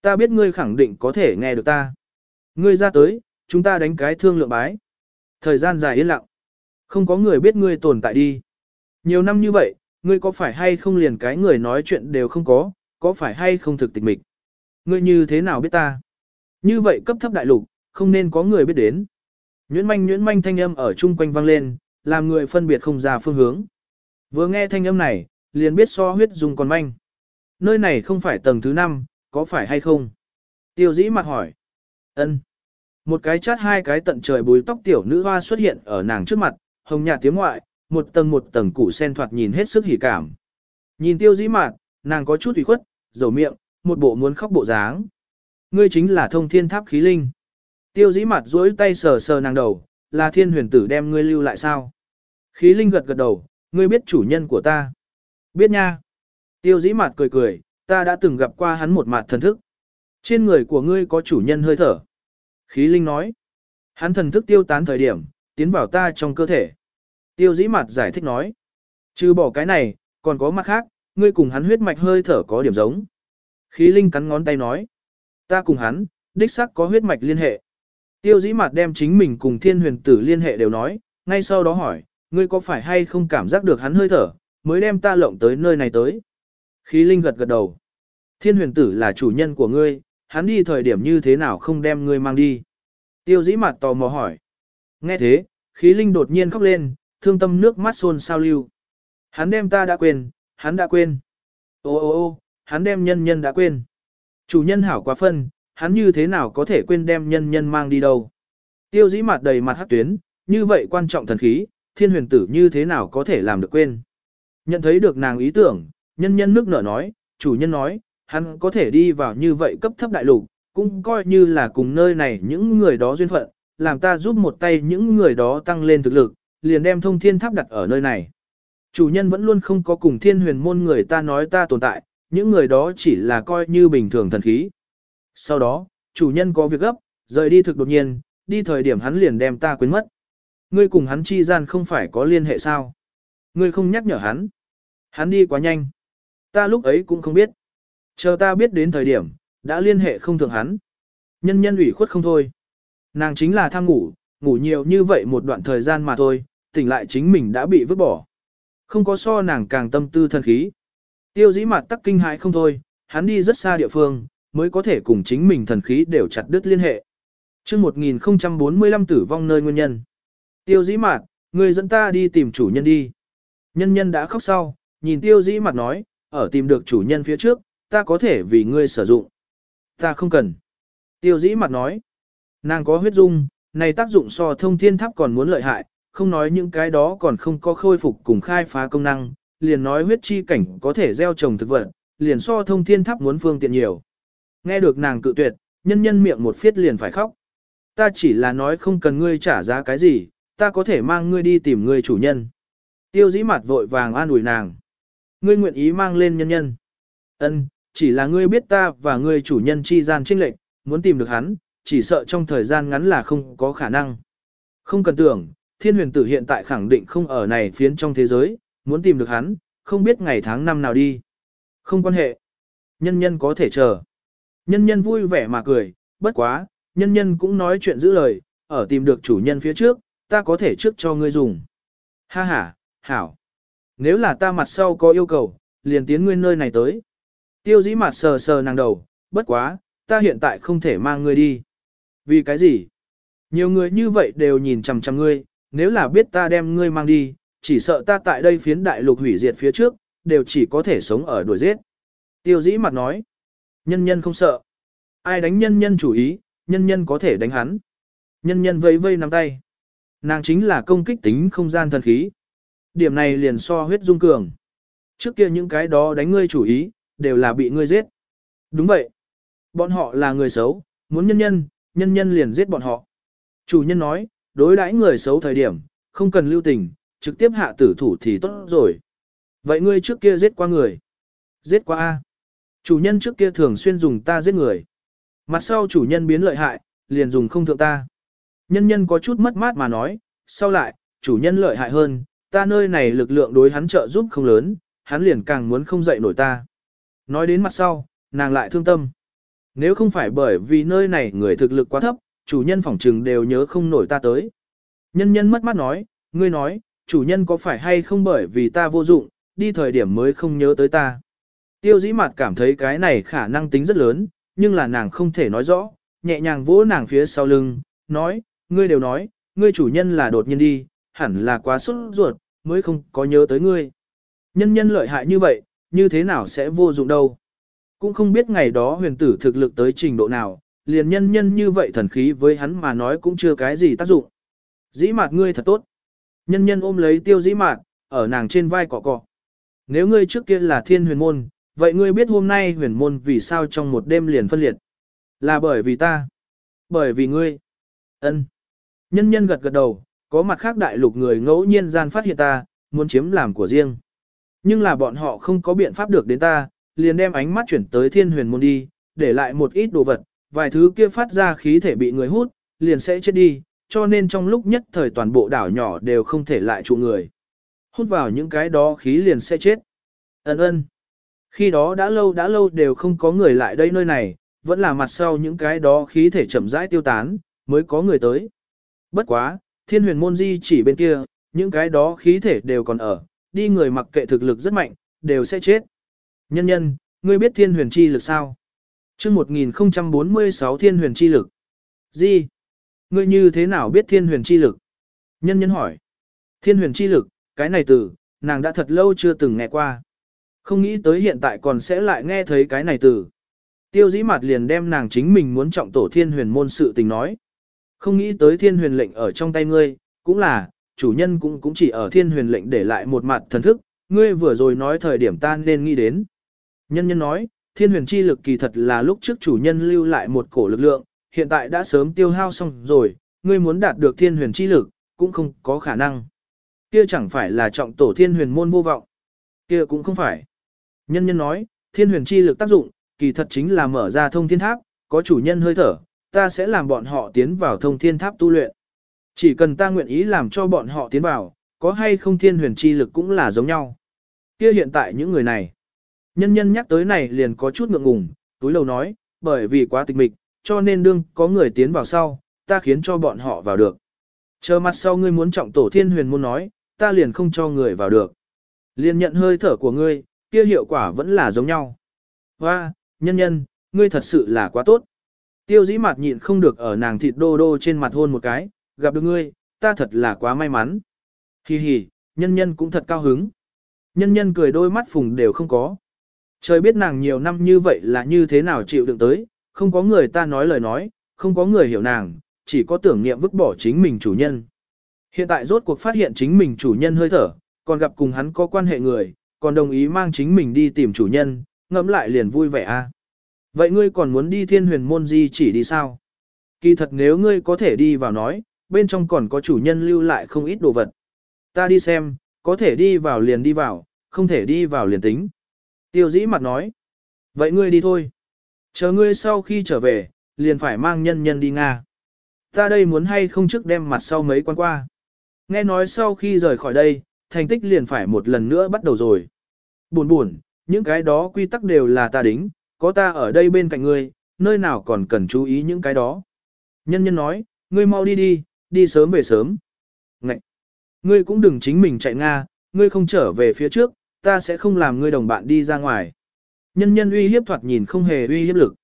Ta biết ngươi khẳng định có thể nghe được ta. Ngươi ra tới, chúng ta đánh cái thương lượng bái. Thời gian dài yên lặng. Không có người biết ngươi tồn tại đi. Nhiều năm như vậy, ngươi có phải hay không liền cái người nói chuyện đều không có, có phải hay không thực tịch mịch. Ngươi như thế nào biết ta? Như vậy cấp thấp đại lục, không nên có người biết đến. Nhuyễn manh nhuyễn manh thanh âm ở chung quanh vang lên, làm người phân biệt không ra phương hướng. Vừa nghe thanh âm này, liền biết so huyết dùng còn manh. Nơi này không phải tầng thứ 5, có phải hay không? Tiêu dĩ mặt hỏi. ân Một cái chát hai cái tận trời bùi tóc tiểu nữ hoa xuất hiện ở nàng trước mặt, hồng nhạt tiếng ngoại, một tầng một tầng củ sen thoạt nhìn hết sức hỉ cảm. Nhìn tiêu dĩ mặt, nàng có chút ủy khuất, dầu miệng, một bộ muốn khóc bộ dáng. Ngươi chính là thông thiên tháp khí linh. Tiêu dĩ mặt duỗi tay sờ sờ nàng đầu, là thiên huyền tử đem ngươi lưu lại sao? Khí linh gật gật đầu, ngươi biết chủ nhân của ta. Biết nha. Tiêu dĩ mặt cười cười, ta đã từng gặp qua hắn một mặt thần thức. Trên người của ngươi có chủ nhân hơi thở. Khí linh nói. Hắn thần thức tiêu tán thời điểm, tiến vào ta trong cơ thể. Tiêu dĩ mặt giải thích nói. Trừ bỏ cái này, còn có mặt khác, ngươi cùng hắn huyết mạch hơi thở có điểm giống. Khí linh cắn ngón tay nói. Ta cùng hắn, đích xác có huyết mạch liên hệ. Tiêu dĩ mặt đem chính mình cùng thiên huyền tử liên hệ đều nói, ngay sau đó hỏi, ngươi có phải hay không cảm giác được hắn hơi thở, mới đem ta lộng tới nơi này tới. Khí linh gật gật đầu. Thiên huyền tử là chủ nhân của ngươi, hắn đi thời điểm như thế nào không đem ngươi mang đi. Tiêu dĩ mặt tò mò hỏi. Nghe thế, khí linh đột nhiên khóc lên, thương tâm nước mắt xôn sao lưu. Hắn đem ta đã quên, hắn đã quên. Ô ô ô, hắn đem nhân nhân đã quên. Chủ nhân hảo quá phân, hắn như thế nào có thể quên đem nhân nhân mang đi đâu. Tiêu dĩ mặt đầy mặt hát tuyến, như vậy quan trọng thần khí, thiên huyền tử như thế nào có thể làm được quên. Nhận thấy được nàng ý tưởng, nhân nhân nước nở nói, chủ nhân nói, hắn có thể đi vào như vậy cấp thấp đại lục, cũng coi như là cùng nơi này những người đó duyên phận, làm ta giúp một tay những người đó tăng lên thực lực, liền đem thông thiên tháp đặt ở nơi này. Chủ nhân vẫn luôn không có cùng thiên huyền môn người ta nói ta tồn tại, những người đó chỉ là coi như bình thường thần khí. Sau đó, chủ nhân có việc gấp, rời đi thực đột nhiên, đi thời điểm hắn liền đem ta quên mất. Ngươi cùng hắn chi gian không phải có liên hệ sao? Ngươi không nhắc nhở hắn. Hắn đi quá nhanh. Ta lúc ấy cũng không biết. Chờ ta biết đến thời điểm, đã liên hệ không thường hắn. Nhân nhân ủy khuất không thôi. Nàng chính là tham ngủ, ngủ nhiều như vậy một đoạn thời gian mà thôi, tỉnh lại chính mình đã bị vứt bỏ. Không có so nàng càng tâm tư thần khí. Tiêu dĩ mặt tắc kinh hại không thôi, hắn đi rất xa địa phương, mới có thể cùng chính mình thần khí đều chặt đứt liên hệ. chương 1045 tử vong nơi nguyên nhân. Tiêu dĩ mặt, người dẫn ta đi tìm chủ nhân đi. Nhân nhân đã khóc sau, nhìn tiêu dĩ mặt nói, ở tìm được chủ nhân phía trước, ta có thể vì ngươi sử dụng. Ta không cần. Tiêu dĩ mặt nói, nàng có huyết dung, này tác dụng so thông thiên tháp còn muốn lợi hại, không nói những cái đó còn không có khôi phục cùng khai phá công năng, liền nói huyết chi cảnh có thể gieo trồng thực vật, liền so thông thiên tháp muốn phương tiện nhiều. Nghe được nàng cự tuyệt, nhân nhân miệng một phiết liền phải khóc. Ta chỉ là nói không cần ngươi trả giá cái gì, ta có thể mang ngươi đi tìm ngươi chủ nhân. Tiêu dĩ mặt vội vàng an ủi nàng. Ngươi nguyện ý mang lên nhân nhân. Ân, chỉ là ngươi biết ta và ngươi chủ nhân chi gian trinh lệnh, muốn tìm được hắn, chỉ sợ trong thời gian ngắn là không có khả năng. Không cần tưởng, thiên huyền tử hiện tại khẳng định không ở này phiến trong thế giới, muốn tìm được hắn, không biết ngày tháng năm nào đi. Không quan hệ. Nhân nhân có thể chờ. Nhân nhân vui vẻ mà cười, bất quá, nhân nhân cũng nói chuyện giữ lời, ở tìm được chủ nhân phía trước, ta có thể trước cho ngươi dùng. Ha ha, hảo. Nếu là ta mặt sau có yêu cầu, liền tiến ngươi nơi này tới. Tiêu dĩ mặt sờ sờ nàng đầu, bất quá, ta hiện tại không thể mang ngươi đi. Vì cái gì? Nhiều người như vậy đều nhìn chằm chằm ngươi, nếu là biết ta đem ngươi mang đi, chỉ sợ ta tại đây phiến đại lục hủy diệt phía trước, đều chỉ có thể sống ở đuổi giết. Tiêu dĩ mặt nói, nhân nhân không sợ. Ai đánh nhân nhân chủ ý, nhân nhân có thể đánh hắn. Nhân nhân vây vây nắm tay. Nàng chính là công kích tính không gian thần khí. Điểm này liền so huyết dung cường. Trước kia những cái đó đánh ngươi chủ ý, đều là bị ngươi giết. Đúng vậy. Bọn họ là người xấu, muốn nhân nhân, nhân nhân liền giết bọn họ. Chủ nhân nói, đối đãi người xấu thời điểm, không cần lưu tình, trực tiếp hạ tử thủ thì tốt rồi. Vậy ngươi trước kia giết qua người. Giết qua A. Chủ nhân trước kia thường xuyên dùng ta giết người. Mặt sau chủ nhân biến lợi hại, liền dùng không thượng ta. Nhân nhân có chút mất mát mà nói, sau lại, chủ nhân lợi hại hơn, ta nơi này lực lượng đối hắn trợ giúp không lớn, hắn liền càng muốn không dậy nổi ta. Nói đến mặt sau, nàng lại thương tâm. Nếu không phải bởi vì nơi này người thực lực quá thấp, chủ nhân phỏng trừng đều nhớ không nổi ta tới. Nhân nhân mất mắt nói, ngươi nói, chủ nhân có phải hay không bởi vì ta vô dụng, đi thời điểm mới không nhớ tới ta. Tiêu dĩ mặt cảm thấy cái này khả năng tính rất lớn, nhưng là nàng không thể nói rõ, nhẹ nhàng vỗ nàng phía sau lưng, nói, ngươi đều nói, ngươi chủ nhân là đột nhiên đi, hẳn là quá sốt ruột, mới không có nhớ tới ngươi. Nhân nhân lợi hại như vậy, như thế nào sẽ vô dụng đâu. Cũng không biết ngày đó huyền tử thực lực tới trình độ nào, liền nhân nhân như vậy thần khí với hắn mà nói cũng chưa cái gì tác dụng. Dĩ mạt ngươi thật tốt. Nhân nhân ôm lấy tiêu dĩ mạn, ở nàng trên vai cọ cọ. Nếu ngươi trước kia là thiên huyền môn, vậy ngươi biết hôm nay huyền môn vì sao trong một đêm liền phân liệt? Là bởi vì ta. Bởi vì ngươi. ân Nhân nhân gật gật đầu, có mặt khác đại lục người ngẫu nhiên gian phát hiện ta, muốn chiếm làm của riêng. Nhưng là bọn họ không có biện pháp được đến ta, liền đem ánh mắt chuyển tới thiên huyền môn đi, để lại một ít đồ vật, vài thứ kia phát ra khí thể bị người hút, liền sẽ chết đi, cho nên trong lúc nhất thời toàn bộ đảo nhỏ đều không thể lại trụ người. Hút vào những cái đó khí liền sẽ chết. Ấn ơn. Khi đó đã lâu đã lâu đều không có người lại đây nơi này, vẫn là mặt sau những cái đó khí thể chậm rãi tiêu tán, mới có người tới. Bất quá, thiên huyền môn di chỉ bên kia, những cái đó khí thể đều còn ở, đi người mặc kệ thực lực rất mạnh, đều sẽ chết. Nhân nhân, ngươi biết thiên huyền chi lực sao? chương 1046 thiên huyền chi lực. Gì? Ngươi như thế nào biết thiên huyền chi lực? Nhân nhân hỏi. Thiên huyền chi lực, cái này từ, nàng đã thật lâu chưa từng nghe qua. Không nghĩ tới hiện tại còn sẽ lại nghe thấy cái này từ. Tiêu dĩ mặt liền đem nàng chính mình muốn trọng tổ thiên huyền môn sự tình nói. Không nghĩ tới thiên huyền lệnh ở trong tay ngươi, cũng là, chủ nhân cũng cũng chỉ ở thiên huyền lệnh để lại một mặt thần thức, ngươi vừa rồi nói thời điểm ta nên nghĩ đến. Nhân nhân nói, thiên huyền chi lực kỳ thật là lúc trước chủ nhân lưu lại một cổ lực lượng, hiện tại đã sớm tiêu hao xong rồi, ngươi muốn đạt được thiên huyền chi lực, cũng không có khả năng. Kia chẳng phải là trọng tổ thiên huyền môn vô vọng. Kia cũng không phải. Nhân nhân nói, thiên huyền chi lực tác dụng, kỳ thật chính là mở ra thông thiên tháp, có chủ nhân hơi thở, ta sẽ làm bọn họ tiến vào thông thiên tháp tu luyện. Chỉ cần ta nguyện ý làm cho bọn họ tiến vào, có hay không thiên huyền chi lực cũng là giống nhau. Kia hiện tại những người này, nhân nhân nhắc tới này liền có chút ngượng ngùng, túi lầu nói, bởi vì quá tịch mịch, cho nên đương có người tiến vào sau, ta khiến cho bọn họ vào được. Chờ mặt sau ngươi muốn trọng tổ thiên huyền muốn nói, ta liền không cho người vào được. Liền nhận hơi thở của ngươi, kia hiệu quả vẫn là giống nhau. Hoa, nhân nhân, ngươi thật sự là quá tốt. Tiêu dĩ mặt nhịn không được ở nàng thịt đô đô trên mặt hôn một cái, gặp được ngươi, ta thật là quá may mắn. Hi hi, nhân nhân cũng thật cao hứng. Nhân nhân cười đôi mắt phùng đều không có. Trời biết nàng nhiều năm như vậy là như thế nào chịu đựng tới, không có người ta nói lời nói, không có người hiểu nàng, chỉ có tưởng niệm vứt bỏ chính mình chủ nhân. Hiện tại rốt cuộc phát hiện chính mình chủ nhân hơi thở, còn gặp cùng hắn có quan hệ người, còn đồng ý mang chính mình đi tìm chủ nhân, ngẫm lại liền vui vẻ a. Vậy ngươi còn muốn đi thiên huyền môn di chỉ đi sao? Kỳ thật nếu ngươi có thể đi vào nói, bên trong còn có chủ nhân lưu lại không ít đồ vật. Ta đi xem, có thể đi vào liền đi vào, không thể đi vào liền tính. Tiêu dĩ mặt nói. Vậy ngươi đi thôi. Chờ ngươi sau khi trở về, liền phải mang nhân nhân đi Nga. Ta đây muốn hay không trước đem mặt sau mấy quan qua. Nghe nói sau khi rời khỏi đây, thành tích liền phải một lần nữa bắt đầu rồi. Buồn buồn, những cái đó quy tắc đều là ta đính, có ta ở đây bên cạnh ngươi, nơi nào còn cần chú ý những cái đó. Nhân nhân nói, ngươi mau đi đi, đi sớm về sớm. Ngậy! Ngươi cũng đừng chính mình chạy Nga, ngươi không trở về phía trước, ta sẽ không làm ngươi đồng bạn đi ra ngoài. Nhân nhân uy hiếp thoạt nhìn không hề uy hiếp lực.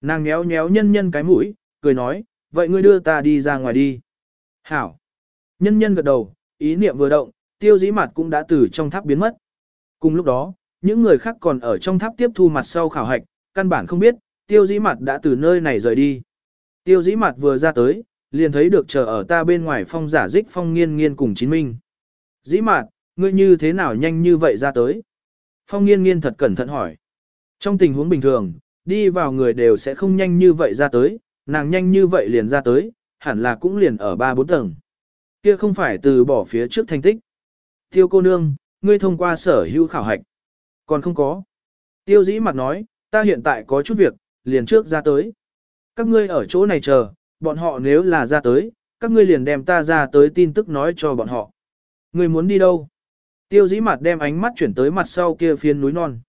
Nàng nhéo nhéo nhân nhân cái mũi, cười nói, vậy ngươi đưa ta đi ra ngoài đi. Hảo! Nhân nhân gật đầu, ý niệm vừa động, tiêu dĩ mặt cũng đã từ trong tháp biến mất. Cùng lúc đó, những người khác còn ở trong tháp tiếp thu mặt sau khảo hạch, căn bản không biết, tiêu dĩ mặt đã từ nơi này rời đi. Tiêu dĩ mặt vừa ra tới, liền thấy được chờ ở ta bên ngoài phong giả dích phong nghiên nghiên cùng chính minh. Dĩ mặt, ngươi như thế nào nhanh như vậy ra tới? Phong nghiên nghiên thật cẩn thận hỏi. Trong tình huống bình thường, đi vào người đều sẽ không nhanh như vậy ra tới, nàng nhanh như vậy liền ra tới, hẳn là cũng liền ở 3-4 tầng. Kia không phải từ bỏ phía trước thành tích. Tiêu cô nương, ngươi thông qua sở hữu khảo hạch. Còn không có. Tiêu dĩ mặt nói, ta hiện tại có chút việc, liền trước ra tới. Các ngươi ở chỗ này chờ, bọn họ nếu là ra tới, các ngươi liền đem ta ra tới tin tức nói cho bọn họ. Ngươi muốn đi đâu? Tiêu dĩ mặt đem ánh mắt chuyển tới mặt sau kia phiên núi non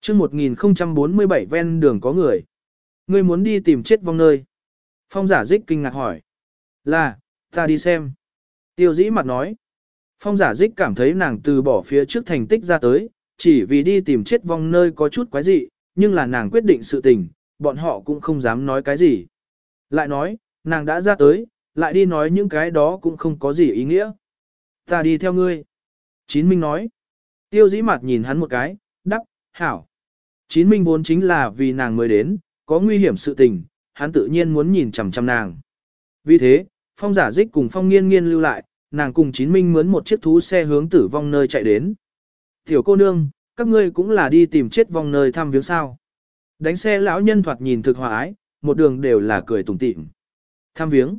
chương 1047 ven đường có người. Ngươi muốn đi tìm chết vong nơi. Phong giả dích kinh ngạc hỏi. Là, ta đi xem. Tiêu dĩ mặt nói. Phong giả dích cảm thấy nàng từ bỏ phía trước thành tích ra tới, chỉ vì đi tìm chết vong nơi có chút quái dị, nhưng là nàng quyết định sự tình, bọn họ cũng không dám nói cái gì. Lại nói, nàng đã ra tới, lại đi nói những cái đó cũng không có gì ý nghĩa. Ta đi theo ngươi. Chín Minh nói. Tiêu dĩ mặt nhìn hắn một cái, đắp, hảo. Chín Minh vốn chính là vì nàng mới đến, có nguy hiểm sự tình, hắn tự nhiên muốn nhìn chằm chằm nàng. Vì thế, phong giả dích cùng phong nghiên nghiên lưu lại, nàng cùng chín Minh mướn một chiếc thú xe hướng tử vong nơi chạy đến. Tiểu cô nương, các ngươi cũng là đi tìm chết vong nơi thăm viếng sao. Đánh xe lão nhân thoạt nhìn thực hòa ái, một đường đều là cười tủm tỉm. Thăm viếng.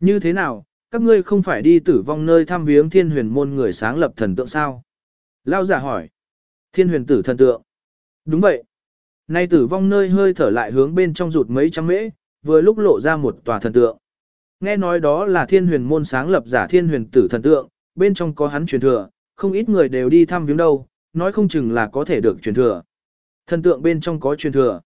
Như thế nào, các ngươi không phải đi tử vong nơi thăm viếng thiên huyền môn người sáng lập thần tượng sao? Lao giả hỏi. Thiên huyền tử thần tượng. Đúng vậy. Nay tử vong nơi hơi thở lại hướng bên trong rụt mấy trăm mễ, vừa lúc lộ ra một tòa thần tượng. Nghe nói đó là thiên huyền môn sáng lập giả thiên huyền tử thần tượng, bên trong có hắn truyền thừa, không ít người đều đi thăm viếng đâu, nói không chừng là có thể được truyền thừa. Thần tượng bên trong có truyền thừa.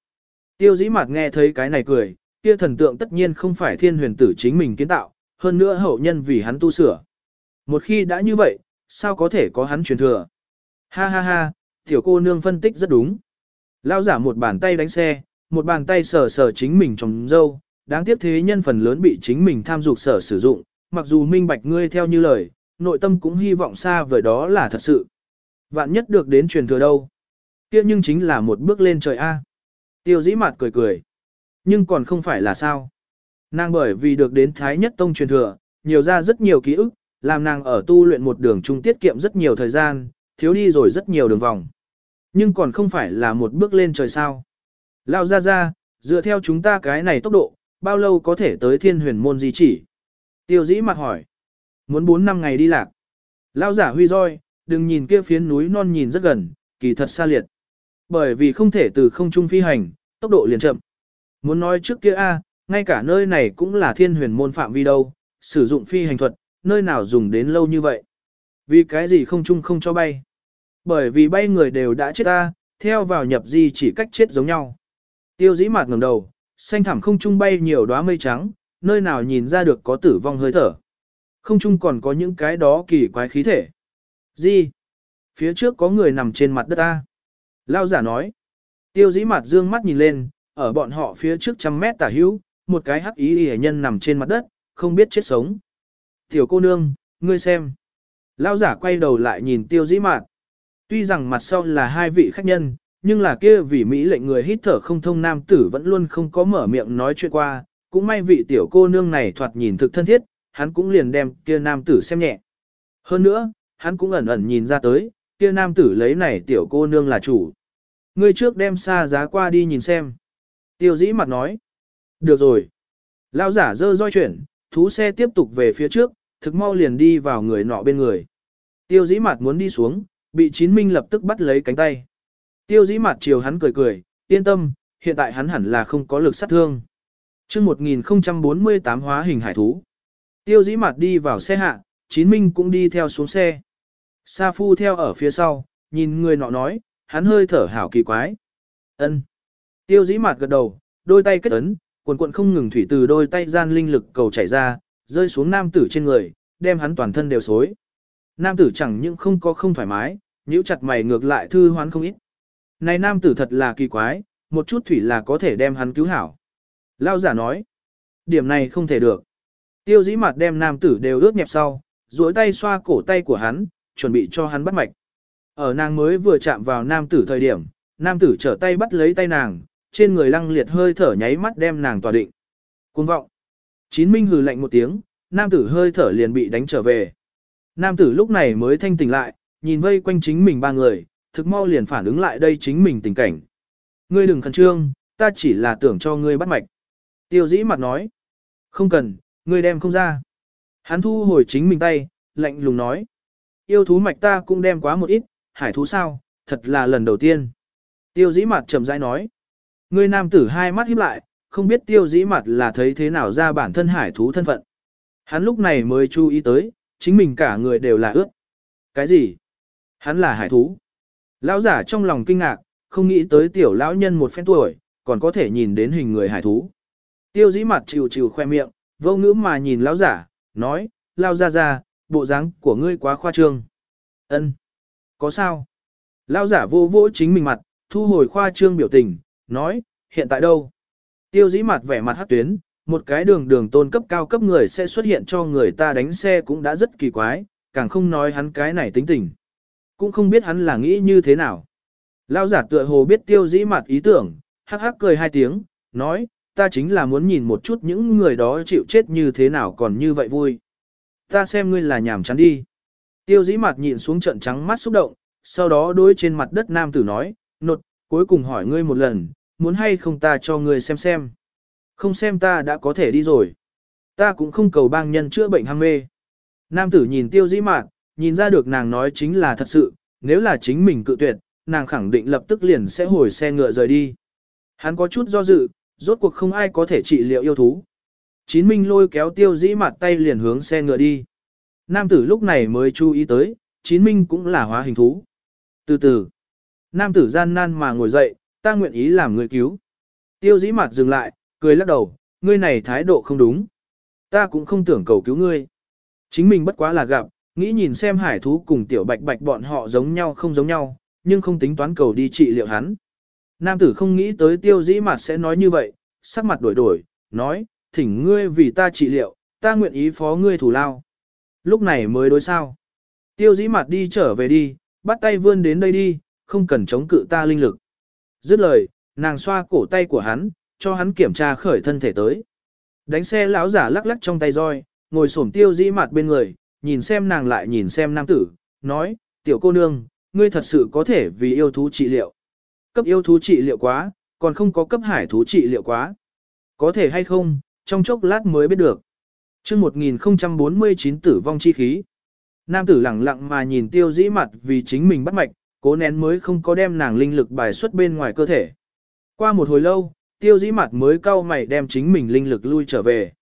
Tiêu dĩ mạt nghe thấy cái này cười, kia thần tượng tất nhiên không phải thiên huyền tử chính mình kiến tạo, hơn nữa hậu nhân vì hắn tu sửa. Một khi đã như vậy, sao có thể có hắn truyền thừa? Ha ha ha, tiểu cô nương phân tích rất đúng. Lao giả một bàn tay đánh xe, một bàn tay sờ sờ chính mình trong dâu, đáng tiếc thế nhân phần lớn bị chính mình tham dục sở sử dụng, mặc dù minh bạch ngươi theo như lời, nội tâm cũng hy vọng xa vời đó là thật sự. Vạn nhất được đến truyền thừa đâu. kia nhưng chính là một bước lên trời A. Tiêu dĩ mặt cười cười. Nhưng còn không phải là sao. Nàng bởi vì được đến Thái Nhất Tông truyền thừa, nhiều ra rất nhiều ký ức, làm nàng ở tu luyện một đường trung tiết kiệm rất nhiều thời gian, thiếu đi rồi rất nhiều đường vòng. Nhưng còn không phải là một bước lên trời sao. Lao ra ra, dựa theo chúng ta cái này tốc độ, bao lâu có thể tới thiên huyền môn di chỉ? Tiêu dĩ mặt hỏi. Muốn 4 năm ngày đi lạc. Lao giả huy roi, đừng nhìn kia phiến núi non nhìn rất gần, kỳ thật xa liệt. Bởi vì không thể từ không trung phi hành, tốc độ liền chậm. Muốn nói trước kia a, ngay cả nơi này cũng là thiên huyền môn phạm vi đâu, sử dụng phi hành thuật, nơi nào dùng đến lâu như vậy. Vì cái gì không chung không cho bay. Bởi vì bay người đều đã chết ta, theo vào nhập di chỉ cách chết giống nhau. Tiêu dĩ mạt ngẩng đầu, xanh thẳm không trung bay nhiều đóa mây trắng, nơi nào nhìn ra được có tử vong hơi thở. Không trung còn có những cái đó kỳ quái khí thể. Gì? Phía trước có người nằm trên mặt đất ta. Lao giả nói. Tiêu dĩ mặt dương mắt nhìn lên, ở bọn họ phía trước trăm mét tả hữu, một cái hắc ý hề nhân nằm trên mặt đất, không biết chết sống. Tiểu cô nương, ngươi xem. Lao giả quay đầu lại nhìn tiêu dĩ mạt. Tuy rằng mặt sau là hai vị khách nhân, nhưng là kia vì Mỹ lệnh người hít thở không thông nam tử vẫn luôn không có mở miệng nói chuyện qua, cũng may vị tiểu cô nương này thoạt nhìn thực thân thiết, hắn cũng liền đem kia nam tử xem nhẹ. Hơn nữa, hắn cũng ẩn ẩn nhìn ra tới, kia nam tử lấy này tiểu cô nương là chủ. Ngươi trước đem xa giá qua đi nhìn xem. Tiêu dĩ mặt nói. Được rồi. Lao giả dơ roi chuyển, thú xe tiếp tục về phía trước, thực mau liền đi vào người nọ bên người. Tiêu dĩ mặt muốn đi xuống, bị chín minh lập tức bắt lấy cánh tay. Tiêu dĩ mặt chiều hắn cười cười, yên tâm, hiện tại hắn hẳn là không có lực sát thương. chương 1048 hóa hình hải thú. Tiêu dĩ mặt đi vào xe hạ, chín minh cũng đi theo xuống xe. Sa phu theo ở phía sau, nhìn người nọ nói, hắn hơi thở hảo kỳ quái. ân Tiêu dĩ mặt gật đầu, đôi tay kết ấn, cuộn cuộn không ngừng thủy từ đôi tay gian linh lực cầu chảy ra, rơi xuống nam tử trên người, đem hắn toàn thân đều xối. Nam tử chẳng những không có không thoải mái, nhíu chặt mày ngược lại thư hoán không ít. Này nam tử thật là kỳ quái, một chút thủy là có thể đem hắn cứu hảo. Lao giả nói, điểm này không thể được. Tiêu dĩ mặt đem nam tử đều ướt nhẹp sau, duỗi tay xoa cổ tay của hắn, chuẩn bị cho hắn bắt mạch. Ở nàng mới vừa chạm vào nam tử thời điểm, nam tử trở tay bắt lấy tay nàng, trên người lăng liệt hơi thở nháy mắt đem nàng tỏa định. Cuồng vọng. Chín minh hừ lạnh một tiếng, nam tử hơi thở liền bị đánh trở về. Nam tử lúc này mới thanh tỉnh lại, nhìn vây quanh chính mình ba người, thực mau liền phản ứng lại đây chính mình tình cảnh. Ngươi đừng khẩn trương, ta chỉ là tưởng cho ngươi bắt mạch. Tiêu dĩ mặt nói. Không cần, ngươi đem không ra. Hắn thu hồi chính mình tay, lạnh lùng nói. Yêu thú mạch ta cũng đem quá một ít, hải thú sao, thật là lần đầu tiên. Tiêu dĩ mặt chậm rãi nói. Ngươi nam tử hai mắt híp lại, không biết tiêu dĩ mặt là thấy thế nào ra bản thân hải thú thân phận. Hắn lúc này mới chú ý tới, chính mình cả người đều là ướt. Cái gì? Hắn là hải thú. Lão giả trong lòng kinh ngạc, không nghĩ tới tiểu lão nhân một phen tuổi, còn có thể nhìn đến hình người hải thú. Tiêu dĩ mặt chịu chịu khoe miệng, vô ngữ mà nhìn lão giả, nói, lao ra ra, bộ dáng của ngươi quá khoa trương. Ân, Có sao? Lão giả vô vỗ chính mình mặt, thu hồi khoa trương biểu tình, nói, hiện tại đâu? Tiêu dĩ mặt vẻ mặt hát tuyến, một cái đường đường tôn cấp cao cấp người sẽ xuất hiện cho người ta đánh xe cũng đã rất kỳ quái, càng không nói hắn cái này tính tình. Cũng không biết hắn là nghĩ như thế nào. Lão giả tựa hồ biết tiêu dĩ mặt ý tưởng, hắc hắc cười hai tiếng, nói, ta chính là muốn nhìn một chút những người đó chịu chết như thế nào còn như vậy vui. Ta xem ngươi là nhảm chán đi. Tiêu dĩ mặt nhìn xuống trận trắng mắt xúc động, sau đó đối trên mặt đất nam tử nói, nột, cuối cùng hỏi ngươi một lần, muốn hay không ta cho ngươi xem xem. Không xem ta đã có thể đi rồi. Ta cũng không cầu bang nhân chữa bệnh ham mê. Nam tử nhìn tiêu dĩ mạn, nhìn ra được nàng nói chính là thật sự, nếu là chính mình cự tuyệt, nàng khẳng định lập tức liền sẽ hồi xe ngựa rời đi. Hắn có chút do dự, rốt cuộc không ai có thể trị liệu yêu thú. Chín minh lôi kéo tiêu dĩ mặt tay liền hướng xe ngựa đi. Nam tử lúc này mới chú ý tới, chín minh cũng là hóa hình thú. Từ từ, nam tử gian nan mà ngồi dậy, ta nguyện ý làm người cứu. Tiêu dĩ mặt dừng lại, cười lắc đầu, ngươi này thái độ không đúng. Ta cũng không tưởng cầu cứu ngươi. Chính mình bất quá là gặp, nghĩ nhìn xem hải thú cùng tiểu bạch bạch bọn họ giống nhau không giống nhau, nhưng không tính toán cầu đi trị liệu hắn. Nam tử không nghĩ tới tiêu dĩ mặt sẽ nói như vậy, sắc mặt đổi đổi, nói, thỉnh ngươi vì ta trị liệu, ta nguyện ý phó ngươi thủ lao. Lúc này mới đối sao. Tiêu dĩ mặt đi trở về đi, bắt tay vươn đến đây đi, không cần chống cự ta linh lực. Dứt lời, nàng xoa cổ tay của hắn, cho hắn kiểm tra khởi thân thể tới. Đánh xe lão giả lắc lắc trong tay roi, ngồi xổm tiêu dĩ mặt bên người, nhìn xem nàng lại nhìn xem nam tử, nói, tiểu cô nương, ngươi thật sự có thể vì yêu thú trị liệu. Cấp yêu thú trị liệu quá, còn không có cấp hải thú trị liệu quá. Có thể hay không, trong chốc lát mới biết được. chương 1049 tử vong chi khí. Nam tử lặng lặng mà nhìn tiêu dĩ mặt vì chính mình bắt mạch, cố nén mới không có đem nàng linh lực bài xuất bên ngoài cơ thể. Qua một hồi lâu, tiêu dĩ mặt mới cau mày đem chính mình linh lực lui trở về.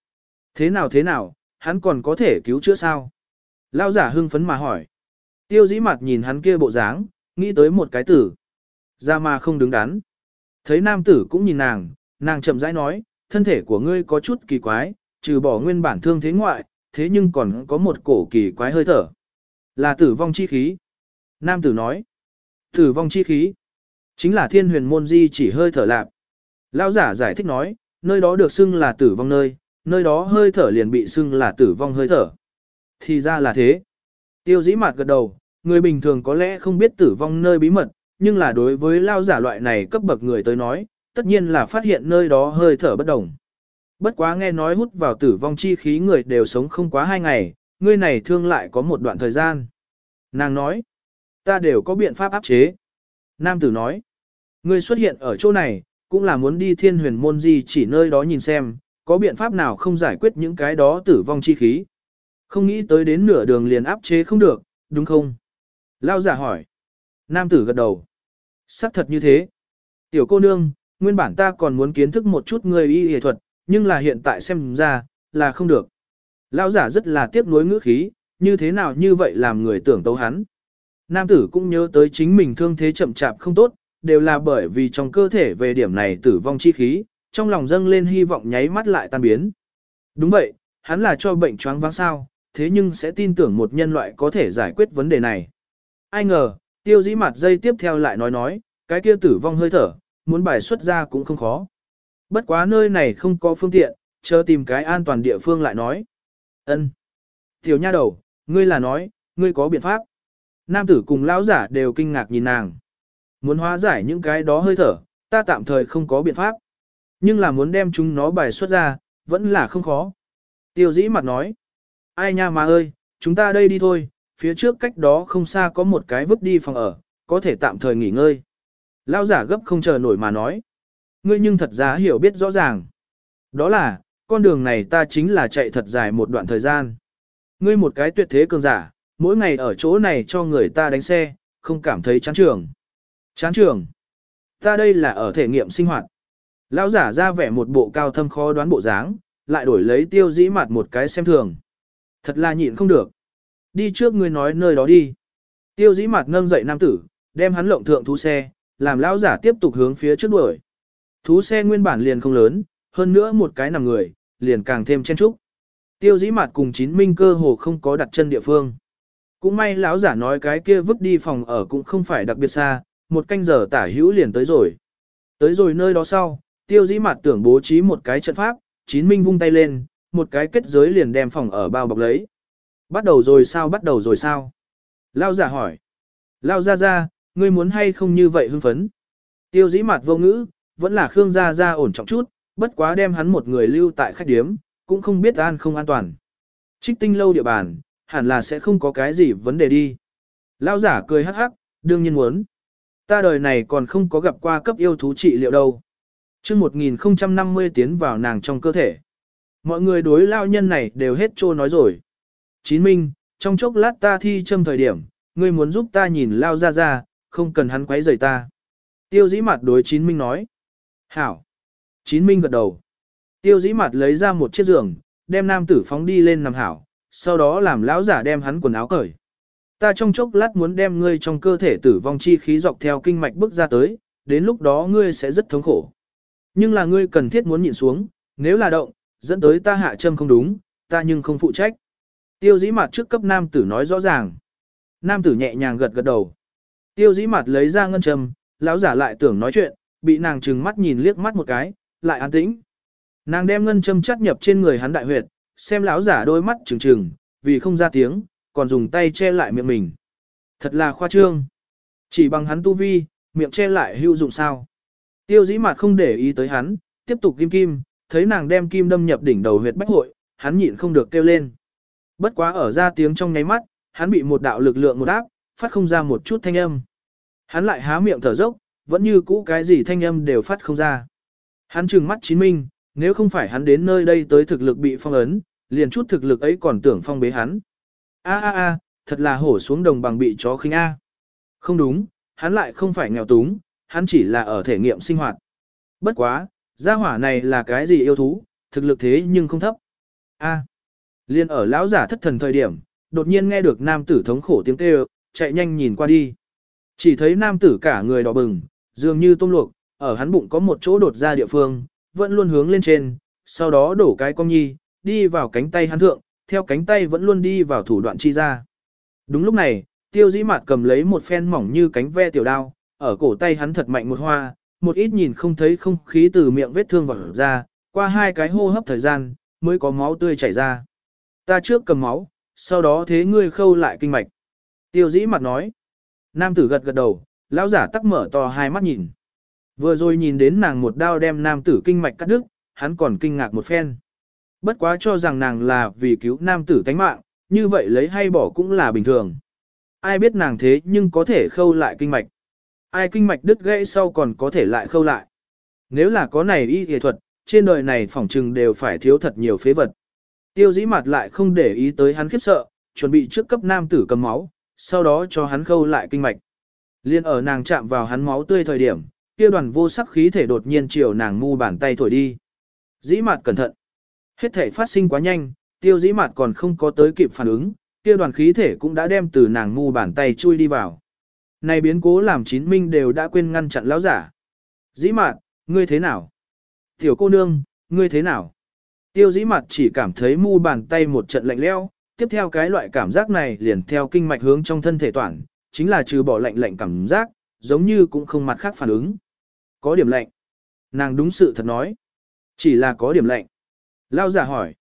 Thế nào thế nào, hắn còn có thể cứu chữa sao? Lao giả hưng phấn mà hỏi. Tiêu dĩ mặt nhìn hắn kia bộ dáng, nghĩ tới một cái tử. Ra mà không đứng đắn. Thấy nam tử cũng nhìn nàng, nàng chậm rãi nói, thân thể của ngươi có chút kỳ quái, trừ bỏ nguyên bản thương thế ngoại, thế nhưng còn có một cổ kỳ quái hơi thở. Là tử vong chi khí. Nam tử nói, tử vong chi khí. Chính là thiên huyền môn di chỉ hơi thở lạp. Lão giả giải thích nói, nơi đó được xưng là tử vong nơi, nơi đó hơi thở liền bị xưng là tử vong hơi thở. Thì ra là thế. Tiêu dĩ mạt gật đầu, người bình thường có lẽ không biết tử vong nơi bí mật, nhưng là đối với lao giả loại này cấp bậc người tới nói, tất nhiên là phát hiện nơi đó hơi thở bất đồng. Bất quá nghe nói hút vào tử vong chi khí người đều sống không quá hai ngày, người này thương lại có một đoạn thời gian. Nàng nói, ta đều có biện pháp áp chế. Nam tử nói, ngươi xuất hiện ở chỗ này, cũng là muốn đi thiên huyền môn gì chỉ nơi đó nhìn xem, có biện pháp nào không giải quyết những cái đó tử vong chi khí. Không nghĩ tới đến nửa đường liền áp chế không được, đúng không? Lao giả hỏi. Nam tử gật đầu. Sắc thật như thế. Tiểu cô nương, nguyên bản ta còn muốn kiến thức một chút người y y thuật, nhưng là hiện tại xem ra, là không được. Lão giả rất là tiếc nuối ngữ khí, như thế nào như vậy làm người tưởng tấu hắn. Nam tử cũng nhớ tới chính mình thương thế chậm chạp không tốt, đều là bởi vì trong cơ thể về điểm này tử vong chi khí, trong lòng dâng lên hy vọng nháy mắt lại tan biến. Đúng vậy, hắn là cho bệnh choáng váng sao, thế nhưng sẽ tin tưởng một nhân loại có thể giải quyết vấn đề này. Ai ngờ, tiêu dĩ mặt dây tiếp theo lại nói nói, cái kia tử vong hơi thở, muốn bài xuất ra cũng không khó. Bất quá nơi này không có phương tiện, chờ tìm cái an toàn địa phương lại nói. ân Tiểu nha đầu, ngươi là nói, ngươi có biện pháp. Nam tử cùng lão giả đều kinh ngạc nhìn nàng. Muốn hóa giải những cái đó hơi thở, ta tạm thời không có biện pháp. Nhưng là muốn đem chúng nó bài xuất ra, vẫn là không khó. Tiêu dĩ mặt nói. Ai nha mà ơi, chúng ta đây đi thôi, phía trước cách đó không xa có một cái vứt đi phòng ở, có thể tạm thời nghỉ ngơi. Lão giả gấp không chờ nổi mà nói. Ngươi nhưng thật ra hiểu biết rõ ràng. Đó là, con đường này ta chính là chạy thật dài một đoạn thời gian. Ngươi một cái tuyệt thế cường giả, mỗi ngày ở chỗ này cho người ta đánh xe, không cảm thấy chán trường. Chán trường. Ta đây là ở thể nghiệm sinh hoạt. Lão giả ra vẻ một bộ cao thâm khó đoán bộ dáng, lại đổi lấy tiêu dĩ mặt một cái xem thường. Thật là nhịn không được. Đi trước ngươi nói nơi đó đi. Tiêu dĩ mặt nâng dậy nam tử, đem hắn lộng thượng thú xe, làm lão giả tiếp tục hướng phía trước đuổi. Thú xe nguyên bản liền không lớn, hơn nữa một cái nằm người, liền càng thêm chen trúc. Tiêu dĩ mặt cùng chín minh cơ hồ không có đặt chân địa phương. Cũng may lão giả nói cái kia vứt đi phòng ở cũng không phải đặc biệt xa, một canh giờ tả hữu liền tới rồi. Tới rồi nơi đó sau, tiêu dĩ mặt tưởng bố trí một cái trận pháp, chín minh vung tay lên, một cái kết giới liền đem phòng ở bao bọc lấy. Bắt đầu rồi sao bắt đầu rồi sao? Lao giả hỏi. Lao ra ra, ngươi muốn hay không như vậy hưng phấn? Tiêu dĩ mặt vô ngữ, vẫn là Khương gia ra ổn trọng chút, bất quá đem hắn một người lưu tại khách điếm, cũng không biết an không an toàn. Trích tinh lâu địa bàn, hẳn là sẽ không có cái gì vấn đề đi. Lao giả cười hắc hắc, đương nhiên muốn. Ta đời này còn không có gặp qua cấp yêu thú trị liệu đâu. chương 1050 tiến vào nàng trong cơ thể. Mọi người đối lao nhân này đều hết trô nói rồi. Chín minh, trong chốc lát ta thi châm thời điểm, ngươi muốn giúp ta nhìn lao ra ra, không cần hắn quấy rầy ta. Tiêu dĩ mặt đối chín minh nói. Hảo. Chín minh gật đầu. Tiêu dĩ mặt lấy ra một chiếc giường, đem nam tử phóng đi lên nằm hảo, sau đó làm lão giả đem hắn quần áo cởi. Ta trong chốc lát muốn đem ngươi trong cơ thể tử vong chi khí dọc theo kinh mạch bước ra tới, đến lúc đó ngươi sẽ rất thống khổ. Nhưng là ngươi cần thiết muốn nhịn xuống, nếu là động, dẫn tới ta hạ châm không đúng, ta nhưng không phụ trách. Tiêu dĩ mặt trước cấp nam tử nói rõ ràng. Nam tử nhẹ nhàng gật gật đầu. Tiêu dĩ mặt lấy ra ngân châm, lão giả lại tưởng nói chuyện, bị nàng trừng mắt nhìn liếc mắt một cái, lại an tĩnh. Nàng đem ngân châm chắt nhập trên người hắn đại huyệt, xem lão giả đôi mắt trừng trừng, vì không ra tiếng, còn dùng tay che lại miệng mình. Thật là khoa trương. Chỉ bằng hắn tu vi, miệng che lại hữu dụng sao. Tiêu dĩ mặt không để ý tới hắn, tiếp tục kim kim, thấy nàng đem kim đâm nhập đỉnh đầu huyệt bách hội, hắn nhịn không được kêu lên. Bất quá ở ra tiếng trong nháy mắt, hắn bị một đạo lực lượng một áp, phát không ra một chút thanh âm. Hắn lại há miệng thở dốc, vẫn như cũ cái gì thanh âm đều phát không ra. Hắn trừng mắt chín minh, nếu không phải hắn đến nơi đây tới thực lực bị phong ấn, liền chút thực lực ấy còn tưởng phong bế hắn. A a a, thật là hổ xuống đồng bằng bị chó khinh A. Không đúng, hắn lại không phải nghèo túng, hắn chỉ là ở thể nghiệm sinh hoạt. Bất quá, gia hỏa này là cái gì yêu thú, thực lực thế nhưng không thấp. A. Liên ở lão giả thất thần thời điểm, đột nhiên nghe được nam tử thống khổ tiếng kêu, chạy nhanh nhìn qua đi. Chỉ thấy nam tử cả người đỏ bừng, dường như tôm luộc, ở hắn bụng có một chỗ đột ra địa phương, vẫn luôn hướng lên trên, sau đó đổ cái cong nhi, đi vào cánh tay hắn thượng, theo cánh tay vẫn luôn đi vào thủ đoạn chi ra. Đúng lúc này, tiêu dĩ mạt cầm lấy một phen mỏng như cánh ve tiểu đao, ở cổ tay hắn thật mạnh một hoa, một ít nhìn không thấy không khí từ miệng vết thương vỡ ra, qua hai cái hô hấp thời gian, mới có máu tươi chảy ra. Ta trước cầm máu, sau đó thế ngươi khâu lại kinh mạch. Tiêu dĩ mặt nói. Nam tử gật gật đầu, lão giả tắc mở to hai mắt nhìn. Vừa rồi nhìn đến nàng một đao đem nam tử kinh mạch cắt đứt, hắn còn kinh ngạc một phen. Bất quá cho rằng nàng là vì cứu nam tử tánh mạng, như vậy lấy hay bỏ cũng là bình thường. Ai biết nàng thế nhưng có thể khâu lại kinh mạch. Ai kinh mạch đứt gãy sau còn có thể lại khâu lại. Nếu là có này y y thuật, trên đời này phỏng trừng đều phải thiếu thật nhiều phế vật. Tiêu dĩ mặt lại không để ý tới hắn khiếp sợ, chuẩn bị trước cấp nam tử cầm máu, sau đó cho hắn khâu lại kinh mạch. Liên ở nàng chạm vào hắn máu tươi thời điểm, kia đoàn vô sắc khí thể đột nhiên chiều nàng mu bàn tay thổi đi. Dĩ mặt cẩn thận. Hết thể phát sinh quá nhanh, tiêu dĩ mặt còn không có tới kịp phản ứng, kia đoàn khí thể cũng đã đem từ nàng ngu bàn tay chui đi vào. Này biến cố làm chín minh đều đã quên ngăn chặn lão giả. Dĩ mạt, ngươi thế nào? Tiểu cô nương, ngươi thế nào? Tiêu dĩ mặt chỉ cảm thấy mu bàn tay một trận lạnh leo, tiếp theo cái loại cảm giác này liền theo kinh mạch hướng trong thân thể toàn, chính là trừ bỏ lạnh lạnh cảm giác, giống như cũng không mặt khác phản ứng. Có điểm lạnh. Nàng đúng sự thật nói. Chỉ là có điểm lạnh. Lao giả hỏi.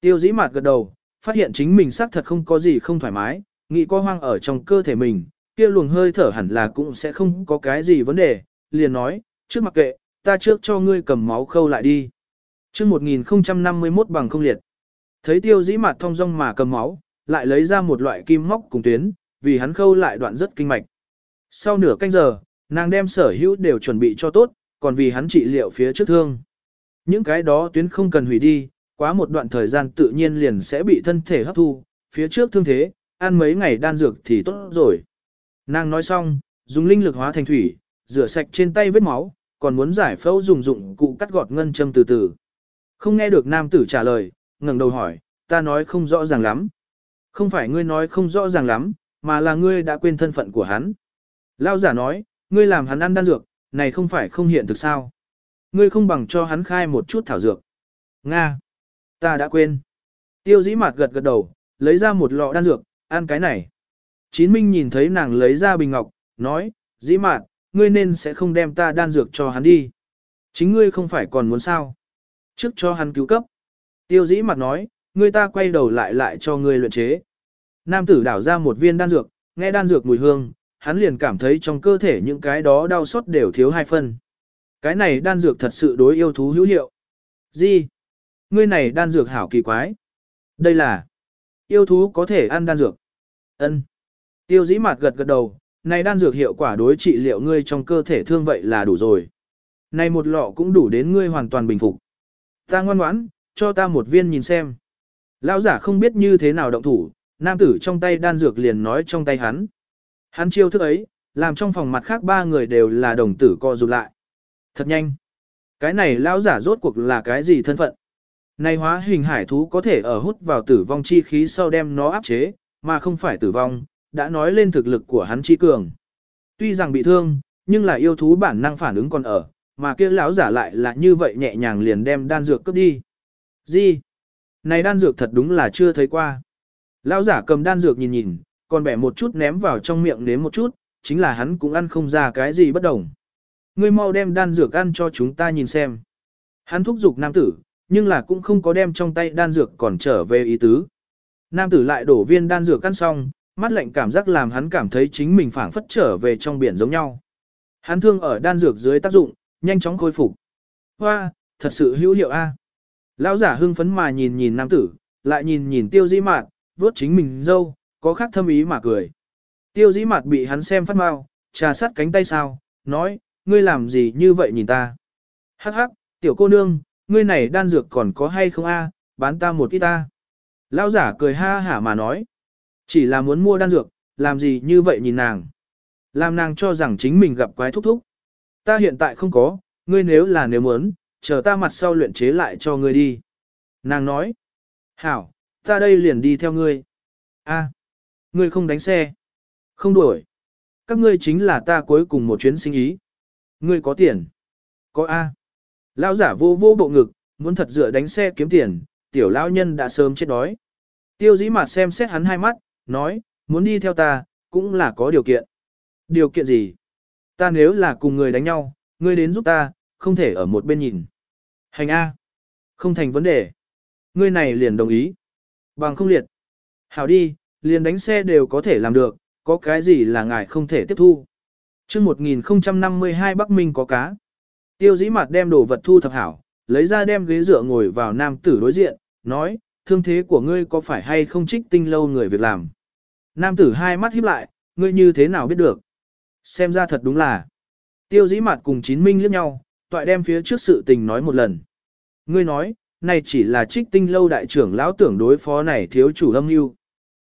Tiêu dĩ mặt gật đầu, phát hiện chính mình xác thật không có gì không thoải mái, nghĩ có hoang ở trong cơ thể mình, kia luồng hơi thở hẳn là cũng sẽ không có cái gì vấn đề, liền nói, trước mặc kệ, ta trước cho ngươi cầm máu khâu lại đi. Trước 1051 bằng không liệt. Thấy tiêu dĩ mặt thông rong mà cầm máu, lại lấy ra một loại kim móc cùng tuyến, vì hắn khâu lại đoạn rất kinh mạch. Sau nửa canh giờ, nàng đem sở hữu đều chuẩn bị cho tốt, còn vì hắn trị liệu phía trước thương. Những cái đó tuyến không cần hủy đi, quá một đoạn thời gian tự nhiên liền sẽ bị thân thể hấp thu, phía trước thương thế, ăn mấy ngày đan dược thì tốt rồi. Nàng nói xong, dùng linh lực hóa thành thủy, rửa sạch trên tay vết máu, còn muốn giải phẫu dùng dụng cụ cắt gọt ngân châm từ từ. Không nghe được nam tử trả lời, ngẩng đầu hỏi, ta nói không rõ ràng lắm. Không phải ngươi nói không rõ ràng lắm, mà là ngươi đã quên thân phận của hắn. Lao giả nói, ngươi làm hắn ăn đan dược, này không phải không hiện thực sao. Ngươi không bằng cho hắn khai một chút thảo dược. Nga. Ta đã quên. Tiêu dĩ mạt gật gật đầu, lấy ra một lọ đan dược, ăn cái này. Chín Minh nhìn thấy nàng lấy ra bình ngọc, nói, dĩ Mạn, ngươi nên sẽ không đem ta đan dược cho hắn đi. Chính ngươi không phải còn muốn sao. Trước cho hắn cứu cấp. Tiêu dĩ mặt nói, ngươi ta quay đầu lại lại cho ngươi luyện chế. Nam tử đảo ra một viên đan dược, nghe đan dược mùi hương, hắn liền cảm thấy trong cơ thể những cái đó đau xót đều thiếu hai phân. Cái này đan dược thật sự đối yêu thú hữu hiệu. Gì? Ngươi này đan dược hảo kỳ quái. Đây là yêu thú có thể ăn đan dược. Ân. Tiêu dĩ mặt gật gật đầu, này đan dược hiệu quả đối trị liệu ngươi trong cơ thể thương vậy là đủ rồi. Này một lọ cũng đủ đến ngươi hoàn toàn bình phục. Ta ngoan ngoãn, cho ta một viên nhìn xem. Lão giả không biết như thế nào động thủ, nam tử trong tay đan dược liền nói trong tay hắn. Hắn chiêu thức ấy, làm trong phòng mặt khác ba người đều là đồng tử co rụt lại. Thật nhanh. Cái này lão giả rốt cuộc là cái gì thân phận? Này hóa hình hải thú có thể ở hút vào tử vong chi khí sau đem nó áp chế, mà không phải tử vong, đã nói lên thực lực của hắn chi cường. Tuy rằng bị thương, nhưng là yêu thú bản năng phản ứng còn ở, mà kia lão giả lại là như vậy nhẹ nhàng liền đem đan dược cướp đi. Gì? Này đan dược thật đúng là chưa thấy qua. Lão giả cầm đan dược nhìn nhìn, còn bẻ một chút ném vào trong miệng nếm một chút, chính là hắn cũng ăn không ra cái gì bất đồng. Ngươi mau đem đan dược ăn cho chúng ta nhìn xem. Hắn thúc giục nam tử, nhưng là cũng không có đem trong tay đan dược còn trở về ý tứ. Nam tử lại đổ viên đan dược ăn xong, mắt lạnh cảm giác làm hắn cảm thấy chính mình phảng phất trở về trong biển giống nhau. Hắn thương ở đan dược dưới tác dụng, nhanh chóng khôi phục. Hoa, thật sự hữu hiệu a. À. Lão giả hưng phấn mà nhìn nhìn nam tử, lại nhìn nhìn tiêu dĩ mạt, vuốt chính mình dâu, có khác thâm ý mà cười. Tiêu dĩ mạt bị hắn xem phát mau, trà sát cánh tay sao, nói, ngươi làm gì như vậy nhìn ta. Hắc hắc, tiểu cô nương, ngươi này đan dược còn có hay không a? bán ta một ít ta. Lão giả cười ha hả mà nói. Chỉ là muốn mua đan dược, làm gì như vậy nhìn nàng. Làm nàng cho rằng chính mình gặp quái thúc thúc. Ta hiện tại không có, ngươi nếu là nếu muốn, chờ ta mặt sau luyện chế lại cho ngươi đi. Nàng nói. Hảo, ta đây liền đi theo ngươi. A, ngươi không đánh xe. Không đuổi. Các ngươi chính là ta cuối cùng một chuyến sinh ý. Ngươi có tiền. Có A. Lão giả vô vô bộ ngực, muốn thật dựa đánh xe kiếm tiền, tiểu lão nhân đã sớm chết đói. Tiêu dĩ mặt xem xét hắn hai mắt, nói, muốn đi theo ta, cũng là có điều kiện. Điều kiện gì? Ta nếu là cùng người đánh nhau, ngươi đến giúp ta, không thể ở một bên nhìn. Hành A. Không thành vấn đề. Ngươi này liền đồng ý. Bằng không liệt. Hảo đi, liền đánh xe đều có thể làm được, có cái gì là ngài không thể tiếp thu. chương 1052 Bắc Minh có cá. Tiêu dĩ mặt đem đồ vật thu thập hảo, lấy ra đem ghế dựa ngồi vào nam tử đối diện, nói, thương thế của ngươi có phải hay không trích tinh lâu người việc làm. Nam tử hai mắt híp lại, ngươi như thế nào biết được. Xem ra thật đúng là. Tiêu dĩ mặt cùng chín minh liếc nhau, toại đem phía trước sự tình nói một lần. Ngươi nói, này chỉ là trích tinh lâu đại trưởng lão tưởng đối phó này thiếu chủ âm mưu.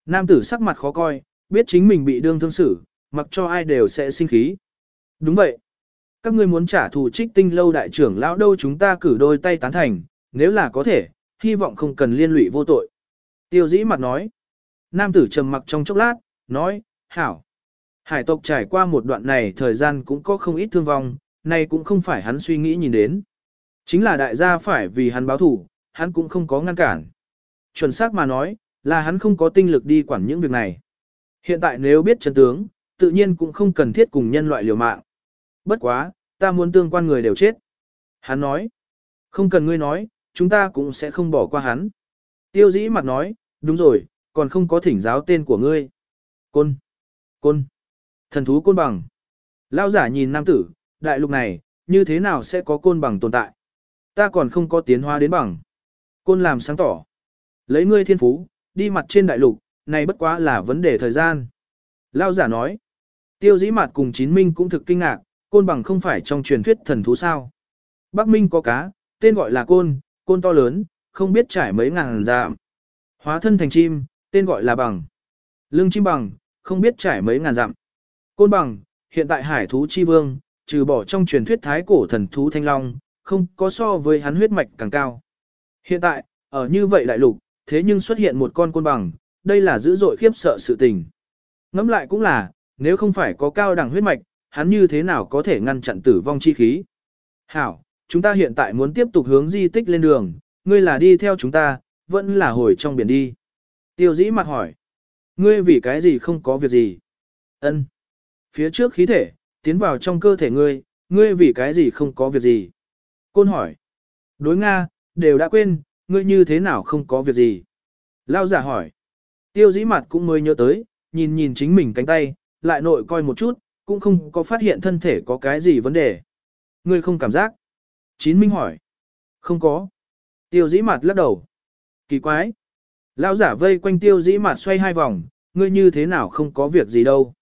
Nam tử sắc mặt khó coi, biết chính mình bị đương thương xử, mặc cho ai đều sẽ sinh khí. Đúng vậy. Các ngươi muốn trả thù trích tinh lâu đại trưởng lão đâu chúng ta cử đôi tay tán thành, nếu là có thể, hy vọng không cần liên lụy vô tội. Tiêu dĩ mặt nói. Nam tử trầm mặc trong chốc lát, nói, hảo. Hải tộc trải qua một đoạn này thời gian cũng có không ít thương vong, này cũng không phải hắn suy nghĩ nhìn đến. Chính là đại gia phải vì hắn báo thủ, hắn cũng không có ngăn cản. Chuẩn xác mà nói, là hắn không có tinh lực đi quản những việc này. Hiện tại nếu biết chân tướng, tự nhiên cũng không cần thiết cùng nhân loại liều mạng. Bất quá, ta muốn tương quan người đều chết. Hắn nói, không cần ngươi nói, chúng ta cũng sẽ không bỏ qua hắn. Tiêu dĩ mặt nói, đúng rồi, còn không có thỉnh giáo tên của ngươi. Côn. Côn. Thần thú côn bằng. Lao giả nhìn nam tử, đại lục này, như thế nào sẽ có côn bằng tồn tại? Ta còn không có tiến hóa đến bằng. Côn làm sáng tỏ. Lấy ngươi thiên phú, đi mặt trên đại lục, này bất quá là vấn đề thời gian. Lao giả nói. Tiêu dĩ mặt cùng chín minh cũng thực kinh ngạc, côn bằng không phải trong truyền thuyết thần thú sao. Bắc Minh có cá, tên gọi là côn, côn to lớn, không biết trải mấy ngàn dặm. Hóa thân thành chim, tên gọi là bằng. Lưng chim bằng, không biết trải mấy ngàn dặm. Côn bằng, hiện tại hải thú chi vương, trừ bỏ trong truyền thuyết thái cổ thần thú thanh long, không có so với hắn huyết mạch càng cao. Hiện tại, ở như vậy đại lục, thế nhưng xuất hiện một con côn bằng, đây là dữ dội khiếp sợ sự tình. Ngẫm lại cũng là, nếu không phải có cao đẳng huyết mạch, hắn như thế nào có thể ngăn chặn tử vong chi khí. Hảo, chúng ta hiện tại muốn tiếp tục hướng di tích lên đường, ngươi là đi theo chúng ta, vẫn là hồi trong biển đi. Tiêu dĩ mặt hỏi, ngươi vì cái gì không có việc gì? Ân. Phía trước khí thể, tiến vào trong cơ thể ngươi, ngươi vì cái gì không có việc gì? Côn hỏi, đối Nga, đều đã quên, ngươi như thế nào không có việc gì? Lao giả hỏi, tiêu dĩ mặt cũng mới nhớ tới, nhìn nhìn chính mình cánh tay, lại nội coi một chút, cũng không có phát hiện thân thể có cái gì vấn đề. Ngươi không cảm giác? Chín Minh hỏi. Không có. Tiêu dĩ mặt lắc đầu. Kỳ quái. Lão giả vây quanh tiêu dĩ mặt xoay hai vòng, ngươi như thế nào không có việc gì đâu.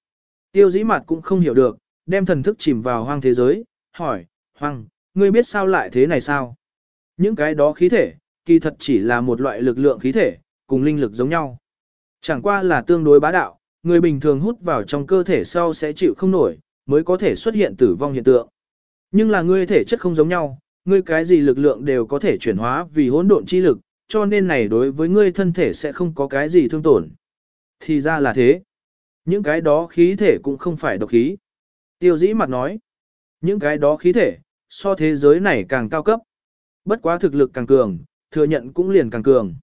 Tiêu dĩ mặt cũng không hiểu được, đem thần thức chìm vào hoang thế giới, hỏi, hoang, ngươi biết sao lại thế này sao? Những cái đó khí thể, kỳ thật chỉ là một loại lực lượng khí thể, cùng linh lực giống nhau. Chẳng qua là tương đối bá đạo, người bình thường hút vào trong cơ thể sau sẽ chịu không nổi, mới có thể xuất hiện tử vong hiện tượng. Nhưng là ngươi thể chất không giống nhau, ngươi cái gì lực lượng đều có thể chuyển hóa vì hỗn độn chi lực, cho nên này đối với ngươi thân thể sẽ không có cái gì thương tổn. Thì ra là thế. Những cái đó khí thể cũng không phải độc khí. Tiêu dĩ mặt nói. Những cái đó khí thể, so thế giới này càng cao cấp. Bất quá thực lực càng cường, thừa nhận cũng liền càng cường.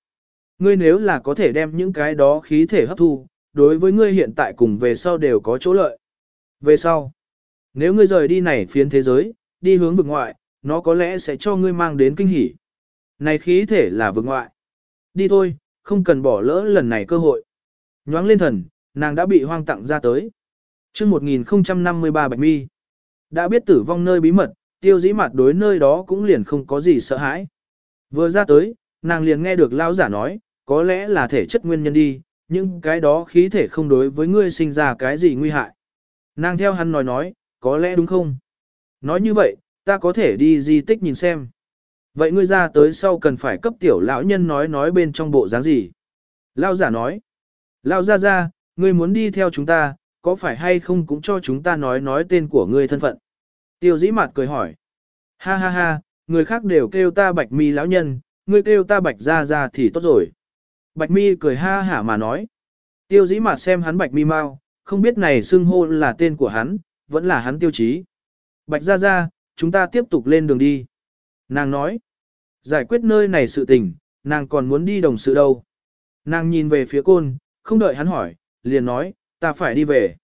Ngươi nếu là có thể đem những cái đó khí thể hấp thu, đối với ngươi hiện tại cùng về sau đều có chỗ lợi. Về sau, nếu ngươi rời đi này phiến thế giới, đi hướng vực ngoại, nó có lẽ sẽ cho ngươi mang đến kinh hỉ. Này khí thể là vực ngoại. Đi thôi, không cần bỏ lỡ lần này cơ hội. Nhoáng lên thần, nàng đã bị hoang tặng ra tới. chương 1053 Bạch Mi. Đã biết tử vong nơi bí mật, tiêu dĩ mặt đối nơi đó cũng liền không có gì sợ hãi. Vừa ra tới, nàng liền nghe được lao giả nói, có lẽ là thể chất nguyên nhân đi, nhưng cái đó khí thể không đối với ngươi sinh ra cái gì nguy hại. Nàng theo hắn nói nói, có lẽ đúng không? Nói như vậy, ta có thể đi di tích nhìn xem. Vậy ngươi ra tới sau cần phải cấp tiểu lão nhân nói nói bên trong bộ dáng gì? Lao giả nói. Lao ra ra, ngươi muốn đi theo chúng ta, có phải hay không cũng cho chúng ta nói nói tên của ngươi thân phận? Tiêu dĩ mặt cười hỏi. Ha ha ha, người khác đều kêu ta bạch mi lão nhân, ngươi kêu ta bạch ra ra thì tốt rồi. Bạch mi cười ha hả mà nói. Tiêu dĩ mặt xem hắn bạch mi mau, không biết này xưng hô là tên của hắn, vẫn là hắn tiêu chí. Bạch ra ra, chúng ta tiếp tục lên đường đi. Nàng nói, giải quyết nơi này sự tình, nàng còn muốn đi đồng sự đâu. Nàng nhìn về phía côn, không đợi hắn hỏi, liền nói, ta phải đi về.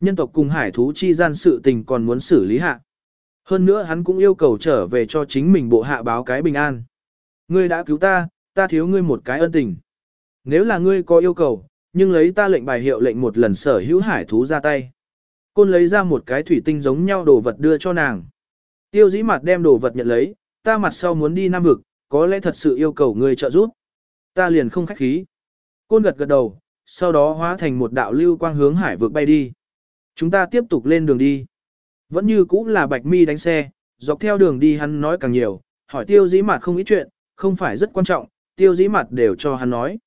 Nhân tộc cùng hải thú chi gian sự tình còn muốn xử lý hạ. Hơn nữa hắn cũng yêu cầu trở về cho chính mình bộ hạ báo cái bình an. Ngươi đã cứu ta, ta thiếu ngươi một cái ân tình. Nếu là ngươi có yêu cầu, nhưng lấy ta lệnh bài hiệu lệnh một lần sở hữu hải thú ra tay. Côn lấy ra một cái thủy tinh giống nhau đồ vật đưa cho nàng. Tiêu dĩ mặt đem đồ vật nhận lấy, ta mặt sau muốn đi Nam Vực, có lẽ thật sự yêu cầu người trợ giúp. Ta liền không khách khí. Côn gật gật đầu, sau đó hóa thành một đạo lưu quang hướng hải vực bay đi. Chúng ta tiếp tục lên đường đi. Vẫn như cũ là bạch mi đánh xe, dọc theo đường đi hắn nói càng nhiều, hỏi tiêu dĩ mặt không ít chuyện, không phải rất quan trọng, tiêu dĩ mặt đều cho hắn nói.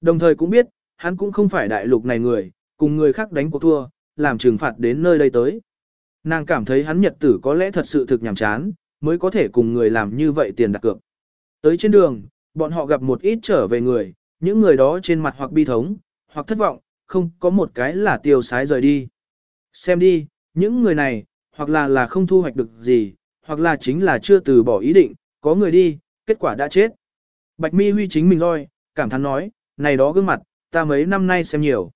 Đồng thời cũng biết, hắn cũng không phải đại lục này người, cùng người khác đánh cuộc thua, làm trừng phạt đến nơi đây tới. Nàng cảm thấy hắn nhật tử có lẽ thật sự thực nhàm chán, mới có thể cùng người làm như vậy tiền đặt cược. Tới trên đường, bọn họ gặp một ít trở về người, những người đó trên mặt hoặc bi thống, hoặc thất vọng, không có một cái là tiêu sái rời đi. Xem đi, những người này, hoặc là là không thu hoạch được gì, hoặc là chính là chưa từ bỏ ý định, có người đi, kết quả đã chết. Bạch mi huy chính mình roi, cảm thán nói, này đó gương mặt, ta mấy năm nay xem nhiều.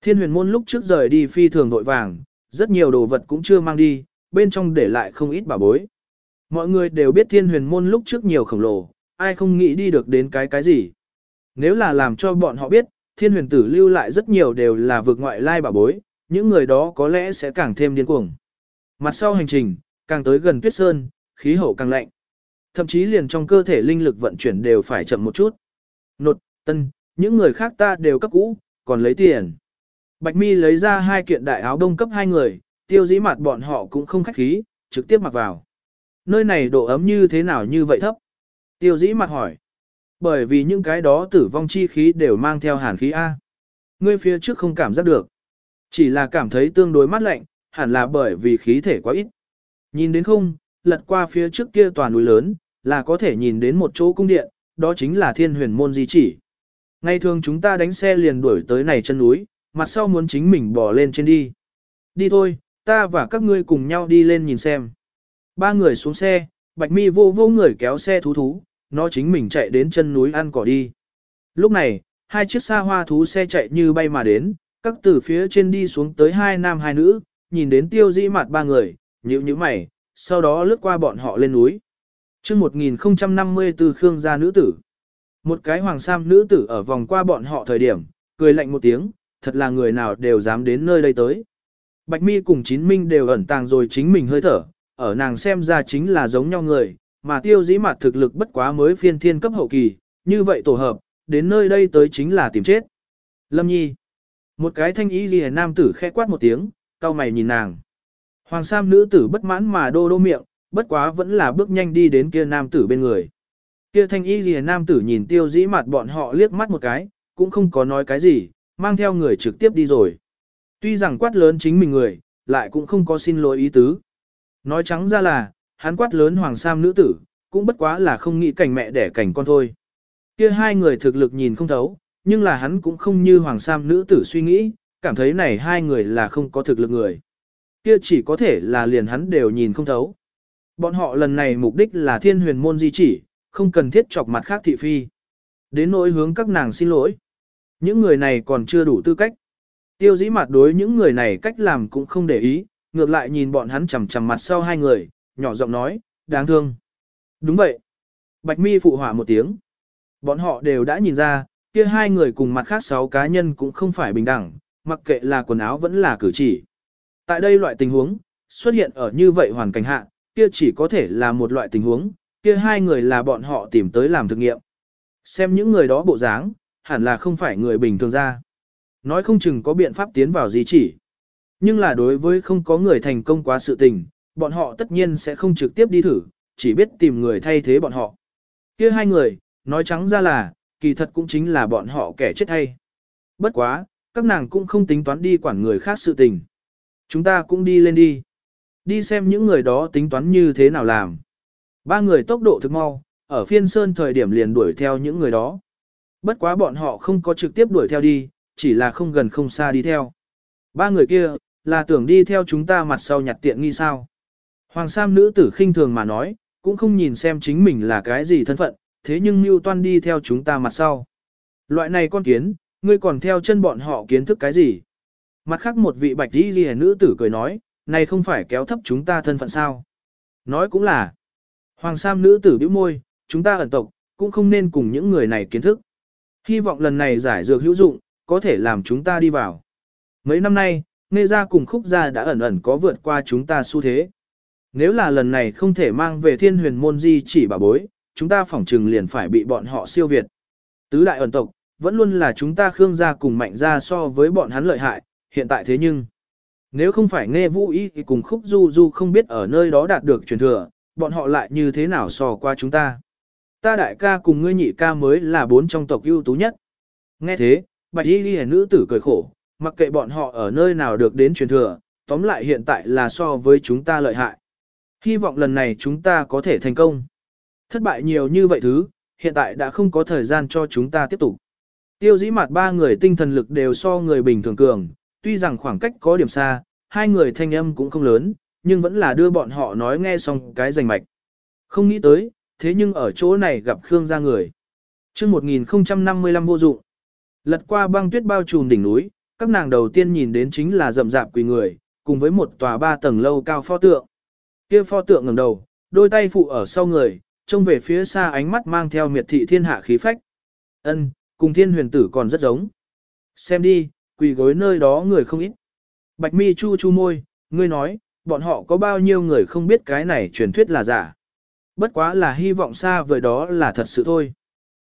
Thiên huyền môn lúc trước rời đi phi thường vội vàng, rất nhiều đồ vật cũng chưa mang đi, bên trong để lại không ít bảo bối. Mọi người đều biết thiên huyền môn lúc trước nhiều khổng lồ, ai không nghĩ đi được đến cái cái gì. Nếu là làm cho bọn họ biết, thiên huyền tử lưu lại rất nhiều đều là vực ngoại lai bảo bối, những người đó có lẽ sẽ càng thêm điên cuồng. Mặt sau hành trình, càng tới gần tuyết sơn, khí hậu càng lạnh. Thậm chí liền trong cơ thể linh lực vận chuyển đều phải chậm một chút. Nột, tân, những người khác ta đều cấp cũ, còn lấy tiền. Bạch mi lấy ra hai kiện đại áo đông cấp hai người, tiêu dĩ mặt bọn họ cũng không khách khí, trực tiếp mặc vào. Nơi này độ ấm như thế nào như vậy thấp? Tiêu dĩ mặt hỏi. Bởi vì những cái đó tử vong chi khí đều mang theo hàn khí A. Ngươi phía trước không cảm giác được. Chỉ là cảm thấy tương đối mát lạnh, hẳn là bởi vì khí thể quá ít. Nhìn đến không, lật qua phía trước kia tòa núi lớn, là có thể nhìn đến một chỗ cung điện, đó chính là thiên huyền môn di chỉ. Ngày thường chúng ta đánh xe liền đuổi tới này chân núi, mặt sau muốn chính mình bỏ lên trên đi. Đi thôi, ta và các ngươi cùng nhau đi lên nhìn xem. Ba người xuống xe, bạch mi vô vô người kéo xe thú thú, nó chính mình chạy đến chân núi ăn cỏ đi. Lúc này, hai chiếc xa hoa thú xe chạy như bay mà đến, các từ phía trên đi xuống tới hai nam hai nữ, nhìn đến tiêu dĩ mặt ba người, nhíu nhíu mày, sau đó lướt qua bọn họ lên núi. chương 1050 từ Khương gia nữ tử. Một cái hoàng sam nữ tử ở vòng qua bọn họ thời điểm, cười lạnh một tiếng, thật là người nào đều dám đến nơi đây tới. Bạch mi cùng chín minh đều ẩn tàng rồi chính mình hơi thở, ở nàng xem ra chính là giống nhau người, mà tiêu dĩ mặt thực lực bất quá mới phiên thiên cấp hậu kỳ, như vậy tổ hợp, đến nơi đây tới chính là tìm chết. Lâm nhi. Một cái thanh ý gì nam tử khẽ quát một tiếng, cao mày nhìn nàng. Hoàng sam nữ tử bất mãn mà đô đô miệng, bất quá vẫn là bước nhanh đi đến kia nam tử bên người. Kia thanh y lìa nam tử nhìn tiêu dĩ mặt bọn họ liếc mắt một cái, cũng không có nói cái gì, mang theo người trực tiếp đi rồi. Tuy rằng quát lớn chính mình người, lại cũng không có xin lỗi ý tứ. Nói trắng ra là, hắn quát lớn hoàng sam nữ tử, cũng bất quá là không nghĩ cảnh mẹ đẻ cảnh con thôi. Kia hai người thực lực nhìn không thấu, nhưng là hắn cũng không như hoàng sam nữ tử suy nghĩ, cảm thấy này hai người là không có thực lực người. Kia chỉ có thể là liền hắn đều nhìn không thấu. Bọn họ lần này mục đích là thiên huyền môn di chỉ, không cần thiết chọc mặt khác thị phi. Đến nỗi hướng các nàng xin lỗi. Những người này còn chưa đủ tư cách. Tiêu dĩ mặt đối những người này cách làm cũng không để ý, ngược lại nhìn bọn hắn chằm chằm mặt sau hai người, nhỏ giọng nói, đáng thương. Đúng vậy. Bạch mi phụ hỏa một tiếng. Bọn họ đều đã nhìn ra, kia hai người cùng mặt khác sáu cá nhân cũng không phải bình đẳng, mặc kệ là quần áo vẫn là cử chỉ. Tại đây loại tình huống, xuất hiện ở như vậy hoàn cảnh hạ, kia chỉ có thể là một loại tình huống, kia hai người là bọn họ tìm tới làm thực nghiệm. Xem những người đó bộ dáng, hẳn là không phải người bình thường ra. Nói không chừng có biện pháp tiến vào gì chỉ. Nhưng là đối với không có người thành công quá sự tình, bọn họ tất nhiên sẽ không trực tiếp đi thử, chỉ biết tìm người thay thế bọn họ. kia hai người, nói trắng ra là, kỳ thật cũng chính là bọn họ kẻ chết hay. Bất quá, các nàng cũng không tính toán đi quản người khác sự tình. Chúng ta cũng đi lên đi. Đi xem những người đó tính toán như thế nào làm. Ba người tốc độ thực mau, ở phiên sơn thời điểm liền đuổi theo những người đó. Bất quá bọn họ không có trực tiếp đuổi theo đi, chỉ là không gần không xa đi theo. Ba người kia, là tưởng đi theo chúng ta mặt sau nhặt tiện nghi sao. Hoàng Sam nữ tử khinh thường mà nói, cũng không nhìn xem chính mình là cái gì thân phận, thế nhưng Mưu Toan đi theo chúng ta mặt sau. Loại này con kiến, ngươi còn theo chân bọn họ kiến thức cái gì? Mặt khác một vị bạch đi ghi nữ tử cười nói, này không phải kéo thấp chúng ta thân phận sao? Nói cũng là, Hoàng Sam nữ tử bĩu môi, chúng ta ẩn tộc, cũng không nên cùng những người này kiến thức. Hy vọng lần này giải dược hữu dụng, có thể làm chúng ta đi vào. Mấy năm nay, Nghe ra cùng khúc gia đã ẩn ẩn có vượt qua chúng ta xu thế. Nếu là lần này không thể mang về thiên huyền môn di chỉ bà bối, chúng ta phỏng trừng liền phải bị bọn họ siêu việt. Tứ đại ẩn tộc, vẫn luôn là chúng ta khương gia cùng mạnh gia so với bọn hắn lợi hại, hiện tại thế nhưng. Nếu không phải nghe vũ ý thì cùng khúc du du không biết ở nơi đó đạt được truyền thừa, bọn họ lại như thế nào so qua chúng ta. Ta đại ca cùng ngươi nhị ca mới là bốn trong tộc ưu tú nhất. Nghe thế, bạch y ghi nữ tử cười khổ, mặc kệ bọn họ ở nơi nào được đến truyền thừa, tóm lại hiện tại là so với chúng ta lợi hại. Hy vọng lần này chúng ta có thể thành công. Thất bại nhiều như vậy thứ, hiện tại đã không có thời gian cho chúng ta tiếp tục. Tiêu dĩ mặt ba người tinh thần lực đều so người bình thường cường, tuy rằng khoảng cách có điểm xa, hai người thanh âm cũng không lớn, nhưng vẫn là đưa bọn họ nói nghe xong cái rành mạch. Không nghĩ tới, thế nhưng ở chỗ này gặp Khương gia người. chương 1055 vô dụng. Lật qua băng tuyết bao trùm đỉnh núi, các nàng đầu tiên nhìn đến chính là rậm rạp quỳ người, cùng với một tòa ba tầng lâu cao pho tượng. Kia pho tượng ngẩng đầu, đôi tay phụ ở sau người, trông về phía xa ánh mắt mang theo miệt thị thiên hạ khí phách. Ân, cùng thiên huyền tử còn rất giống. Xem đi, quỳ gối nơi đó người không ít. Bạch mi chu chu môi, ngươi nói, bọn họ có bao nhiêu người không biết cái này truyền thuyết là giả. Bất quá là hy vọng xa vời đó là thật sự thôi.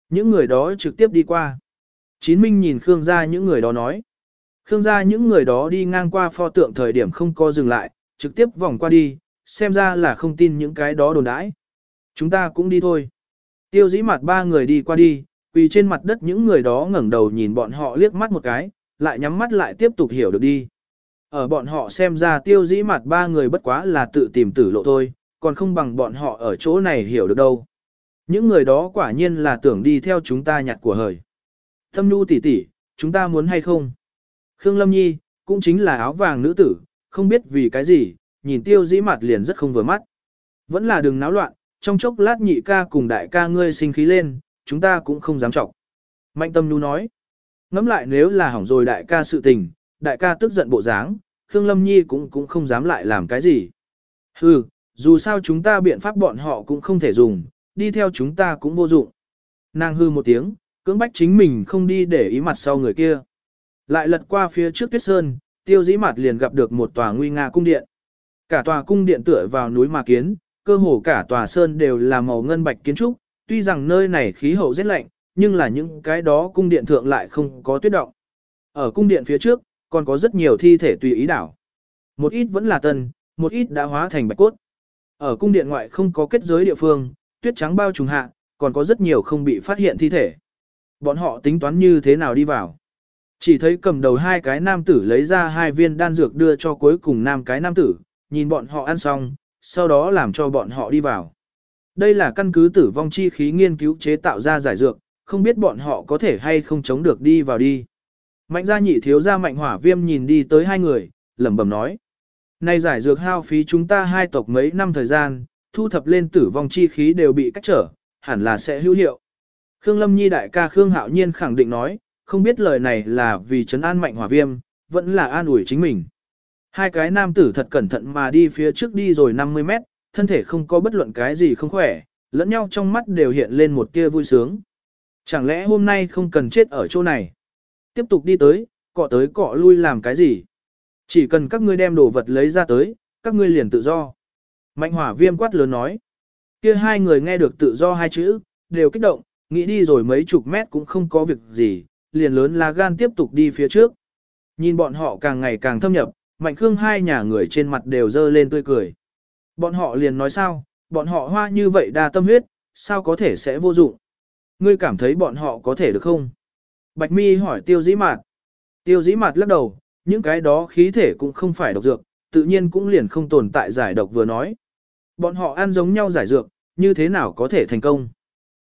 Những người đó trực tiếp đi qua. Chín Minh nhìn Khương gia những người đó nói. Khương gia những người đó đi ngang qua pho tượng thời điểm không co dừng lại, trực tiếp vòng qua đi, xem ra là không tin những cái đó đồn đãi. Chúng ta cũng đi thôi. Tiêu dĩ mặt ba người đi qua đi, quỳ trên mặt đất những người đó ngẩng đầu nhìn bọn họ liếc mắt một cái, lại nhắm mắt lại tiếp tục hiểu được đi. Ở bọn họ xem ra tiêu dĩ mặt ba người bất quá là tự tìm tử lộ thôi, còn không bằng bọn họ ở chỗ này hiểu được đâu. Những người đó quả nhiên là tưởng đi theo chúng ta nhặt của hời. Thâm nhu tỷ tỷ, chúng ta muốn hay không? Khương Lâm Nhi, cũng chính là áo vàng nữ tử, không biết vì cái gì, nhìn tiêu dĩ mặt liền rất không vừa mắt. Vẫn là đừng náo loạn, trong chốc lát nhị ca cùng đại ca ngươi sinh khí lên, chúng ta cũng không dám trọng. Mạnh tâm nhu nói, ngẫm lại nếu là hỏng rồi đại ca sự tình, đại ca tức giận bộ dáng, Khương Lâm Nhi cũng cũng không dám lại làm cái gì. Hừ, dù sao chúng ta biện pháp bọn họ cũng không thể dùng, đi theo chúng ta cũng vô dụng. Nàng hư một tiếng, cưỡng bách chính mình không đi để ý mặt sau người kia. Lại lật qua phía trước tuyết sơn, tiêu dĩ mặt liền gặp được một tòa nguy nga cung điện. Cả tòa cung điện tựa vào núi mà kiến, cơ hồ cả tòa sơn đều là màu ngân bạch kiến trúc, tuy rằng nơi này khí hậu rất lạnh, nhưng là những cái đó cung điện thượng lại không có tuyết động. Ở cung điện phía trước, còn có rất nhiều thi thể tùy ý đảo. Một ít vẫn là tân, một ít đã hóa thành bạch cốt. Ở cung điện ngoại không có kết giới địa phương, tuyết trắng bao trùm hạ, còn có rất nhiều không bị phát hiện thi thể. Bọn họ tính toán như thế nào đi vào. Chỉ thấy cầm đầu hai cái nam tử lấy ra hai viên đan dược đưa cho cuối cùng nam cái nam tử, nhìn bọn họ ăn xong, sau đó làm cho bọn họ đi vào. Đây là căn cứ tử vong chi khí nghiên cứu chế tạo ra giải dược, không biết bọn họ có thể hay không chống được đi vào đi. Mạnh gia nhị thiếu gia mạnh hỏa viêm nhìn đi tới hai người, lẩm bẩm nói nay giải dược hao phí chúng ta hai tộc mấy năm thời gian, thu thập lên tử vong chi khí đều bị cách trở, hẳn là sẽ hữu hiệu. Khương Lâm Nhi đại ca Khương Hạo Nhiên khẳng định nói, không biết lời này là vì trấn an mạnh hỏa viêm, vẫn là an ủi chính mình. Hai cái nam tử thật cẩn thận mà đi phía trước đi rồi 50 mét, thân thể không có bất luận cái gì không khỏe, lẫn nhau trong mắt đều hiện lên một tia vui sướng. Chẳng lẽ hôm nay không cần chết ở chỗ này? Tiếp tục đi tới, cọ tới cọ lui làm cái gì? Chỉ cần các ngươi đem đồ vật lấy ra tới, các ngươi liền tự do. Mạnh hỏa viêm quát lớn nói. kia hai người nghe được tự do hai chữ, đều kích động, nghĩ đi rồi mấy chục mét cũng không có việc gì, liền lớn là gan tiếp tục đi phía trước. Nhìn bọn họ càng ngày càng thâm nhập, mạnh khương hai nhà người trên mặt đều dơ lên tươi cười. Bọn họ liền nói sao, bọn họ hoa như vậy đa tâm huyết, sao có thể sẽ vô dụng. Ngươi cảm thấy bọn họ có thể được không? Bạch mi hỏi tiêu dĩ mạt. Tiêu dĩ mạt lắc đầu, những cái đó khí thể cũng không phải độc dược, tự nhiên cũng liền không tồn tại giải độc vừa nói. Bọn họ ăn giống nhau giải dược, như thế nào có thể thành công?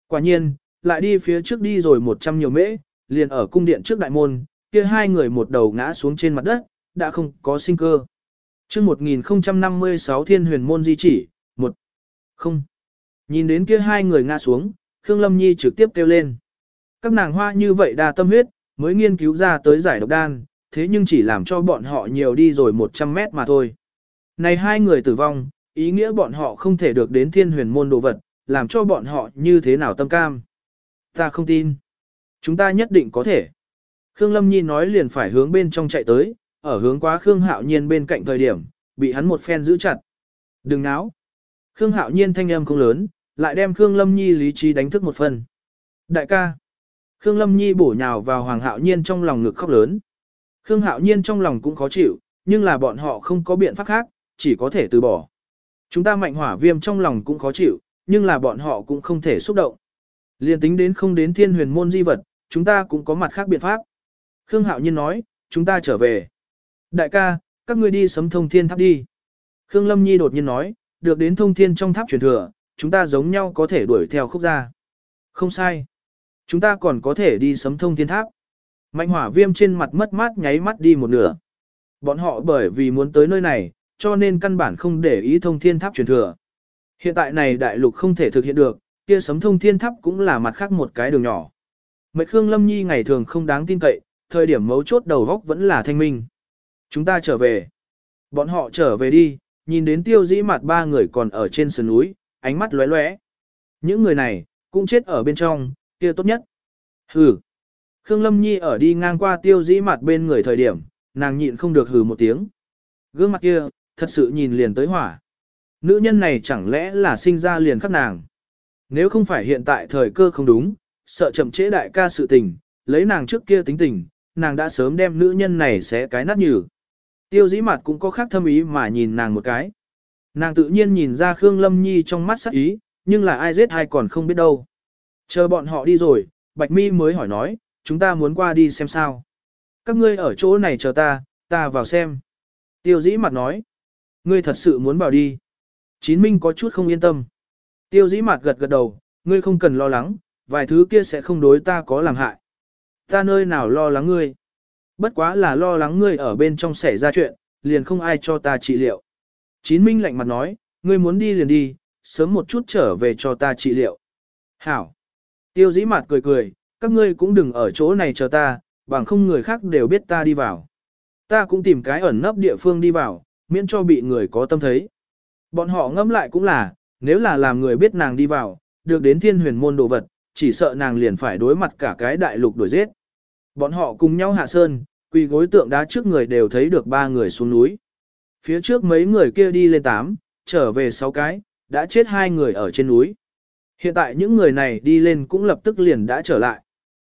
Quả nhiên, lại đi phía trước đi rồi một trăm nhiều mễ, liền ở cung điện trước đại môn, kia hai người một đầu ngã xuống trên mặt đất, đã không có sinh cơ. Trước 1056 thiên huyền môn di chỉ, một Không. Nhìn đến kia hai người ngã xuống, Khương Lâm Nhi trực tiếp kêu lên. Các nàng hoa như vậy đa tâm huyết, mới nghiên cứu ra tới giải độc đan, thế nhưng chỉ làm cho bọn họ nhiều đi rồi 100 mét mà thôi. Này hai người tử vong, ý nghĩa bọn họ không thể được đến thiên huyền môn đồ vật, làm cho bọn họ như thế nào tâm cam. Ta không tin. Chúng ta nhất định có thể. Khương Lâm Nhi nói liền phải hướng bên trong chạy tới, ở hướng quá Khương Hạo Nhiên bên cạnh thời điểm, bị hắn một phen giữ chặt. Đừng náo. Khương Hạo Nhiên thanh âm không lớn, lại đem Khương Lâm Nhi lý trí đánh thức một phần. Đại ca. Khương Lâm Nhi bổ nhào vào Hoàng Hạo Nhiên trong lòng ngực khóc lớn. Khương Hạo Nhiên trong lòng cũng khó chịu, nhưng là bọn họ không có biện pháp khác, chỉ có thể từ bỏ. Chúng ta mạnh hỏa viêm trong lòng cũng khó chịu, nhưng là bọn họ cũng không thể xúc động. Liên tính đến không đến thiên huyền môn di vật, chúng ta cũng có mặt khác biện pháp. Khương Hạo Nhiên nói, chúng ta trở về. Đại ca, các ngươi đi sấm thông thiên tháp đi. Khương Lâm Nhi đột nhiên nói, được đến thông thiên trong tháp truyền thừa, chúng ta giống nhau có thể đuổi theo khúc gia. Không sai. Chúng ta còn có thể đi sấm thông thiên tháp. Mạnh hỏa viêm trên mặt mất mát nháy mắt đi một nửa. Bọn họ bởi vì muốn tới nơi này, cho nên căn bản không để ý thông thiên tháp truyền thừa. Hiện tại này đại lục không thể thực hiện được, kia sấm thông thiên tháp cũng là mặt khác một cái đường nhỏ. Mệnh Khương Lâm Nhi ngày thường không đáng tin cậy, thời điểm mấu chốt đầu góc vẫn là thanh minh. Chúng ta trở về. Bọn họ trở về đi, nhìn đến tiêu dĩ mặt ba người còn ở trên sườn núi, ánh mắt lóe lóe. Những người này, cũng chết ở bên trong, kia tốt nhất. Hừ. Khương Lâm Nhi ở đi ngang qua tiêu dĩ mặt bên người thời điểm, nàng nhịn không được hừ một tiếng. Gương mặt kia, thật sự nhìn liền tới hỏa. Nữ nhân này chẳng lẽ là sinh ra liền khắc nàng. Nếu không phải hiện tại thời cơ không đúng, sợ chậm trễ đại ca sự tình, lấy nàng trước kia tính tình, nàng đã sớm đem nữ nhân này sẽ cái nát nhừ. Tiêu dĩ mặt cũng có khác thâm ý mà nhìn nàng một cái. Nàng tự nhiên nhìn ra Khương Lâm Nhi trong mắt sắc ý, nhưng là ai giết ai còn không biết đâu. Chờ bọn họ đi rồi, Bạch Mi mới hỏi nói, chúng ta muốn qua đi xem sao. Các ngươi ở chỗ này chờ ta, ta vào xem. Tiêu dĩ mặt nói, ngươi thật sự muốn vào đi. Chín Minh có chút không yên tâm. Tiêu dĩ mặt gật gật đầu, ngươi không cần lo lắng, vài thứ kia sẽ không đối ta có làm hại. Ta nơi nào lo lắng ngươi. Bất quá là lo lắng ngươi ở bên trong xảy ra chuyện, liền không ai cho ta trị liệu. Chín Minh lạnh mặt nói, ngươi muốn đi liền đi, sớm một chút trở về cho ta trị liệu. Hảo. Tiêu dĩ mặt cười cười, các ngươi cũng đừng ở chỗ này chờ ta, bằng không người khác đều biết ta đi vào. Ta cũng tìm cái ẩn nấp địa phương đi vào, miễn cho bị người có tâm thấy. Bọn họ ngẫm lại cũng là, nếu là làm người biết nàng đi vào, được đến thiên huyền môn đồ vật, chỉ sợ nàng liền phải đối mặt cả cái đại lục đuổi giết. Bọn họ cùng nhau hạ sơn, quỳ gối tượng đá trước người đều thấy được ba người xuống núi. Phía trước mấy người kia đi lên tám, trở về sáu cái, đã chết hai người ở trên núi. Hiện tại những người này đi lên cũng lập tức liền đã trở lại.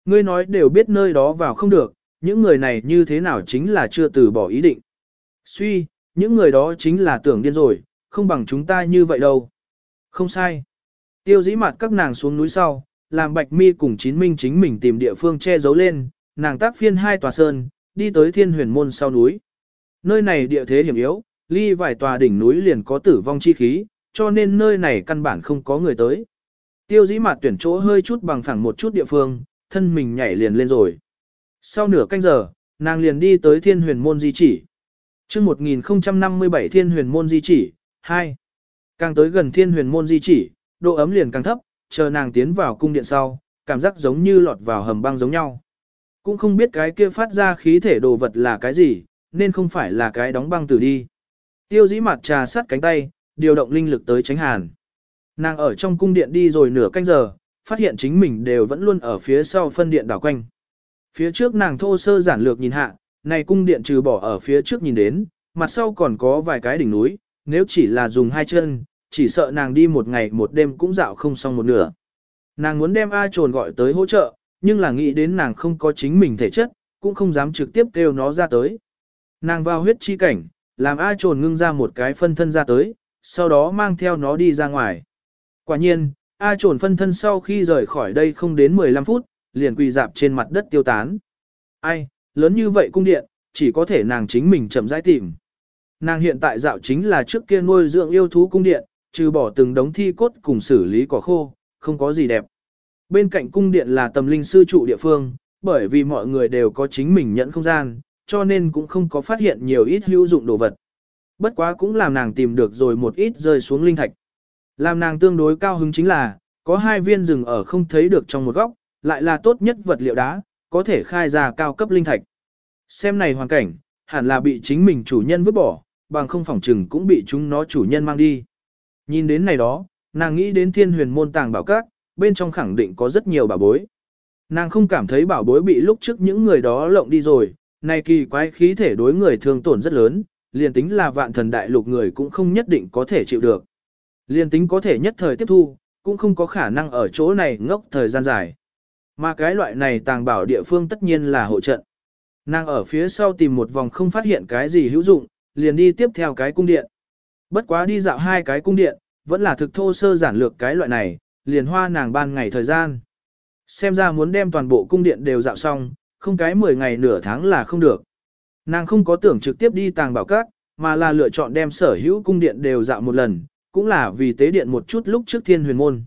Ngươi nói đều biết nơi đó vào không được, những người này như thế nào chính là chưa từ bỏ ý định. Suy, những người đó chính là tưởng điên rồi, không bằng chúng ta như vậy đâu. Không sai. Tiêu dĩ mặt các nàng xuống núi sau, làm bạch mi cùng chín minh chính mình tìm địa phương che giấu lên, nàng tác phiên hai tòa sơn, đi tới thiên huyền môn sau núi. Nơi này địa thế hiểm yếu, ly vài tòa đỉnh núi liền có tử vong chi khí, cho nên nơi này căn bản không có người tới. Tiêu dĩ mặt tuyển chỗ hơi chút bằng phẳng một chút địa phương, thân mình nhảy liền lên rồi. Sau nửa canh giờ, nàng liền đi tới thiên huyền môn di chỉ. chương 1057 thiên huyền môn di chỉ, 2. Càng tới gần thiên huyền môn di chỉ, độ ấm liền càng thấp, chờ nàng tiến vào cung điện sau, cảm giác giống như lọt vào hầm băng giống nhau. Cũng không biết cái kia phát ra khí thể đồ vật là cái gì, nên không phải là cái đóng băng tử đi. Tiêu dĩ mặt trà sắt cánh tay, điều động linh lực tới tránh hàn. Nàng ở trong cung điện đi rồi nửa canh giờ, phát hiện chính mình đều vẫn luôn ở phía sau phân điện đảo quanh. Phía trước nàng thô sơ giản lược nhìn hạ, này cung điện trừ bỏ ở phía trước nhìn đến, mặt sau còn có vài cái đỉnh núi, nếu chỉ là dùng hai chân, chỉ sợ nàng đi một ngày một đêm cũng dạo không xong một nửa. Nàng muốn đem A trồn gọi tới hỗ trợ, nhưng là nghĩ đến nàng không có chính mình thể chất, cũng không dám trực tiếp kêu nó ra tới. Nàng vào huyết chi cảnh, làm A trồn ngưng ra một cái phân thân ra tới, sau đó mang theo nó đi ra ngoài. Quả nhiên, A trồn phân thân sau khi rời khỏi đây không đến 15 phút, liền quỳ dạp trên mặt đất tiêu tán. Ai, lớn như vậy cung điện, chỉ có thể nàng chính mình chậm rãi tìm. Nàng hiện tại dạo chính là trước kia nuôi dưỡng yêu thú cung điện, trừ bỏ từng đống thi cốt cùng xử lý cỏ khô, không có gì đẹp. Bên cạnh cung điện là tầm linh sư trụ địa phương, bởi vì mọi người đều có chính mình nhận không gian, cho nên cũng không có phát hiện nhiều ít hữu dụng đồ vật. Bất quá cũng làm nàng tìm được rồi một ít rơi xuống linh thạch. Làm nàng tương đối cao hứng chính là, có hai viên rừng ở không thấy được trong một góc, lại là tốt nhất vật liệu đá, có thể khai ra cao cấp linh thạch. Xem này hoàn cảnh, hẳn là bị chính mình chủ nhân vứt bỏ, bằng không phòng trừng cũng bị chúng nó chủ nhân mang đi. Nhìn đến này đó, nàng nghĩ đến thiên huyền môn tàng bảo các, bên trong khẳng định có rất nhiều bảo bối. Nàng không cảm thấy bảo bối bị lúc trước những người đó lộng đi rồi, này kỳ quái khí thể đối người thương tổn rất lớn, liền tính là vạn thần đại lục người cũng không nhất định có thể chịu được. Liền tính có thể nhất thời tiếp thu, cũng không có khả năng ở chỗ này ngốc thời gian dài. Mà cái loại này tàng bảo địa phương tất nhiên là hộ trận. Nàng ở phía sau tìm một vòng không phát hiện cái gì hữu dụng, liền đi tiếp theo cái cung điện. Bất quá đi dạo hai cái cung điện, vẫn là thực thô sơ giản lược cái loại này, liền hoa nàng ban ngày thời gian. Xem ra muốn đem toàn bộ cung điện đều dạo xong, không cái 10 ngày nửa tháng là không được. Nàng không có tưởng trực tiếp đi tàng bảo các, mà là lựa chọn đem sở hữu cung điện đều dạo một lần, cũng là vì tế điện một chút lúc trước thiên huyền môn.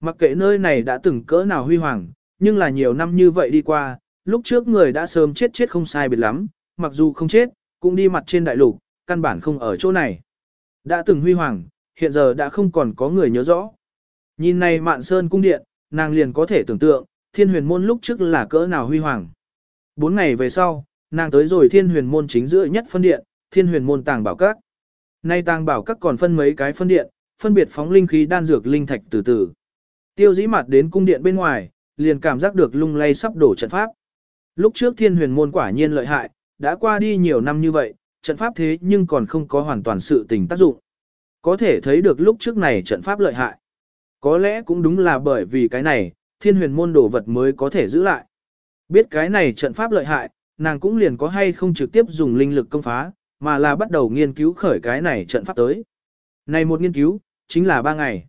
Mặc kệ nơi này đã từng cỡ nào huy hoàng, nhưng là nhiều năm như vậy đi qua, lúc trước người đã sớm chết chết không sai biệt lắm, mặc dù không chết, cũng đi mặt trên đại lục, căn bản không ở chỗ này. Đã từng huy hoàng, hiện giờ đã không còn có người nhớ rõ. Nhìn này mạn sơn cung điện, nàng liền có thể tưởng tượng, thiên huyền môn lúc trước là cỡ nào huy hoàng. Bốn ngày về sau, nàng tới rồi thiên huyền môn chính giữa nhất phân điện, thiên huyền môn tàng bảo các. Nay tàng bảo các còn phân mấy cái phân điện, phân biệt phóng linh khí đan dược linh thạch từ từ. Tiêu dĩ mặt đến cung điện bên ngoài, liền cảm giác được lung lay sắp đổ trận pháp. Lúc trước thiên huyền môn quả nhiên lợi hại, đã qua đi nhiều năm như vậy, trận pháp thế nhưng còn không có hoàn toàn sự tình tác dụng. Có thể thấy được lúc trước này trận pháp lợi hại. Có lẽ cũng đúng là bởi vì cái này, thiên huyền môn đồ vật mới có thể giữ lại. Biết cái này trận pháp lợi hại, nàng cũng liền có hay không trực tiếp dùng linh lực công phá, mà là bắt đầu nghiên cứu khởi cái này trận pháp tới. Này một nghiên cứu, chính là ba ngày.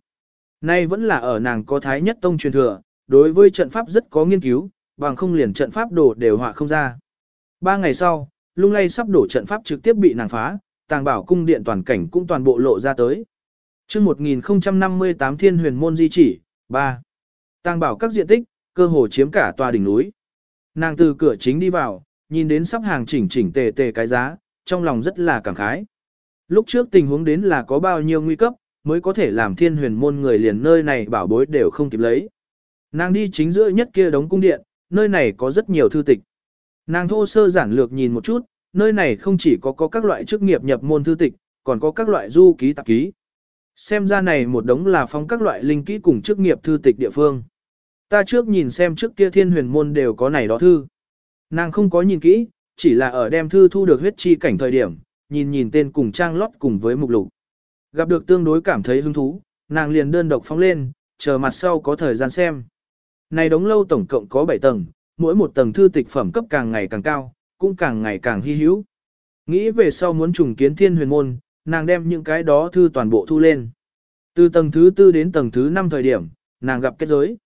Nay vẫn là ở nàng có thái nhất tông truyền thừa, đối với trận pháp rất có nghiên cứu, bằng không liền trận pháp đổ đều họa không ra. Ba ngày sau, lung lay sắp đổ trận pháp trực tiếp bị nàng phá, tàng bảo cung điện toàn cảnh cũng toàn bộ lộ ra tới. chương 1058 thiên huyền môn di chỉ, 3. Tàng bảo các diện tích, cơ hồ chiếm cả tòa đỉnh núi. Nàng từ cửa chính đi vào, nhìn đến sắp hàng chỉnh chỉnh tề tề cái giá, trong lòng rất là cảm khái. Lúc trước tình huống đến là có bao nhiêu nguy cấp, mới có thể làm thiên huyền môn người liền nơi này bảo bối đều không kịp lấy. Nàng đi chính giữa nhất kia đống cung điện, nơi này có rất nhiều thư tịch. Nàng thô sơ giản lược nhìn một chút, nơi này không chỉ có có các loại chức nghiệp nhập môn thư tịch, còn có các loại du ký tạp ký. Xem ra này một đống là phong các loại linh kỹ cùng chức nghiệp thư tịch địa phương. Ta trước nhìn xem trước kia thiên huyền môn đều có này đó thư. Nàng không có nhìn kỹ, chỉ là ở đem thư thu được huyết chi cảnh thời điểm, nhìn nhìn tên cùng trang lót cùng với mục lục. Gặp được tương đối cảm thấy hứng thú, nàng liền đơn độc phóng lên, chờ mặt sau có thời gian xem. Này đống lâu tổng cộng có 7 tầng, mỗi một tầng thư tịch phẩm cấp càng ngày càng cao, cũng càng ngày càng hy hữu. Nghĩ về sau muốn trùng kiến thiên huyền môn, nàng đem những cái đó thư toàn bộ thu lên. Từ tầng thứ tư đến tầng thứ năm thời điểm, nàng gặp kết giới.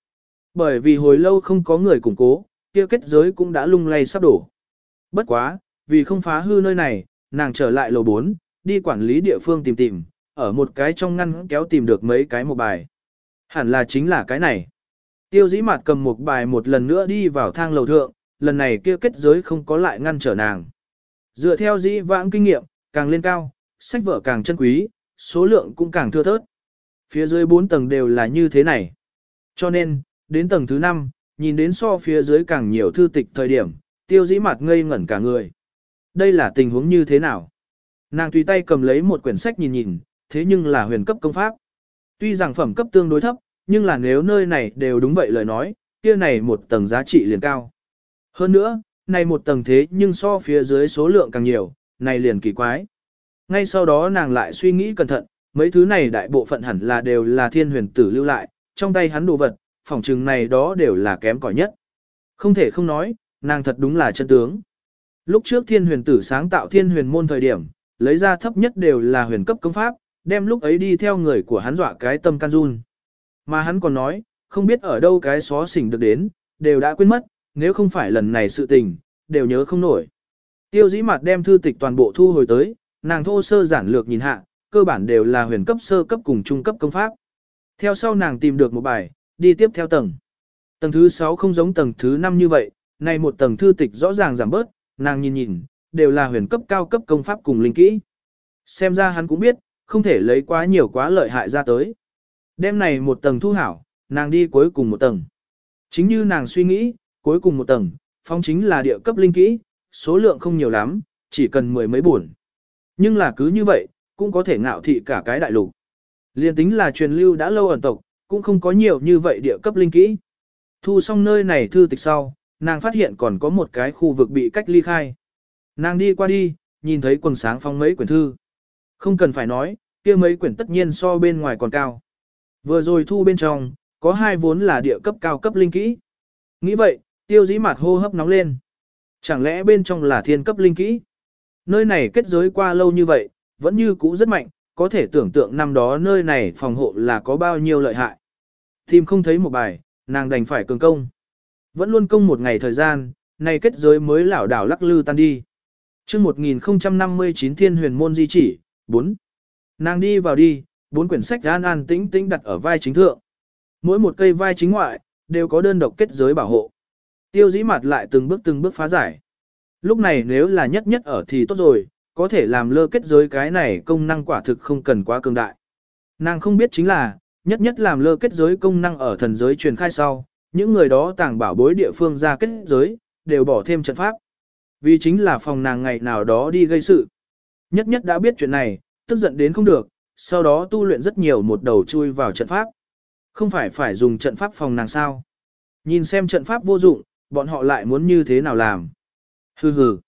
Bởi vì hồi lâu không có người củng cố, kia kết giới cũng đã lung lay sắp đổ. Bất quá, vì không phá hư nơi này, nàng trở lại lầu 4, đi quản lý địa phương tìm tìm, ở một cái trong ngăn kéo tìm được mấy cái một bài. Hẳn là chính là cái này. Tiêu dĩ mạt cầm một bài một lần nữa đi vào thang lầu thượng, lần này kia kết giới không có lại ngăn trở nàng. Dựa theo dĩ vãng kinh nghiệm, càng lên cao, sách vở càng chân quý, số lượng cũng càng thưa thớt. Phía dưới 4 tầng đều là như thế này. Cho nên, đến tầng thứ 5, nhìn đến so phía dưới càng nhiều thư tịch thời điểm, tiêu dĩ mặt ngây ngẩn cả người. Đây là tình huống như thế nào? Nàng tùy tay cầm lấy một quyển sách nhìn nhìn, thế nhưng là huyền cấp công pháp. Tuy rằng phẩm cấp tương đối thấp, nhưng là nếu nơi này đều đúng vậy lời nói, kia này một tầng giá trị liền cao. Hơn nữa, này một tầng thế nhưng so phía dưới số lượng càng nhiều, này liền kỳ quái. Ngay sau đó nàng lại suy nghĩ cẩn thận, mấy thứ này đại bộ phận hẳn là đều là thiên huyền tử lưu lại, trong tay hắn đồ vật, phỏng chừng này đó đều là kém cỏi nhất. Không thể không nói, nàng thật đúng là chân tướng. Lúc trước thiên huyền tử sáng tạo thiên huyền môn thời điểm, lấy ra thấp nhất đều là huyền cấp công pháp, đem lúc ấy đi theo người của hắn dọa cái tâm can run. Mà hắn còn nói, không biết ở đâu cái xó xỉnh được đến, đều đã quên mất, nếu không phải lần này sự tình, đều nhớ không nổi. Tiêu dĩ mặt đem thư tịch toàn bộ thu hồi tới, nàng thô sơ giản lược nhìn hạ, cơ bản đều là huyền cấp sơ cấp cùng trung cấp công pháp. Theo sau nàng tìm được một bài, đi tiếp theo tầng. Tầng thứ 6 không giống tầng thứ 5 như vậy, này một tầng thư tịch rõ ràng giảm bớt, nàng nhìn nhìn, đều là huyền cấp cao cấp công pháp cùng linh kỹ. Xem ra hắn cũng biết, không thể lấy quá nhiều quá lợi hại ra tới. Đêm này một tầng thu hảo, nàng đi cuối cùng một tầng. Chính như nàng suy nghĩ, cuối cùng một tầng, phong chính là địa cấp linh kỹ, số lượng không nhiều lắm, chỉ cần mười mấy buồn. Nhưng là cứ như vậy, cũng có thể ngạo thị cả cái đại lục. Liên tính là truyền lưu đã lâu ẩn tộc, cũng không có nhiều như vậy địa cấp linh kỹ. Thu xong nơi này thư tịch sau, nàng phát hiện còn có một cái khu vực bị cách ly khai. Nàng đi qua đi, nhìn thấy quần sáng phong mấy quyển thư. Không cần phải nói, kia mấy quyển tất nhiên so bên ngoài còn cao. Vừa rồi thu bên trong, có hai vốn là địa cấp cao cấp linh kỹ. Nghĩ vậy, tiêu dĩ mặt hô hấp nóng lên. Chẳng lẽ bên trong là thiên cấp linh kỹ? Nơi này kết giới qua lâu như vậy, vẫn như cũ rất mạnh, có thể tưởng tượng năm đó nơi này phòng hộ là có bao nhiêu lợi hại. Tìm không thấy một bài, nàng đành phải cường công. Vẫn luôn công một ngày thời gian, này kết giới mới lảo đảo lắc lư tan đi. Trước 1059 thiên huyền môn di chỉ, 4. Nàng đi vào đi, bốn quyển sách an an tĩnh tĩnh đặt ở vai chính thượng. Mỗi một cây vai chính ngoại, đều có đơn độc kết giới bảo hộ. Tiêu dĩ mặt lại từng bước từng bước phá giải. Lúc này nếu là nhất nhất ở thì tốt rồi, có thể làm lơ kết giới cái này công năng quả thực không cần quá cường đại. Nàng không biết chính là, nhất nhất làm lơ kết giới công năng ở thần giới truyền khai sau, những người đó tàng bảo bối địa phương ra kết giới, đều bỏ thêm trận pháp. Vì chính là phòng nàng ngày nào đó đi gây sự. Nhất nhất đã biết chuyện này, tức giận đến không được, sau đó tu luyện rất nhiều một đầu chui vào trận pháp. Không phải phải dùng trận pháp phòng nàng sao. Nhìn xem trận pháp vô dụng, bọn họ lại muốn như thế nào làm. Hừ hừ.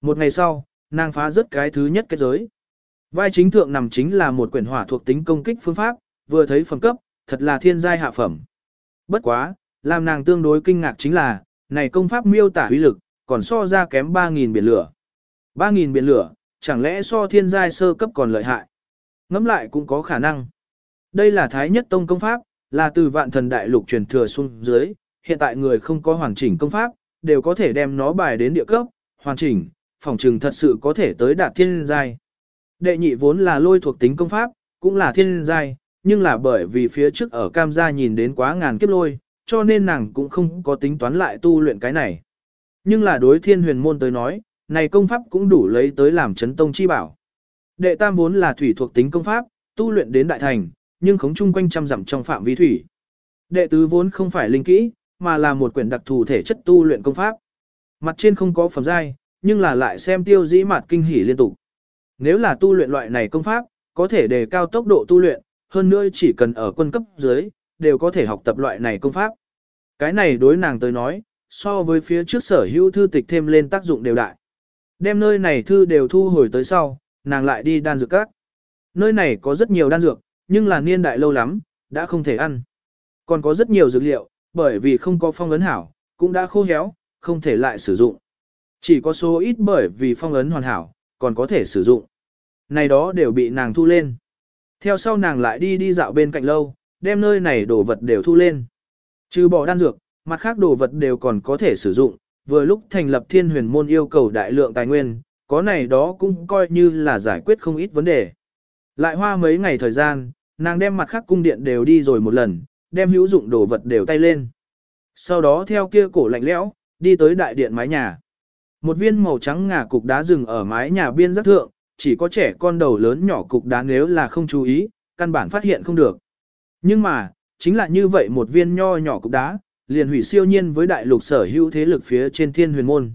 Một ngày sau, nàng phá rất cái thứ nhất kết giới. Vai chính thượng nằm chính là một quyển hỏa thuộc tính công kích phương pháp, vừa thấy phẩm cấp, thật là thiên giai hạ phẩm. Bất quá, làm nàng tương đối kinh ngạc chính là, này công pháp miêu tả uy lực, còn so ra kém 3.000 biển lửa. 3.000 biển lửa, chẳng lẽ so thiên giai sơ cấp còn lợi hại? Ngắm lại cũng có khả năng. Đây là Thái Nhất Tông công pháp, là từ vạn thần đại lục truyền thừa xuống dưới, hiện tại người không có hoàn chỉnh công pháp, đều có thể đem nó bài đến địa cấp, hoàn chỉnh, phòng trừng thật sự có thể tới đạt thiên giai. Đệ nhị vốn là lôi thuộc tính công pháp, cũng là thiên giai, nhưng là bởi vì phía trước ở cam gia nhìn đến quá ngàn kiếp lôi, cho nên nàng cũng không có tính toán lại tu luyện cái này. Nhưng là đối thiên huyền môn tới nói, này công pháp cũng đủ lấy tới làm chấn tông chi bảo. Đệ tam vốn là thủy thuộc tính công pháp, tu luyện đến đại thành, nhưng khống chung quanh trăm dặm trong phạm vi thủy. Đệ tứ vốn không phải linh kỹ, mà là một quyển đặc thù thể chất tu luyện công pháp. Mặt trên không có phẩm giai, nhưng là lại xem tiêu dĩ mặt kinh hỉ liên tục. Nếu là tu luyện loại này công pháp, có thể đề cao tốc độ tu luyện, hơn nữa chỉ cần ở quân cấp dưới, đều có thể học tập loại này công pháp. Cái này đối nàng tới nói, so với phía trước sở hữu thư tịch thêm lên tác dụng đều đại. Đem nơi này thư đều thu hồi tới sau, nàng lại đi đan dược các. Nơi này có rất nhiều đan dược, nhưng là niên đại lâu lắm, đã không thể ăn. Còn có rất nhiều dược liệu, bởi vì không có phong ấn hảo, cũng đã khô héo, không thể lại sử dụng. Chỉ có số ít bởi vì phong ấn hoàn hảo, còn có thể sử dụng. Này đó đều bị nàng thu lên. Theo sau nàng lại đi đi dạo bên cạnh lâu, đem nơi này đồ vật đều thu lên. Trừ bỏ đan dược, mặt khác đồ vật đều còn có thể sử dụng, vừa lúc thành lập thiên huyền môn yêu cầu đại lượng tài nguyên, có này đó cũng coi như là giải quyết không ít vấn đề. Lại hoa mấy ngày thời gian, nàng đem mặt khác cung điện đều đi rồi một lần, đem hữu dụng đồ vật đều tay lên. Sau đó theo kia cổ lạnh lẽo, đi tới đại điện mái nhà. Một viên màu trắng ngà cục đá rừng ở mái nhà biên rất thượng, chỉ có trẻ con đầu lớn nhỏ cục đá nếu là không chú ý, căn bản phát hiện không được. Nhưng mà, chính là như vậy một viên nho nhỏ cục đá, liền hủy siêu nhiên với đại lục sở hữu thế lực phía trên thiên huyền môn.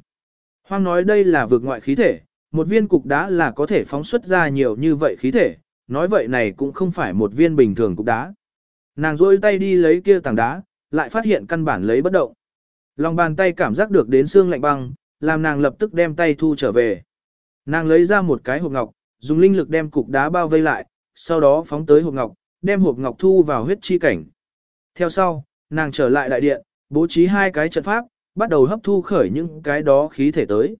Hoang nói đây là vượt ngoại khí thể, một viên cục đá là có thể phóng xuất ra nhiều như vậy khí thể, nói vậy này cũng không phải một viên bình thường cục đá. Nàng rôi tay đi lấy kia tảng đá, lại phát hiện căn bản lấy bất động. Lòng bàn tay cảm giác được đến xương lạnh băng, làm nàng lập tức đem tay thu trở về. Nàng lấy ra một cái hộp ngọc, dùng linh lực đem cục đá bao vây lại, sau đó phóng tới hộp ngọc, đem hộp ngọc thu vào huyết chi cảnh. Theo sau, nàng trở lại đại điện, bố trí hai cái trận pháp, bắt đầu hấp thu khởi những cái đó khí thể tới.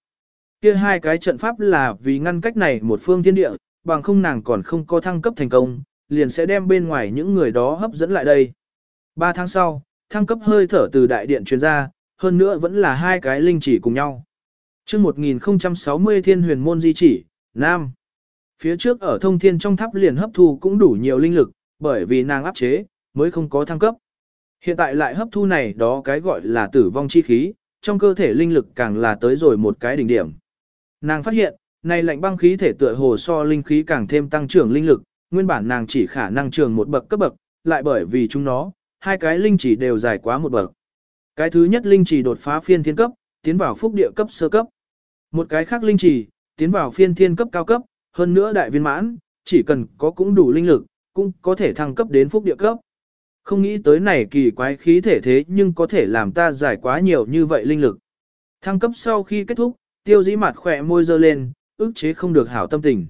Kia hai cái trận pháp là vì ngăn cách này một phương thiên địa, bằng không nàng còn không có thăng cấp thành công, liền sẽ đem bên ngoài những người đó hấp dẫn lại đây. Ba tháng sau, thăng cấp hơi thở từ đại điện truyền ra, hơn nữa vẫn là hai cái linh chỉ cùng nhau. chương 1060 thiên huyền môn di chỉ, Nam. Phía trước ở thông thiên trong tháp liền hấp thu cũng đủ nhiều linh lực, bởi vì nàng áp chế, mới không có thăng cấp. Hiện tại lại hấp thu này đó cái gọi là tử vong chi khí, trong cơ thể linh lực càng là tới rồi một cái đỉnh điểm. Nàng phát hiện, này lạnh băng khí thể tựa hồ so linh khí càng thêm tăng trưởng linh lực, nguyên bản nàng chỉ khả năng trường một bậc cấp bậc, lại bởi vì chúng nó, hai cái linh chỉ đều dài quá một bậc. Cái thứ nhất linh chỉ đột phá phiên thiên cấp, tiến vào phúc địa cấp sơ cấp. Một cái khác linh chỉ, tiến vào phiên thiên cấp cao cấp, hơn nữa đại viên mãn, chỉ cần có cũng đủ linh lực, cũng có thể thăng cấp đến phúc địa cấp. Không nghĩ tới này kỳ quái khí thể thế nhưng có thể làm ta giải quá nhiều như vậy linh lực. Thăng cấp sau khi kết thúc, tiêu dĩ mặt khỏe môi dơ lên, ức chế không được hảo tâm tình.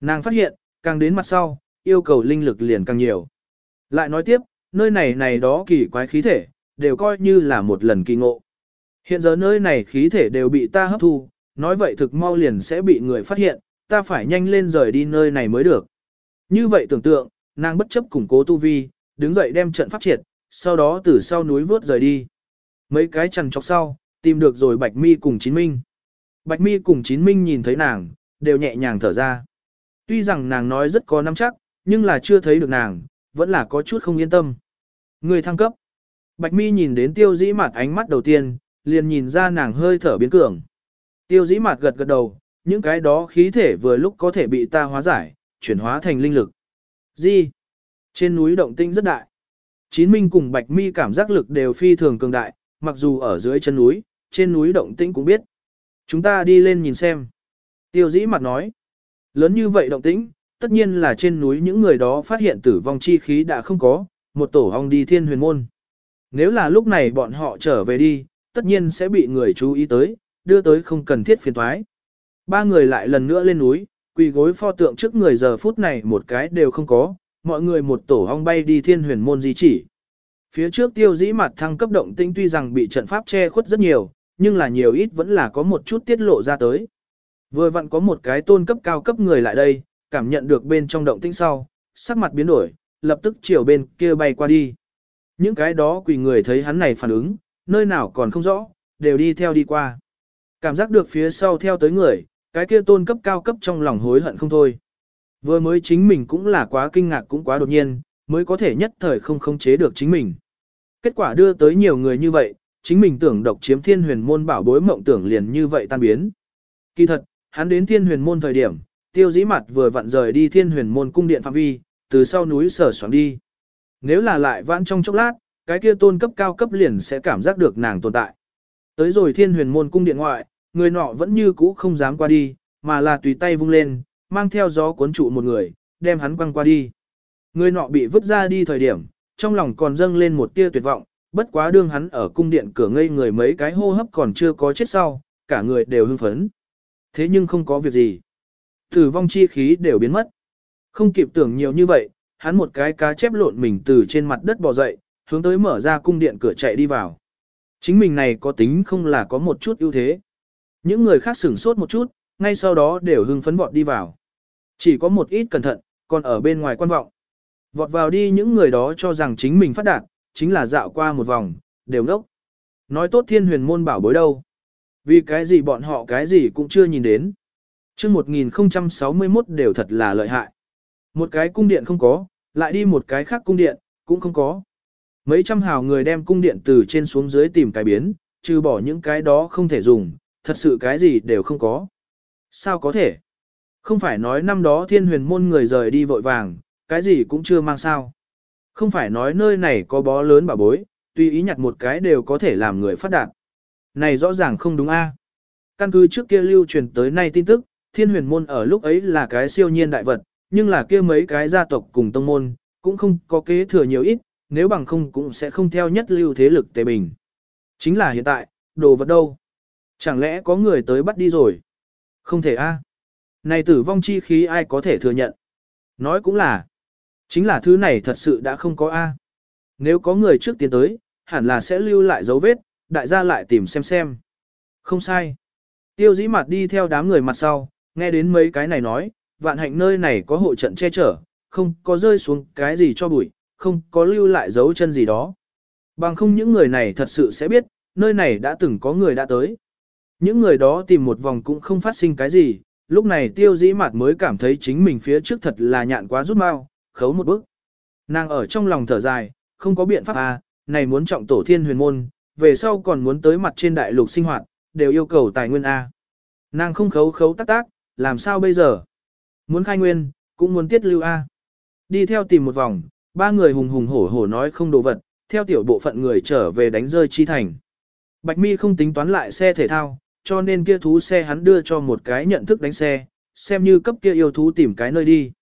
Nàng phát hiện, càng đến mặt sau, yêu cầu linh lực liền càng nhiều. Lại nói tiếp, nơi này này đó kỳ quái khí thể, đều coi như là một lần kỳ ngộ. Hiện giờ nơi này khí thể đều bị ta hấp thu, nói vậy thực mau liền sẽ bị người phát hiện, ta phải nhanh lên rời đi nơi này mới được. Như vậy tưởng tượng, nàng bất chấp củng cố tu vi, đứng dậy đem trận pháp triệt, sau đó từ sau núi vớt rời đi. Mấy cái chằn chọc sau, tìm được rồi Bạch Mi cùng Chín Minh. Bạch Mi cùng Chín Minh nhìn thấy nàng, đều nhẹ nhàng thở ra. Tuy rằng nàng nói rất có nắm chắc, nhưng là chưa thấy được nàng, vẫn là có chút không yên tâm. Người thăng cấp. Bạch mi nhìn đến tiêu dĩ Mạt ánh mắt đầu tiên, liền nhìn ra nàng hơi thở biến cường. Tiêu dĩ Mạt gật gật đầu, những cái đó khí thể vừa lúc có thể bị ta hóa giải, chuyển hóa thành linh lực. Gì? Trên núi động tinh rất đại. Chín Minh cùng Bạch Mi cảm giác lực đều phi thường cường đại, mặc dù ở dưới chân núi, trên núi động tĩnh cũng biết. Chúng ta đi lên nhìn xem. Tiêu dĩ mặt nói. Lớn như vậy động tĩnh, tất nhiên là trên núi những người đó phát hiện tử vong chi khí đã không có, một tổ hong đi thiên huyền môn. Nếu là lúc này bọn họ trở về đi, tất nhiên sẽ bị người chú ý tới, đưa tới không cần thiết phiền thoái. Ba người lại lần nữa lên núi, quỳ gối pho tượng trước người giờ phút này một cái đều không có, mọi người một tổ hong bay đi thiên huyền môn di chỉ. Phía trước tiêu dĩ mặt thăng cấp động tinh tuy rằng bị trận pháp che khuất rất nhiều, nhưng là nhiều ít vẫn là có một chút tiết lộ ra tới. Vừa vặn có một cái tôn cấp cao cấp người lại đây, cảm nhận được bên trong động tinh sau, sắc mặt biến đổi, lập tức chiều bên kia bay qua đi. Những cái đó quỳ người thấy hắn này phản ứng, nơi nào còn không rõ, đều đi theo đi qua. Cảm giác được phía sau theo tới người, cái kia tôn cấp cao cấp trong lòng hối hận không thôi. Vừa mới chính mình cũng là quá kinh ngạc cũng quá đột nhiên, mới có thể nhất thời không khống chế được chính mình. Kết quả đưa tới nhiều người như vậy, chính mình tưởng độc chiếm thiên huyền môn bảo bối mộng tưởng liền như vậy tan biến. Kỳ thật, hắn đến thiên huyền môn thời điểm, tiêu dĩ mặt vừa vặn rời đi thiên huyền môn cung điện phạm vi, từ sau núi sở xoắn đi. Nếu là lại vãn trong chốc lát, cái kia tôn cấp cao cấp liền sẽ cảm giác được nàng tồn tại. Tới rồi thiên huyền môn cung điện ngoại, người nọ vẫn như cũ không dám qua đi, mà là tùy tay vung lên, mang theo gió cuốn trụ một người, đem hắn quăng qua đi. Người nọ bị vứt ra đi thời điểm, trong lòng còn dâng lên một tia tuyệt vọng, bất quá đương hắn ở cung điện cửa ngây người mấy cái hô hấp còn chưa có chết sau, cả người đều hưng phấn. Thế nhưng không có việc gì. Tử vong chi khí đều biến mất. Không kịp tưởng nhiều như vậy, hắn một cái cá chép lộn mình từ trên mặt đất bò dậy, hướng tới mở ra cung điện cửa chạy đi vào. Chính mình này có tính không là có một chút ưu thế. Những người khác sửng sốt một chút, ngay sau đó đều hưng phấn vọt đi vào. Chỉ có một ít cẩn thận, còn ở bên ngoài quan vọng. Vọt vào đi những người đó cho rằng chính mình phát đạt, chính là dạo qua một vòng, đều ngốc. Nói tốt thiên huyền môn bảo bối đâu. Vì cái gì bọn họ cái gì cũng chưa nhìn đến. chương 1061 đều thật là lợi hại. Một cái cung điện không có, lại đi một cái khác cung điện, cũng không có. Mấy trăm hào người đem cung điện từ trên xuống dưới tìm cái biến, trừ bỏ những cái đó không thể dùng, thật sự cái gì đều không có. Sao có thể? Không phải nói năm đó thiên huyền môn người rời đi vội vàng, cái gì cũng chưa mang sao. Không phải nói nơi này có bó lớn bảo bối, tùy ý nhặt một cái đều có thể làm người phát đạt. Này rõ ràng không đúng a. Căn cứ trước kia lưu truyền tới nay tin tức, thiên huyền môn ở lúc ấy là cái siêu nhiên đại vật, nhưng là kia mấy cái gia tộc cùng tông môn, cũng không có kế thừa nhiều ít, nếu bằng không cũng sẽ không theo nhất lưu thế lực tề bình. Chính là hiện tại, đồ vật đâu? Chẳng lẽ có người tới bắt đi rồi? Không thể a. Này tử vong chi khí ai có thể thừa nhận? Nói cũng là, chính là thứ này thật sự đã không có a. Nếu có người trước tiến tới, hẳn là sẽ lưu lại dấu vết, đại gia lại tìm xem xem. Không sai. Tiêu dĩ mặt đi theo đám người mặt sau, nghe đến mấy cái này nói, vạn hạnh nơi này có hộ trận che chở, không có rơi xuống cái gì cho bụi, không có lưu lại dấu chân gì đó. Bằng không những người này thật sự sẽ biết, nơi này đã từng có người đã tới. Những người đó tìm một vòng cũng không phát sinh cái gì, lúc này tiêu dĩ mặt mới cảm thấy chính mình phía trước thật là nhạn quá rút mau, khấu một bước. Nàng ở trong lòng thở dài, không có biện pháp à, này muốn trọng tổ thiên huyền môn, về sau còn muốn tới mặt trên đại lục sinh hoạt, đều yêu cầu tài nguyên A. Nàng không khấu khấu tác tác, làm sao bây giờ? Muốn khai nguyên, cũng muốn tiết lưu A. Đi theo tìm một vòng, ba người hùng hùng hổ hổ nói không đồ vật, theo tiểu bộ phận người trở về đánh rơi chi thành. Bạch mi không tính toán lại xe thể thao, cho nên kia thú xe hắn đưa cho một cái nhận thức đánh xe, xem như cấp kia yêu thú tìm cái nơi đi.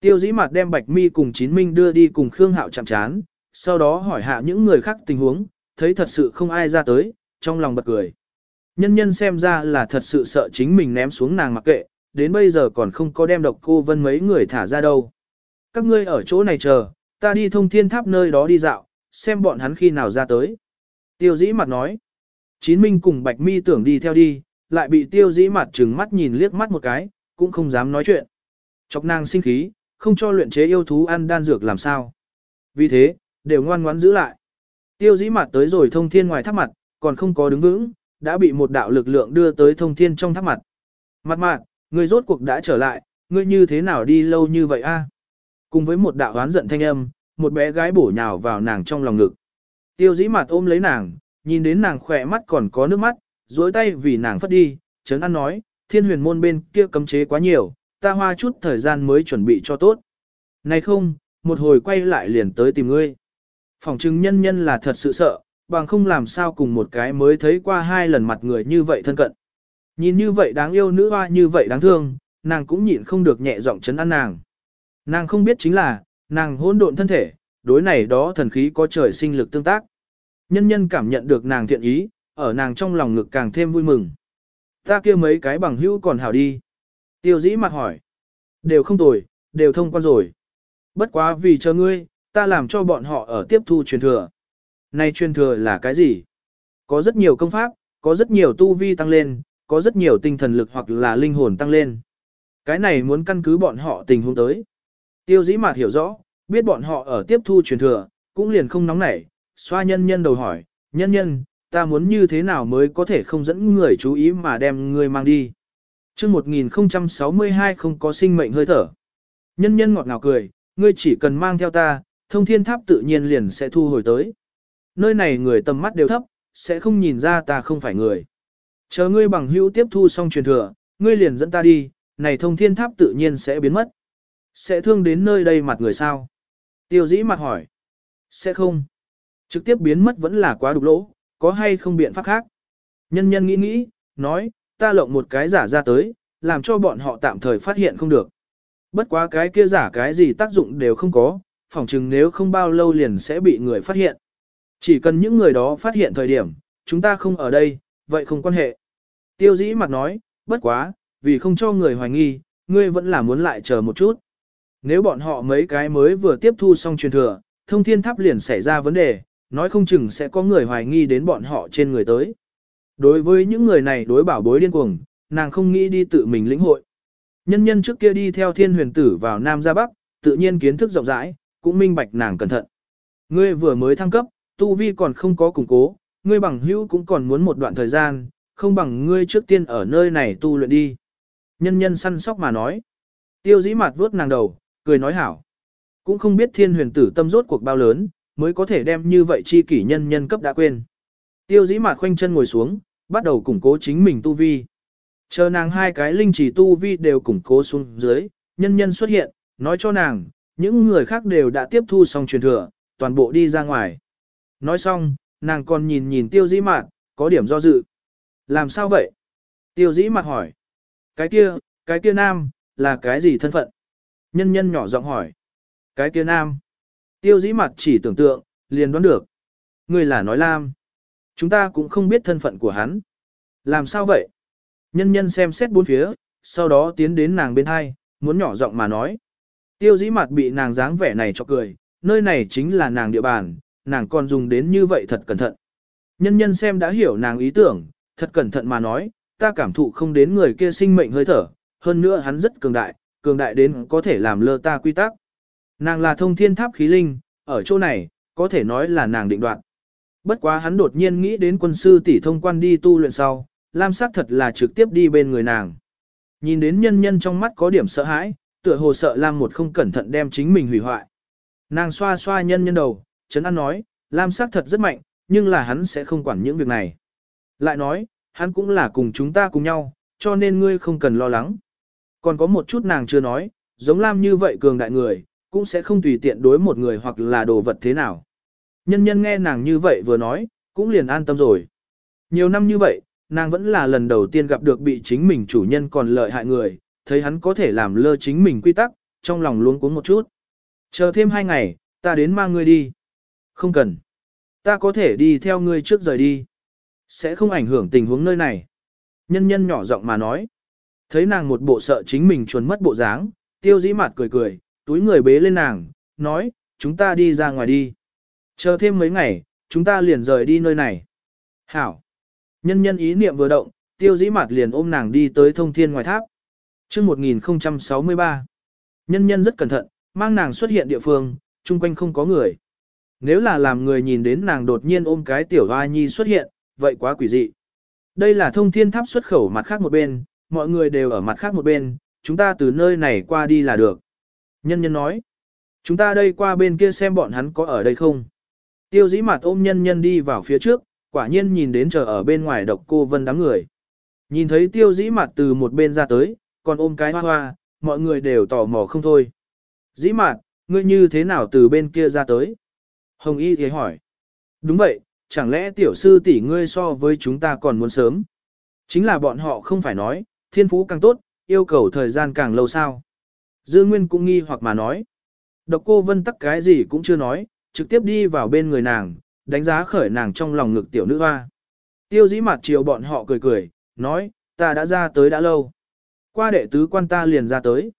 Tiêu dĩ mặt đem Bạch mi cùng chín minh đưa đi cùng Khương Hạo chạm chán, sau đó hỏi hạ những người khác tình huống, thấy thật sự không ai ra tới, trong lòng bật cười. Nhân nhân xem ra là thật sự sợ chính mình ném xuống nàng mặc kệ, đến bây giờ còn không có đem độc cô vân mấy người thả ra đâu. Các ngươi ở chỗ này chờ, ta đi thông thiên tháp nơi đó đi dạo, xem bọn hắn khi nào ra tới. Tiêu dĩ mặt nói. Chín Minh cùng Bạch Mi tưởng đi theo đi, lại bị tiêu dĩ mặt trừng mắt nhìn liếc mắt một cái, cũng không dám nói chuyện. Chọc nàng sinh khí, không cho luyện chế yêu thú ăn đan dược làm sao. Vì thế, đều ngoan ngoãn giữ lại. Tiêu dĩ mặt tới rồi thông thiên ngoài tháp mặt, còn không có đứng vững, đã bị một đạo lực lượng đưa tới thông thiên trong tháp mặt. Mặt mặt, người rốt cuộc đã trở lại, ngươi như thế nào đi lâu như vậy a? Cùng với một đạo oán giận thanh âm, một bé gái bổ nhào vào nàng trong lòng ngực. Tiêu dĩ mặt ôm lấy nàng, nhìn đến nàng khỏe mắt còn có nước mắt, dối tay vì nàng phất đi, chấn an nói, thiên huyền môn bên kia cấm chế quá nhiều, ta hoa chút thời gian mới chuẩn bị cho tốt. Này không, một hồi quay lại liền tới tìm ngươi. Phòng chứng nhân nhân là thật sự sợ, bằng không làm sao cùng một cái mới thấy qua hai lần mặt người như vậy thân cận. Nhìn như vậy đáng yêu nữ hoa như vậy đáng thương, nàng cũng nhịn không được nhẹ giọng chấn an nàng. Nàng không biết chính là, nàng hỗn độn thân thể, đối này đó thần khí có trời sinh lực tương tác. Nhân nhân cảm nhận được nàng thiện ý, ở nàng trong lòng ngực càng thêm vui mừng. Ta kia mấy cái bằng hữu còn hảo đi. Tiêu dĩ mặt hỏi. Đều không tồi, đều thông quan rồi. Bất quá vì chờ ngươi, ta làm cho bọn họ ở tiếp thu truyền thừa. Này truyền thừa là cái gì? Có rất nhiều công pháp, có rất nhiều tu vi tăng lên, có rất nhiều tinh thần lực hoặc là linh hồn tăng lên. Cái này muốn căn cứ bọn họ tình huống tới. Tiêu dĩ mạt hiểu rõ, biết bọn họ ở tiếp thu truyền thừa, cũng liền không nóng nảy, xoa nhân nhân đầu hỏi, nhân nhân, ta muốn như thế nào mới có thể không dẫn người chú ý mà đem người mang đi. Trước 1062 không có sinh mệnh hơi thở. Nhân nhân ngọt ngào cười, ngươi chỉ cần mang theo ta, thông thiên tháp tự nhiên liền sẽ thu hồi tới. Nơi này người tầm mắt đều thấp, sẽ không nhìn ra ta không phải người. Chờ ngươi bằng hữu tiếp thu xong truyền thừa, ngươi liền dẫn ta đi, này thông thiên tháp tự nhiên sẽ biến mất. Sẽ thương đến nơi đây mặt người sao? Tiêu dĩ mặt hỏi. Sẽ không. Trực tiếp biến mất vẫn là quá đục lỗ, có hay không biện pháp khác? Nhân nhân nghĩ nghĩ, nói, ta lộng một cái giả ra tới, làm cho bọn họ tạm thời phát hiện không được. Bất quá cái kia giả cái gì tác dụng đều không có, phỏng chừng nếu không bao lâu liền sẽ bị người phát hiện. Chỉ cần những người đó phát hiện thời điểm, chúng ta không ở đây, vậy không quan hệ. Tiêu dĩ mặt nói, bất quá, vì không cho người hoài nghi, ngươi vẫn là muốn lại chờ một chút. Nếu bọn họ mấy cái mới vừa tiếp thu xong truyền thừa, thông thiên tháp liền xảy ra vấn đề, nói không chừng sẽ có người hoài nghi đến bọn họ trên người tới. Đối với những người này đối bảo bối điên cuồng, nàng không nghĩ đi tự mình lĩnh hội. Nhân nhân trước kia đi theo thiên huyền tử vào Nam ra Bắc, tự nhiên kiến thức rộng rãi, cũng minh bạch nàng cẩn thận. Ngươi vừa mới thăng cấp, tu vi còn không có củng cố, ngươi bằng hữu cũng còn muốn một đoạn thời gian, không bằng ngươi trước tiên ở nơi này tu luyện đi. Nhân nhân săn sóc mà nói. Tiêu dĩ mặt vuốt nàng đầu, cười nói hảo. Cũng không biết thiên huyền tử tâm rốt cuộc bao lớn, mới có thể đem như vậy chi kỷ nhân nhân cấp đã quên. Tiêu dĩ mặt khoanh chân ngồi xuống, bắt đầu củng cố chính mình tu vi. Chờ nàng hai cái linh chỉ tu vi đều củng cố xuống dưới, nhân nhân xuất hiện, nói cho nàng, những người khác đều đã tiếp thu xong truyền thừa, toàn bộ đi ra ngoài. Nói xong, nàng còn nhìn nhìn tiêu dĩ mạt, có điểm do dự. Làm sao vậy? Tiêu dĩ mặt hỏi. Cái kia, cái kia nam, là cái gì thân phận? Nhân nhân nhỏ giọng hỏi. Cái kia nam. Tiêu dĩ mặt chỉ tưởng tượng, liền đoán được. Người là nói lam. Chúng ta cũng không biết thân phận của hắn. Làm sao vậy? Nhân nhân xem xét bốn phía, sau đó tiến đến nàng bên hai, muốn nhỏ giọng mà nói. Tiêu dĩ mặt bị nàng dáng vẻ này cho cười, nơi này chính là nàng địa bàn, nàng còn dùng đến như vậy thật cẩn thận. Nhân nhân xem đã hiểu nàng ý tưởng, thật cẩn thận mà nói, ta cảm thụ không đến người kia sinh mệnh hơi thở, hơn nữa hắn rất cường đại, cường đại đến có thể làm lơ ta quy tắc. Nàng là thông thiên tháp khí linh, ở chỗ này, có thể nói là nàng định đoạt. Bất quá hắn đột nhiên nghĩ đến quân sư tỷ thông quan đi tu luyện sau, Lam sắc thật là trực tiếp đi bên người nàng. Nhìn đến nhân nhân trong mắt có điểm sợ hãi, tựa hồ sợ Lam một không cẩn thận đem chính mình hủy hoại. Nàng xoa xoa nhân nhân đầu, chấn an nói, Lam sắc thật rất mạnh, nhưng là hắn sẽ không quản những việc này. Lại nói, hắn cũng là cùng chúng ta cùng nhau, cho nên ngươi không cần lo lắng. Còn có một chút nàng chưa nói, giống Lam như vậy cường đại người, cũng sẽ không tùy tiện đối một người hoặc là đồ vật thế nào. Nhân nhân nghe nàng như vậy vừa nói, cũng liền an tâm rồi. Nhiều năm như vậy, nàng vẫn là lần đầu tiên gặp được bị chính mình chủ nhân còn lợi hại người, thấy hắn có thể làm lơ chính mình quy tắc, trong lòng luôn cuống một chút. Chờ thêm hai ngày, ta đến mang ngươi đi. Không cần. Ta có thể đi theo ngươi trước rời đi. Sẽ không ảnh hưởng tình huống nơi này. Nhân nhân nhỏ giọng mà nói. Thấy nàng một bộ sợ chính mình chuồn mất bộ dáng, tiêu dĩ mặt cười cười, túi người bế lên nàng, nói, chúng ta đi ra ngoài đi. Chờ thêm mấy ngày, chúng ta liền rời đi nơi này. Hảo. Nhân nhân ý niệm vừa động, tiêu dĩ mặt liền ôm nàng đi tới thông thiên ngoài tháp. chương 1063. Nhân nhân rất cẩn thận, mang nàng xuất hiện địa phương, chung quanh không có người. Nếu là làm người nhìn đến nàng đột nhiên ôm cái tiểu hoa nhi xuất hiện, vậy quá quỷ dị. Đây là thông thiên tháp xuất khẩu mặt khác một bên, mọi người đều ở mặt khác một bên, chúng ta từ nơi này qua đi là được. Nhân nhân nói. Chúng ta đây qua bên kia xem bọn hắn có ở đây không. Tiêu dĩ mặt ôm nhân nhân đi vào phía trước, quả nhiên nhìn đến chờ ở bên ngoài độc cô vân đám người. Nhìn thấy tiêu dĩ mặt từ một bên ra tới, còn ôm cái hoa hoa, mọi người đều tò mò không thôi. Dĩ mặt, ngươi như thế nào từ bên kia ra tới? Hồng Y thì hỏi. Đúng vậy, chẳng lẽ tiểu sư tỷ ngươi so với chúng ta còn muốn sớm? Chính là bọn họ không phải nói, thiên phú càng tốt, yêu cầu thời gian càng lâu sao? Dư Nguyên cũng nghi hoặc mà nói. Độc cô vân tắc cái gì cũng chưa nói, trực tiếp đi vào bên người nàng, đánh giá khởi nàng trong lòng ngực tiểu nữ hoa. Tiêu dĩ mặt chiều bọn họ cười cười, nói, ta đã ra tới đã lâu. Qua đệ tứ quan ta liền ra tới.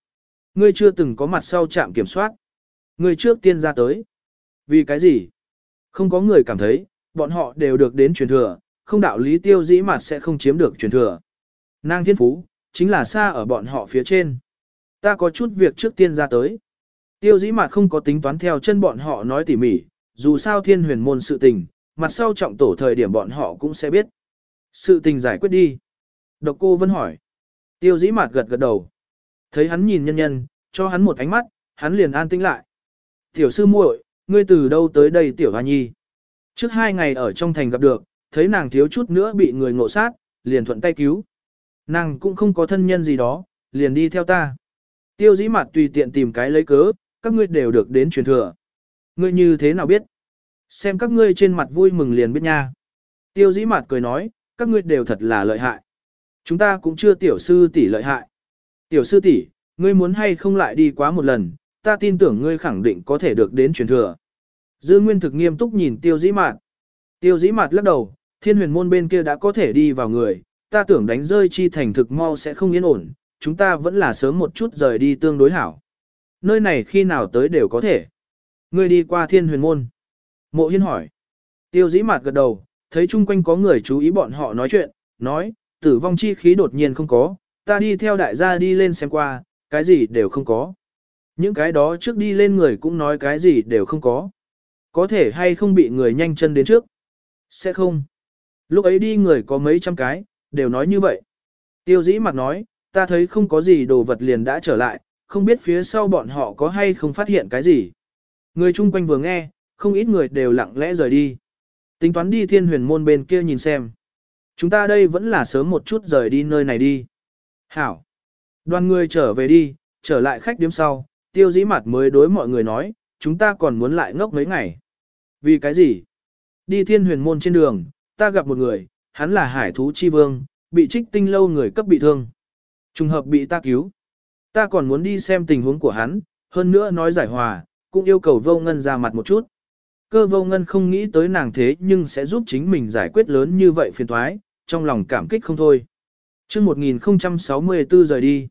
Ngươi chưa từng có mặt sau trạm kiểm soát. Ngươi trước tiên ra tới. Vì cái gì? Không có người cảm thấy, bọn họ đều được đến truyền thừa, không đạo lý tiêu dĩ mặt sẽ không chiếm được truyền thừa. Nàng thiên phú, chính là xa ở bọn họ phía trên. Ta có chút việc trước tiên ra tới. Tiêu dĩ mặt không có tính toán theo chân bọn họ nói tỉ mỉ, dù sao thiên huyền môn sự tình, mặt sau trọng tổ thời điểm bọn họ cũng sẽ biết. Sự tình giải quyết đi. Độc cô vẫn hỏi. Tiêu dĩ mặt gật gật đầu. Thấy hắn nhìn nhân nhân, cho hắn một ánh mắt, hắn liền an tĩnh lại. Tiểu sư muội, ngươi từ đâu tới đây tiểu hoa nhi? Trước hai ngày ở trong thành gặp được, thấy nàng thiếu chút nữa bị người ngộ sát, liền thuận tay cứu. Nàng cũng không có thân nhân gì đó, liền đi theo ta. Tiêu dĩ mặt tùy tiện tìm cái lấy cớ, các ngươi đều được đến truyền thừa. Ngươi như thế nào biết? Xem các ngươi trên mặt vui mừng liền biết nha. Tiêu dĩ mặt cười nói, các ngươi đều thật là lợi hại. Chúng ta cũng chưa tiểu sư tỷ lợi hại. Tiểu sư tỷ, ngươi muốn hay không lại đi quá một lần, ta tin tưởng ngươi khẳng định có thể được đến truyền thừa. Dư Nguyên thực nghiêm túc nhìn tiêu dĩ mạt. Tiêu dĩ mạt lắc đầu, thiên huyền môn bên kia đã có thể đi vào người, ta tưởng đánh rơi chi thành thực mau sẽ không yên ổn, chúng ta vẫn là sớm một chút rời đi tương đối hảo. Nơi này khi nào tới đều có thể. Ngươi đi qua thiên huyền môn. Mộ hiên hỏi. Tiêu dĩ mạt gật đầu, thấy chung quanh có người chú ý bọn họ nói chuyện, nói, tử vong chi khí đột nhiên không có, ta đi theo đại gia đi lên xem qua, cái gì đều không có. Những cái đó trước đi lên người cũng nói cái gì đều không có. Có thể hay không bị người nhanh chân đến trước? Sẽ không. Lúc ấy đi người có mấy trăm cái, đều nói như vậy. Tiêu dĩ mặt nói, ta thấy không có gì đồ vật liền đã trở lại, không biết phía sau bọn họ có hay không phát hiện cái gì. Người chung quanh vừa nghe, không ít người đều lặng lẽ rời đi. Tính toán đi thiên huyền môn bên kia nhìn xem. Chúng ta đây vẫn là sớm một chút rời đi nơi này đi. Hảo. Đoàn người trở về đi, trở lại khách điếm sau, tiêu dĩ mặt mới đối mọi người nói, chúng ta còn muốn lại ngốc mấy ngày. Vì cái gì? Đi thiên huyền môn trên đường, ta gặp một người, hắn là hải thú chi vương, bị trích tinh lâu người cấp bị thương. Trùng hợp bị ta cứu. Ta còn muốn đi xem tình huống của hắn, hơn nữa nói giải hòa, cũng yêu cầu vô ngân ra mặt một chút. Cơ vô ngân không nghĩ tới nàng thế nhưng sẽ giúp chính mình giải quyết lớn như vậy phiền thoái, trong lòng cảm kích không thôi. chương 1064 rời đi.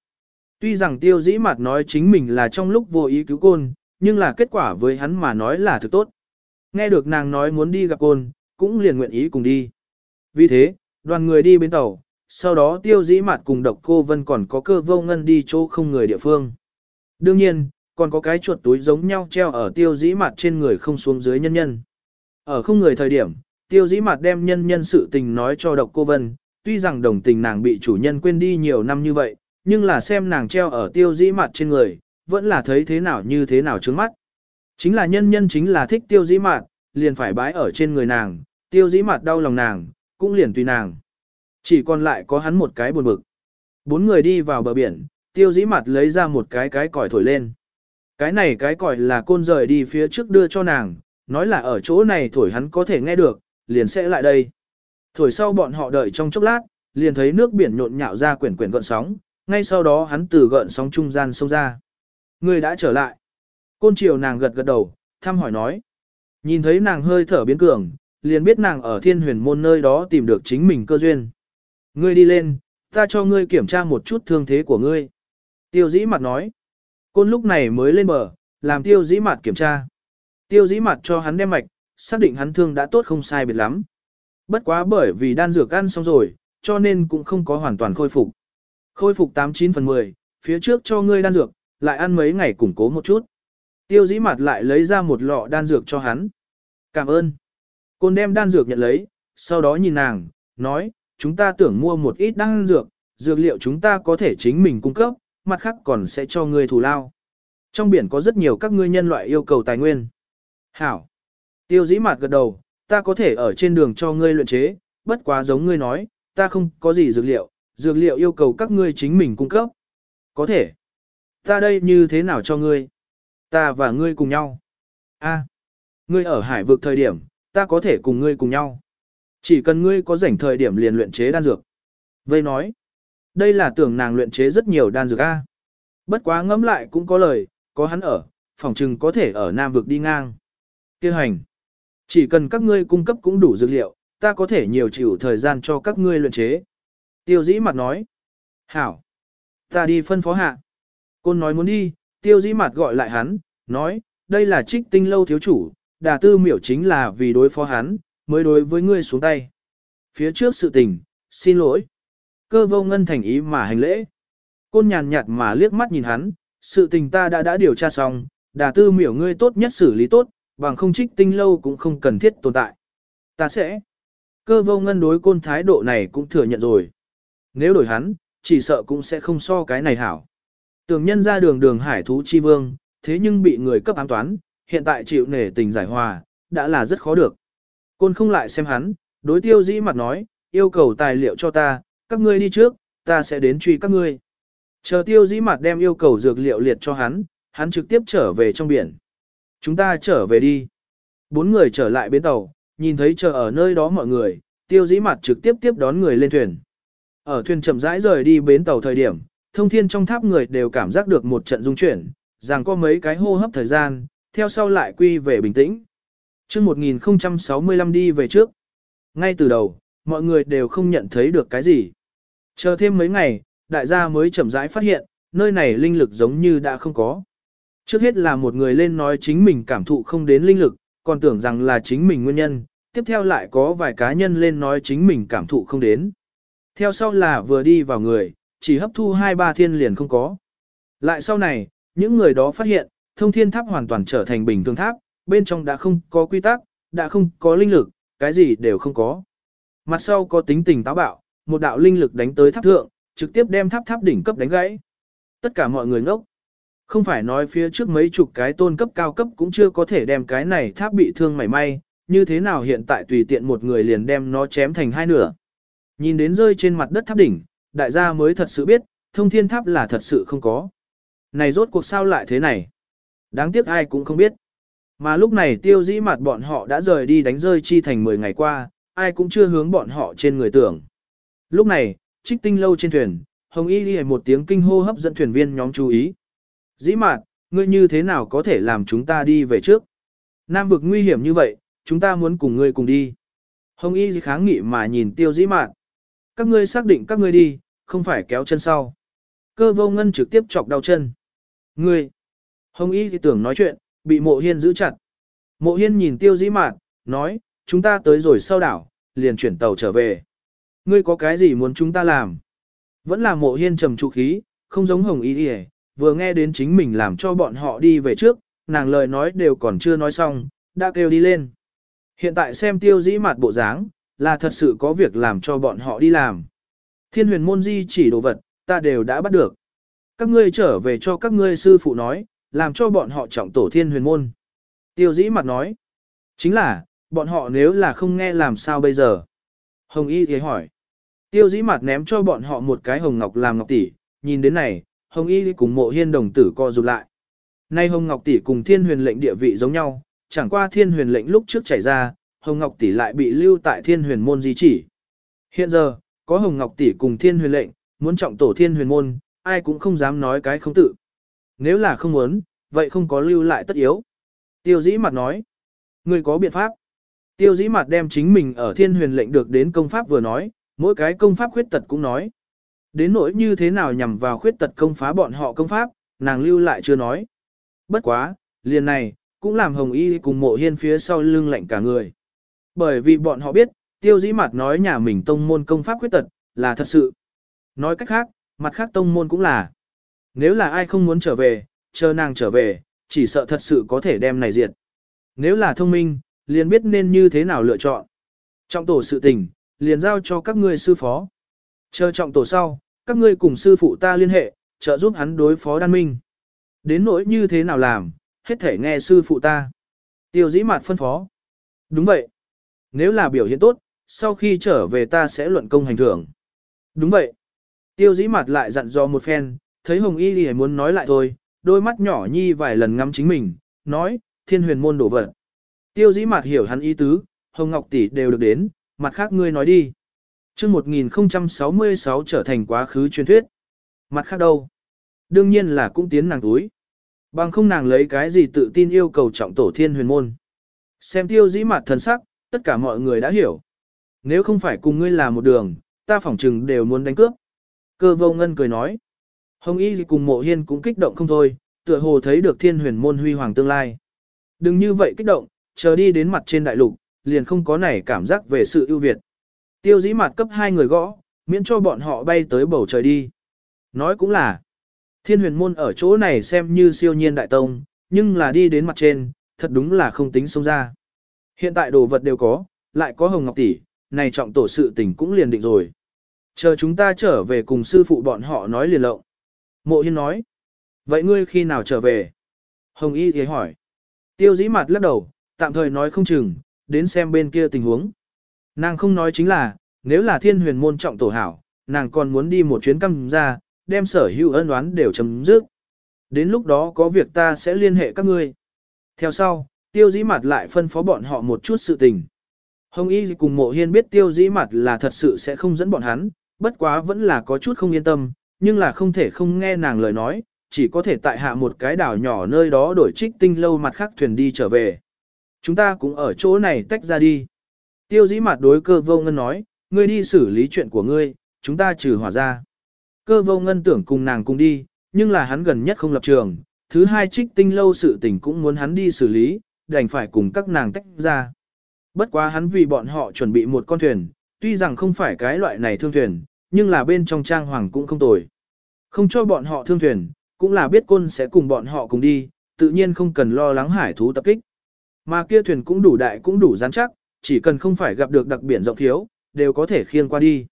Tuy rằng tiêu dĩ mặt nói chính mình là trong lúc vô ý cứu côn, nhưng là kết quả với hắn mà nói là thực tốt. Nghe được nàng nói muốn đi gặp côn, cũng liền nguyện ý cùng đi. Vì thế, đoàn người đi bên tàu, sau đó tiêu dĩ mặt cùng độc cô vân còn có cơ vô ngân đi chỗ không người địa phương. Đương nhiên, còn có cái chuột túi giống nhau treo ở tiêu dĩ mặt trên người không xuống dưới nhân nhân. Ở không người thời điểm, tiêu dĩ mặt đem nhân nhân sự tình nói cho độc cô vân, tuy rằng đồng tình nàng bị chủ nhân quên đi nhiều năm như vậy, nhưng là xem nàng treo ở tiêu dĩ mặt trên người, vẫn là thấy thế nào như thế nào trước mắt. Chính là nhân nhân chính là thích tiêu dĩ mặt, liền phải bái ở trên người nàng, tiêu dĩ mặt đau lòng nàng, cũng liền tùy nàng. Chỉ còn lại có hắn một cái buồn bực. Bốn người đi vào bờ biển, tiêu dĩ mặt lấy ra một cái cái còi thổi lên. Cái này cái còi là côn rời đi phía trước đưa cho nàng, nói là ở chỗ này thổi hắn có thể nghe được, liền sẽ lại đây. Thổi sau bọn họ đợi trong chốc lát, liền thấy nước biển nhộn nhạo ra quyển quyển gợn sóng, ngay sau đó hắn từ gợn sóng trung gian xông ra. Người đã trở lại. Côn triều nàng gật gật đầu, thăm hỏi nói. Nhìn thấy nàng hơi thở biến cường, liền biết nàng ở thiên huyền môn nơi đó tìm được chính mình cơ duyên. Ngươi đi lên, ta cho ngươi kiểm tra một chút thương thế của ngươi. Tiêu dĩ mặt nói. Côn lúc này mới lên bờ, làm tiêu dĩ mặt kiểm tra. Tiêu dĩ mặt cho hắn đem mạch, xác định hắn thương đã tốt không sai biệt lắm. Bất quá bởi vì đan dược ăn xong rồi, cho nên cũng không có hoàn toàn khôi phục. Khôi phục 89 phần 10, phía trước cho ngươi đan dược, lại ăn mấy ngày củng cố một chút. Tiêu dĩ mặt lại lấy ra một lọ đan dược cho hắn. Cảm ơn. Côn đem đan dược nhận lấy, sau đó nhìn nàng, nói, chúng ta tưởng mua một ít đan dược, dược liệu chúng ta có thể chính mình cung cấp, mặt khác còn sẽ cho ngươi thù lao. Trong biển có rất nhiều các ngươi nhân loại yêu cầu tài nguyên. Hảo. Tiêu dĩ mạt gật đầu, ta có thể ở trên đường cho ngươi luyện chế, bất quá giống ngươi nói, ta không có gì dược liệu, dược liệu yêu cầu các ngươi chính mình cung cấp. Có thể. Ta đây như thế nào cho ngươi? Ta và ngươi cùng nhau. A. ngươi ở hải vực thời điểm, ta có thể cùng ngươi cùng nhau. Chỉ cần ngươi có rảnh thời điểm liền luyện chế đan dược. Vây nói. Đây là tưởng nàng luyện chế rất nhiều đan dược A. Bất quá ngẫm lại cũng có lời, có hắn ở, phòng trừng có thể ở Nam vực đi ngang. Kêu hành. Chỉ cần các ngươi cung cấp cũng đủ dược liệu, ta có thể nhiều chịu thời gian cho các ngươi luyện chế. Tiêu dĩ mặt nói. Hảo. Ta đi phân phó hạ. Côn nói muốn đi, tiêu dĩ mặt gọi lại hắn, nói, đây là trích tinh lâu thiếu chủ, đà tư miểu chính là vì đối phó hắn, mới đối với ngươi xuống tay. Phía trước sự tình, xin lỗi. Cơ vô ngân thành ý mà hành lễ. Côn nhàn nhạt mà liếc mắt nhìn hắn, sự tình ta đã đã điều tra xong, đà tư miểu ngươi tốt nhất xử lý tốt, bằng không trích tinh lâu cũng không cần thiết tồn tại. Ta sẽ. Cơ vô ngân đối côn thái độ này cũng thừa nhận rồi. Nếu đổi hắn, chỉ sợ cũng sẽ không so cái này hảo. Tường nhân ra đường đường hải thú chi vương, thế nhưng bị người cấp ám toán, hiện tại chịu nể tình giải hòa, đã là rất khó được. Côn không lại xem hắn, đối tiêu dĩ mặt nói, yêu cầu tài liệu cho ta, các ngươi đi trước, ta sẽ đến truy các ngươi. Chờ tiêu dĩ mặt đem yêu cầu dược liệu liệt cho hắn, hắn trực tiếp trở về trong biển. Chúng ta trở về đi. Bốn người trở lại bến tàu, nhìn thấy chờ ở nơi đó mọi người, tiêu dĩ mặt trực tiếp tiếp đón người lên thuyền. Ở thuyền chậm rãi rời đi bến tàu thời điểm, thông thiên trong tháp người đều cảm giác được một trận dung chuyển, rằng có mấy cái hô hấp thời gian, theo sau lại quy về bình tĩnh chương 1065 đi về trước. Ngay từ đầu, mọi người đều không nhận thấy được cái gì. Chờ thêm mấy ngày, đại gia mới chậm rãi phát hiện, nơi này linh lực giống như đã không có. Trước hết là một người lên nói chính mình cảm thụ không đến linh lực, còn tưởng rằng là chính mình nguyên nhân, tiếp theo lại có vài cá nhân lên nói chính mình cảm thụ không đến. Theo sau là vừa đi vào người, chỉ hấp thu hai ba thiên liền không có. Lại sau này, những người đó phát hiện, thông thiên tháp hoàn toàn trở thành bình thường tháp, bên trong đã không có quy tắc, đã không có linh lực, cái gì đều không có. Mặt sau có tính tình táo bạo, một đạo linh lực đánh tới tháp thượng, trực tiếp đem tháp tháp đỉnh cấp đánh gãy. Tất cả mọi người ngốc. Không phải nói phía trước mấy chục cái tôn cấp cao cấp cũng chưa có thể đem cái này tháp bị thương mảy may, như thế nào hiện tại tùy tiện một người liền đem nó chém thành hai nửa. Nhìn đến rơi trên mặt đất tháp đỉnh, đại gia mới thật sự biết, thông thiên tháp là thật sự không có. Này rốt cuộc sao lại thế này? Đáng tiếc ai cũng không biết. Mà lúc này tiêu dĩ mặt bọn họ đã rời đi đánh rơi chi thành 10 ngày qua, ai cũng chưa hướng bọn họ trên người tưởng. Lúc này, trích tinh lâu trên thuyền, Hồng Y ghi một tiếng kinh hô hấp dẫn thuyền viên nhóm chú ý. Dĩ mạt, ngươi như thế nào có thể làm chúng ta đi về trước? Nam vực nguy hiểm như vậy, chúng ta muốn cùng ngươi cùng đi. Hồng Y kháng nghị mà nhìn tiêu dĩ mạt. Các ngươi xác định các ngươi đi, không phải kéo chân sau. Cơ vô ngân trực tiếp chọc đau chân. Ngươi! Hồng Y thì tưởng nói chuyện, bị mộ hiên giữ chặt. Mộ hiên nhìn tiêu dĩ Mạn, nói, chúng ta tới rồi sau đảo, liền chuyển tàu trở về. Ngươi có cái gì muốn chúng ta làm? Vẫn là mộ hiên trầm trụ khí, không giống hồng y đi vừa nghe đến chính mình làm cho bọn họ đi về trước, nàng lời nói đều còn chưa nói xong, đã kêu đi lên. Hiện tại xem tiêu dĩ mạt bộ dáng, là thật sự có việc làm cho bọn họ đi làm. Thiên huyền môn di chỉ đồ vật, ta đều đã bắt được. Các ngươi trở về cho các ngươi sư phụ nói, làm cho bọn họ trọng tổ thiên huyền môn. Tiêu dĩ mặt nói, chính là, bọn họ nếu là không nghe làm sao bây giờ. Hồng y thì hỏi, Tiêu dĩ mặt ném cho bọn họ một cái hồng ngọc làm ngọc tỷ, nhìn đến này, hồng y cùng mộ hiên đồng tử co rụt lại. Nay hồng ngọc tỷ cùng thiên huyền lệnh địa vị giống nhau, chẳng qua thiên huyền lệnh lúc trước chảy ra, hồng ngọc tỷ lại bị lưu tại thiên huyền môn di chỉ. Hiện giờ, có hồng ngọc tỷ cùng thiên huyền lệnh, muốn trọng tổ thiên huyền môn, ai cũng không dám nói cái không tự. Nếu là không muốn, vậy không có lưu lại tất yếu. Tiêu dĩ mặt nói, người có biện pháp. Tiêu dĩ mặt đem chính mình ở thiên huyền lệnh được đến công pháp vừa nói, Mỗi cái công pháp khuyết tật cũng nói. Đến nỗi như thế nào nhằm vào khuyết tật công phá bọn họ công pháp, nàng lưu lại chưa nói. Bất quá, liền này, cũng làm Hồng Y cùng mộ hiên phía sau lưng lạnh cả người. Bởi vì bọn họ biết, tiêu dĩ mặt nói nhà mình tông môn công pháp khuyết tật, là thật sự. Nói cách khác, mặt khác tông môn cũng là. Nếu là ai không muốn trở về, chờ nàng trở về, chỉ sợ thật sự có thể đem này diệt. Nếu là thông minh, liền biết nên như thế nào lựa chọn. trọng tổ sự tình, liền giao cho các ngươi sư phó. Chờ trọng tổ sau, các ngươi cùng sư phụ ta liên hệ, trợ giúp hắn đối phó đan minh. Đến nỗi như thế nào làm, hết thể nghe sư phụ ta. Tiêu dĩ mạt phân phó. Đúng vậy. Nếu là biểu hiện tốt, sau khi trở về ta sẽ luận công hành thưởng. Đúng vậy. Tiêu dĩ mặt lại dặn dò một phen, thấy Hồng Y thì muốn nói lại thôi, đôi mắt nhỏ nhi vài lần ngắm chính mình, nói, thiên huyền môn đổ vật. Tiêu dĩ mặt hiểu hắn ý tứ, Hồng Ngọc tỷ đều được đến, mặt khác ngươi nói đi. chương 1066 trở thành quá khứ truyền thuyết. Mặt khác đâu? Đương nhiên là cũng tiến nàng túi. Bằng không nàng lấy cái gì tự tin yêu cầu trọng tổ thiên huyền môn. Xem tiêu dĩ mặt thần sắc, tất cả mọi người đã hiểu. Nếu không phải cùng ngươi là một đường, ta phỏng chừng đều muốn đánh cướp. Cơ vô ngân cười nói. Hồng Y cùng mộ hiên cũng kích động không thôi, tựa hồ thấy được thiên huyền môn huy hoàng tương lai. Đừng như vậy kích động, chờ đi đến mặt trên đại lục, liền không có nảy cảm giác về sự ưu việt. Tiêu dĩ mặt cấp hai người gõ, miễn cho bọn họ bay tới bầu trời đi. Nói cũng là, thiên huyền môn ở chỗ này xem như siêu nhiên đại tông, nhưng là đi đến mặt trên, thật đúng là không tính xông ra. Hiện tại đồ vật đều có, lại có hồng ngọc tỷ, này trọng tổ sự tình cũng liền định rồi. Chờ chúng ta trở về cùng sư phụ bọn họ nói liền lộng. Mộ hiên nói, vậy ngươi khi nào trở về? Hồng y thì hỏi. Tiêu dĩ mặt lắc đầu, tạm thời nói không chừng, đến xem bên kia tình huống. Nàng không nói chính là, nếu là thiên huyền môn trọng tổ hảo, nàng còn muốn đi một chuyến căm ra, đem sở hữu ân oán đều chấm dứt. Đến lúc đó có việc ta sẽ liên hệ các ngươi. Theo sau, tiêu dĩ mặt lại phân phó bọn họ một chút sự tình. Hồng Y cùng mộ hiên biết tiêu dĩ mặt là thật sự sẽ không dẫn bọn hắn, bất quá vẫn là có chút không yên tâm, nhưng là không thể không nghe nàng lời nói, chỉ có thể tại hạ một cái đảo nhỏ nơi đó đổi trích tinh lâu mặt khác thuyền đi trở về. Chúng ta cũng ở chỗ này tách ra đi. Tiêu dĩ mặt đối cơ vô ngân nói, ngươi đi xử lý chuyện của ngươi, chúng ta trừ hỏa ra. Cơ vô ngân tưởng cùng nàng cùng đi, nhưng là hắn gần nhất không lập trường, thứ hai trích tinh lâu sự tình cũng muốn hắn đi xử lý, đành phải cùng các nàng tách ra. Bất quá hắn vì bọn họ chuẩn bị một con thuyền, tuy rằng không phải cái loại này thương thuyền, nhưng là bên trong trang hoàng cũng không tồi. Không cho bọn họ thương thuyền, cũng là biết côn sẽ cùng bọn họ cùng đi, tự nhiên không cần lo lắng hải thú tập kích. Mà kia thuyền cũng đủ đại cũng đủ rắn chắc, chỉ cần không phải gặp được đặc biển rộng thiếu, đều có thể khiêng qua đi.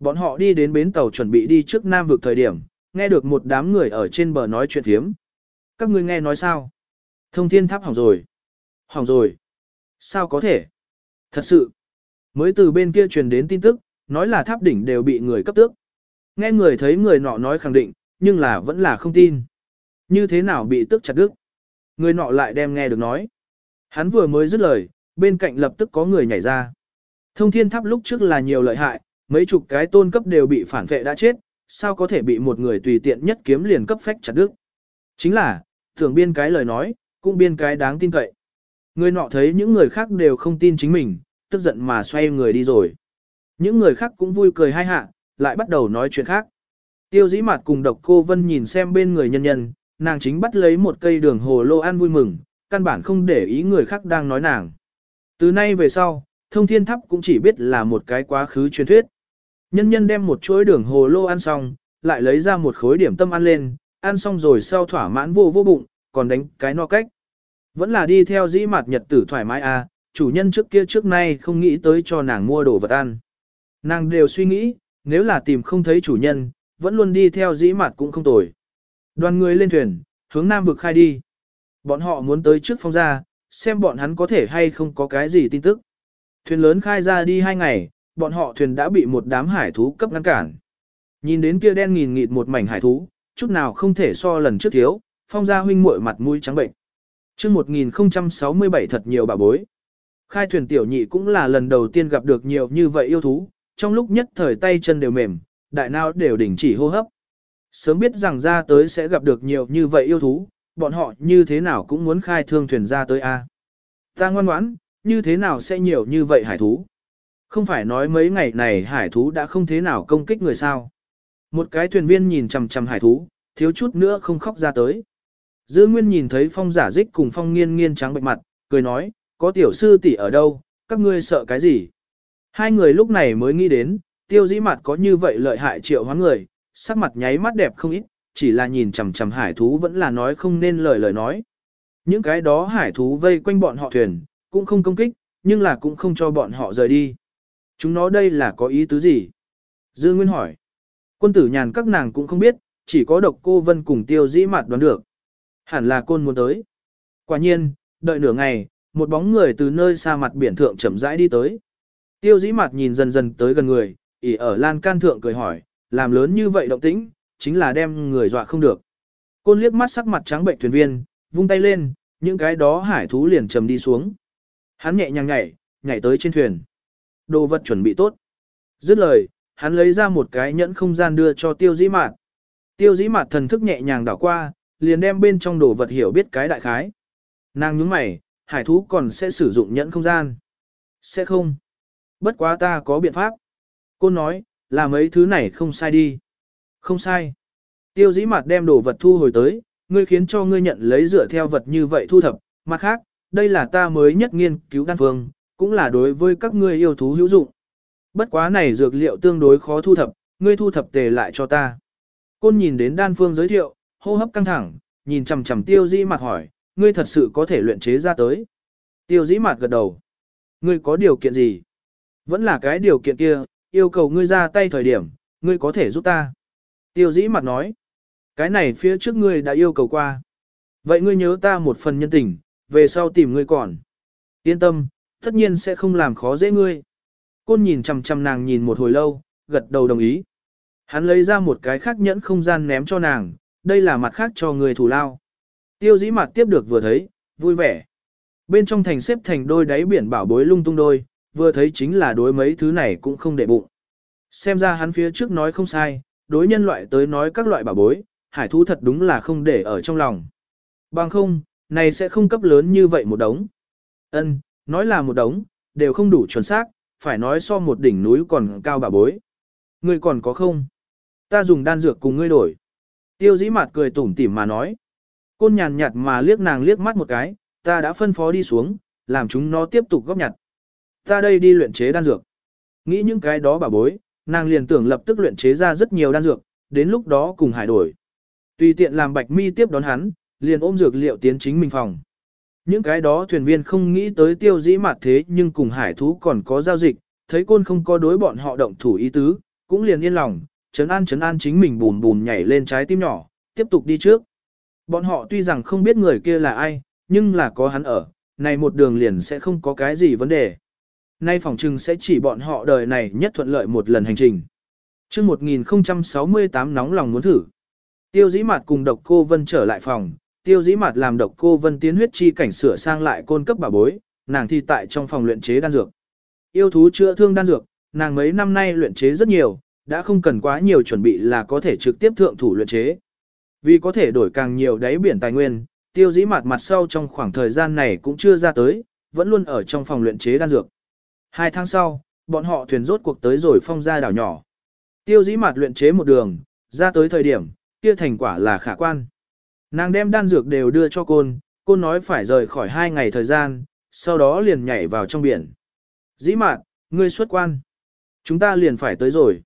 Bọn họ đi đến bến tàu chuẩn bị đi trước Nam vực thời điểm, nghe được một đám người ở trên bờ nói chuyện thiếm. Các ngươi nghe nói sao? Thông thiên tháp hỏng rồi. Hỏng rồi. Sao có thể? Thật sự. Mới từ bên kia truyền đến tin tức, nói là tháp đỉnh đều bị người cấp tước. Nghe người thấy người nọ nói khẳng định, nhưng là vẫn là không tin. Như thế nào bị tức chặt đứt? Người nọ lại đem nghe được nói. Hắn vừa mới dứt lời, bên cạnh lập tức có người nhảy ra. Thông thiên tháp lúc trước là nhiều lợi hại, mấy chục cái tôn cấp đều bị phản vệ đã chết, sao có thể bị một người tùy tiện nhất kiếm liền cấp phách chặt đứt. Chính là, thường biên cái lời nói, cũng biên cái đáng tin cậy. Người nọ thấy những người khác đều không tin chính mình, tức giận mà xoay người đi rồi. Những người khác cũng vui cười hai hạ, lại bắt đầu nói chuyện khác. Tiêu dĩ mặt cùng độc cô Vân nhìn xem bên người nhân nhân, nàng chính bắt lấy một cây đường hồ lô ăn vui mừng, căn bản không để ý người khác đang nói nàng. Từ nay về sau, thông thiên tháp cũng chỉ biết là một cái quá khứ truyền thuyết. Nhân nhân đem một chuỗi đường hồ lô ăn xong, lại lấy ra một khối điểm tâm ăn lên, ăn xong rồi sau thỏa mãn vô vô bụng, còn đánh cái no cách. Vẫn là đi theo dĩ mặt nhật tử thoải mái à, chủ nhân trước kia trước nay không nghĩ tới cho nàng mua đồ vật ăn. Nàng đều suy nghĩ, nếu là tìm không thấy chủ nhân, vẫn luôn đi theo dĩ mặt cũng không tồi. Đoàn người lên thuyền, hướng nam vực khai đi. Bọn họ muốn tới trước phong ra, xem bọn hắn có thể hay không có cái gì tin tức. Thuyền lớn khai ra đi hai ngày, bọn họ thuyền đã bị một đám hải thú cấp ngăn cản. Nhìn đến kia đen nghìn nghịt một mảnh hải thú, chút nào không thể so lần trước thiếu, phong gia huynh muội mặt mũi trắng bệnh. Trước 1067 thật nhiều bà bối. Khai thuyền tiểu nhị cũng là lần đầu tiên gặp được nhiều như vậy yêu thú, trong lúc nhất thời tay chân đều mềm, đại não đều đình chỉ hô hấp. Sớm biết rằng ra tới sẽ gặp được nhiều như vậy yêu thú, bọn họ như thế nào cũng muốn khai thương thuyền ra tới A. Ta ngoan ngoãn, như thế nào sẽ nhiều như vậy hải thú? Không phải nói mấy ngày này hải thú đã không thế nào công kích người sao. Một cái thuyền viên nhìn chằm chằm hải thú, thiếu chút nữa không khóc ra tới. Dư Nguyên nhìn thấy phong giả dích cùng phong nghiên nghiên trắng bệnh mặt, cười nói, có tiểu sư tỷ ở đâu, các ngươi sợ cái gì? Hai người lúc này mới nghĩ đến, tiêu dĩ mặt có như vậy lợi hại triệu hóa người, sắc mặt nháy mắt đẹp không ít, chỉ là nhìn chằm chằm hải thú vẫn là nói không nên lời lời nói. Những cái đó hải thú vây quanh bọn họ thuyền, cũng không công kích, nhưng là cũng không cho bọn họ rời đi. Chúng nó đây là có ý tứ gì? Dư Nguyên hỏi. Quân tử nhàn các nàng cũng không biết, chỉ có độc cô Vân cùng tiêu dĩ mặt đoán được. Hẳn là côn muốn tới. Quả nhiên, đợi nửa ngày, một bóng người từ nơi xa mặt biển thượng chậm rãi đi tới. Tiêu dĩ mặt nhìn dần dần tới gần người, ỉ ở lan can thượng cười hỏi, làm lớn như vậy động tĩnh, chính là đem người dọa không được. Côn liếc mắt sắc mặt trắng bệnh thuyền viên, vung tay lên, những cái đó hải thú liền trầm đi xuống. Hắn nhẹ nhàng nhảy, nhảy tới trên thuyền. Đồ vật chuẩn bị tốt. Dứt lời, hắn lấy ra một cái nhẫn không gian đưa cho tiêu dĩ mạt. Tiêu dĩ mạt thần thức nhẹ nhàng đảo qua, liền đem bên trong đồ vật hiểu biết cái đại khái. Nàng nhướng mày, hải thú còn sẽ sử dụng nhẫn không gian. Sẽ không. Bất quá ta có biện pháp. Cô nói, là mấy thứ này không sai đi. Không sai. Tiêu dĩ mặt đem đồ vật thu hồi tới, ngươi khiến cho ngươi nhận lấy dựa theo vật như vậy thu thập. Mặt khác, đây là ta mới nhất nghiên cứu đan phương, cũng là đối với các ngươi yêu thú hữu dụng. Bất quá này dược liệu tương đối khó thu thập, ngươi thu thập tề lại cho ta. Côn nhìn đến đan phương giới thiệu, hô hấp căng thẳng, nhìn chằm chằm tiêu dĩ mặt hỏi, ngươi thật sự có thể luyện chế ra tới. Tiêu dĩ mặt gật đầu. Ngươi có điều kiện gì? Vẫn là cái điều kiện kia, yêu cầu ngươi ra tay thời điểm, ngươi có thể giúp ta. Tiêu dĩ mặt nói. Cái này phía trước ngươi đã yêu cầu qua. Vậy ngươi nhớ ta một phần nhân tình, về sau tìm ngươi còn. Yên tâm, tất nhiên sẽ không làm khó dễ ngươi. Côn nhìn chằm chằm nàng nhìn một hồi lâu, gật đầu đồng ý. Hắn lấy ra một cái khác nhẫn không gian ném cho nàng, đây là mặt khác cho người thủ lao. Tiêu dĩ mặt tiếp được vừa thấy, vui vẻ. Bên trong thành xếp thành đôi đáy biển bảo bối lung tung đôi, vừa thấy chính là đối mấy thứ này cũng không để bụng. Xem ra hắn phía trước nói không sai, đối nhân loại tới nói các loại bảo bối, hải thú thật đúng là không để ở trong lòng. Bằng không, này sẽ không cấp lớn như vậy một đống. Ân, nói là một đống, đều không đủ chuẩn xác, phải nói so một đỉnh núi còn cao bảo bối. Ngươi còn có không? Ta dùng đan dược cùng ngươi đổi. Tiêu dĩ mặt cười tủm tỉm mà nói. Côn nhàn nhạt mà liếc nàng liếc mắt một cái, ta đã phân phó đi xuống, làm chúng nó tiếp tục góp nhặt. Ta đây đi luyện chế đan dược. Nghĩ những cái đó bà bối, nàng liền tưởng lập tức luyện chế ra rất nhiều đan dược, đến lúc đó cùng hải đổi. Tùy tiện làm bạch mi tiếp đón hắn, liền ôm dược liệu tiến chính mình phòng. Những cái đó thuyền viên không nghĩ tới tiêu dĩ mặt thế nhưng cùng hải thú còn có giao dịch, thấy côn không có đối bọn họ động thủ ý tứ, cũng liền yên lòng, chấn an chấn an chính mình bùn bùn nhảy lên trái tim nhỏ, tiếp tục đi trước. Bọn họ tuy rằng không biết người kia là ai, nhưng là có hắn ở, này một đường liền sẽ không có cái gì vấn đề. Nay phòng trừng sẽ chỉ bọn họ đời này nhất thuận lợi một lần hành trình. chương 1068 nóng lòng muốn thử. Tiêu dĩ mặt cùng độc cô Vân trở lại phòng, tiêu dĩ mặt làm độc cô Vân tiến huyết chi cảnh sửa sang lại côn cấp bà bối, nàng thi tại trong phòng luyện chế đan dược. Yêu thú chữa thương đan dược, nàng mấy năm nay luyện chế rất nhiều, đã không cần quá nhiều chuẩn bị là có thể trực tiếp thượng thủ luyện chế. Vì có thể đổi càng nhiều đáy biển tài nguyên, tiêu dĩ mặt mặt sau trong khoảng thời gian này cũng chưa ra tới, vẫn luôn ở trong phòng luyện chế đan dược. Hai tháng sau, bọn họ thuyền rốt cuộc tới rồi phong ra đảo nhỏ. Tiêu dĩ mặt luyện chế một đường, ra tới thời điểm, kia thành quả là khả quan. Nàng đem đan dược đều đưa cho côn, côn nói phải rời khỏi hai ngày thời gian, sau đó liền nhảy vào trong biển. Dĩ mạt, ngươi xuất quan. Chúng ta liền phải tới rồi.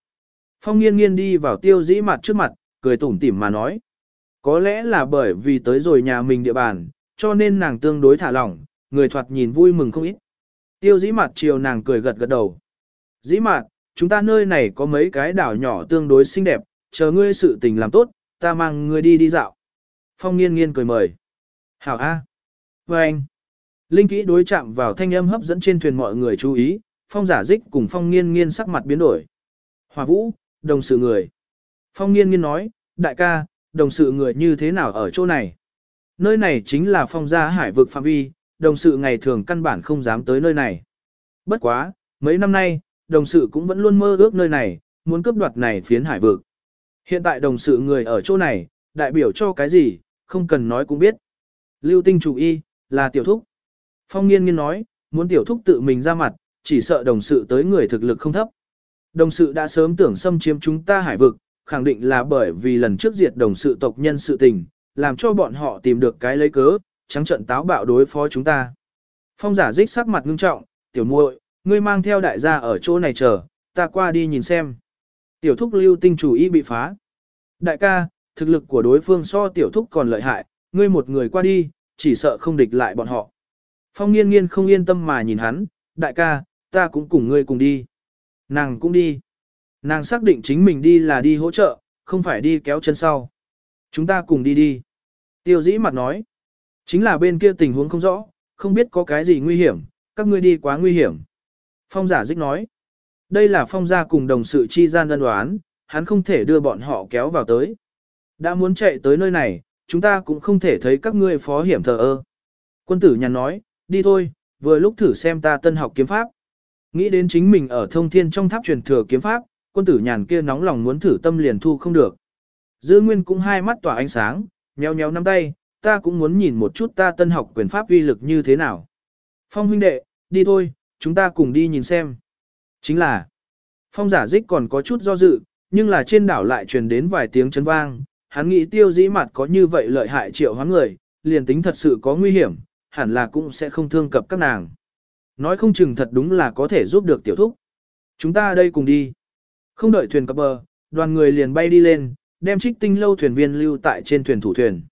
Phong nghiên nghiên đi vào tiêu dĩ mặt trước mặt, cười tủm tỉm mà nói. Có lẽ là bởi vì tới rồi nhà mình địa bàn, cho nên nàng tương đối thả lỏng, người thoạt nhìn vui mừng không ít. Tiêu dĩ mặt chiều nàng cười gật gật đầu. Dĩ mặt, chúng ta nơi này có mấy cái đảo nhỏ tương đối xinh đẹp, chờ ngươi sự tình làm tốt, ta mang ngươi đi đi dạo. Phong nghiên nghiên cười mời. Hảo A. À. Và anh. Linh kỹ đối chạm vào thanh âm hấp dẫn trên thuyền mọi người chú ý, phong giả dích cùng phong nghiên nghiên sắc mặt biến đổi. Hòa vũ, đồng sự người. Phong nghiên nghiên nói, đại ca, đồng sự người như thế nào ở chỗ này? Nơi này chính là phong gia hải vực phạm vi, đồng sự ngày thường căn bản không dám tới nơi này. Bất quá, mấy năm nay, đồng sự cũng vẫn luôn mơ ước nơi này, muốn cướp đoạt này phiến hải vực. Hiện tại đồng sự người ở chỗ này, đại biểu cho cái gì, không cần nói cũng biết. Lưu tinh chủ y, là tiểu thúc. Phong nghiên nghiên nói, muốn tiểu thúc tự mình ra mặt, chỉ sợ đồng sự tới người thực lực không thấp. Đồng sự đã sớm tưởng xâm chiếm chúng ta hải vực, khẳng định là bởi vì lần trước diệt đồng sự tộc nhân sự tình, làm cho bọn họ tìm được cái lấy cớ, trắng trận táo bạo đối phó chúng ta. Phong giả dích sắc mặt ngưng trọng, tiểu muội, ngươi mang theo đại gia ở chỗ này chờ, ta qua đi nhìn xem. Tiểu thúc lưu tinh chủ ý bị phá. Đại ca, thực lực của đối phương so tiểu thúc còn lợi hại, ngươi một người qua đi, chỉ sợ không địch lại bọn họ. Phong nghiên nghiên không yên tâm mà nhìn hắn, đại ca, ta cũng cùng ngươi cùng đi. Nàng cũng đi. Nàng xác định chính mình đi là đi hỗ trợ, không phải đi kéo chân sau. Chúng ta cùng đi đi. Tiêu dĩ mặt nói, chính là bên kia tình huống không rõ, không biết có cái gì nguy hiểm, các ngươi đi quá nguy hiểm. Phong giả dích nói, đây là phong gia cùng đồng sự chi gian đơn đoán, hắn không thể đưa bọn họ kéo vào tới. Đã muốn chạy tới nơi này, chúng ta cũng không thể thấy các ngươi phó hiểm thờ ơ. Quân tử nhàn nói, đi thôi, vừa lúc thử xem ta tân học kiếm pháp. Nghĩ đến chính mình ở thông thiên trong tháp truyền thừa kiếm pháp, quân tử nhàn kia nóng lòng muốn thử tâm liền thu không được. Dư Nguyên cũng hai mắt tỏa ánh sáng, nheo nheo nắm tay, ta cũng muốn nhìn một chút ta tân học quyền pháp uy lực như thế nào. Phong huynh đệ, đi thôi, chúng ta cùng đi nhìn xem. Chính là, phong giả dích còn có chút do dự, nhưng là trên đảo lại truyền đến vài tiếng chấn vang, hắn nghĩ tiêu dĩ mặt có như vậy lợi hại triệu hoán người, liền tính thật sự có nguy hiểm, hẳn là cũng sẽ không thương cập các nàng. Nói không chừng thật đúng là có thể giúp được tiểu thúc. Chúng ta đây cùng đi. Không đợi thuyền cập bờ, đoàn người liền bay đi lên, đem trích tinh lâu thuyền viên lưu tại trên thuyền thủ thuyền.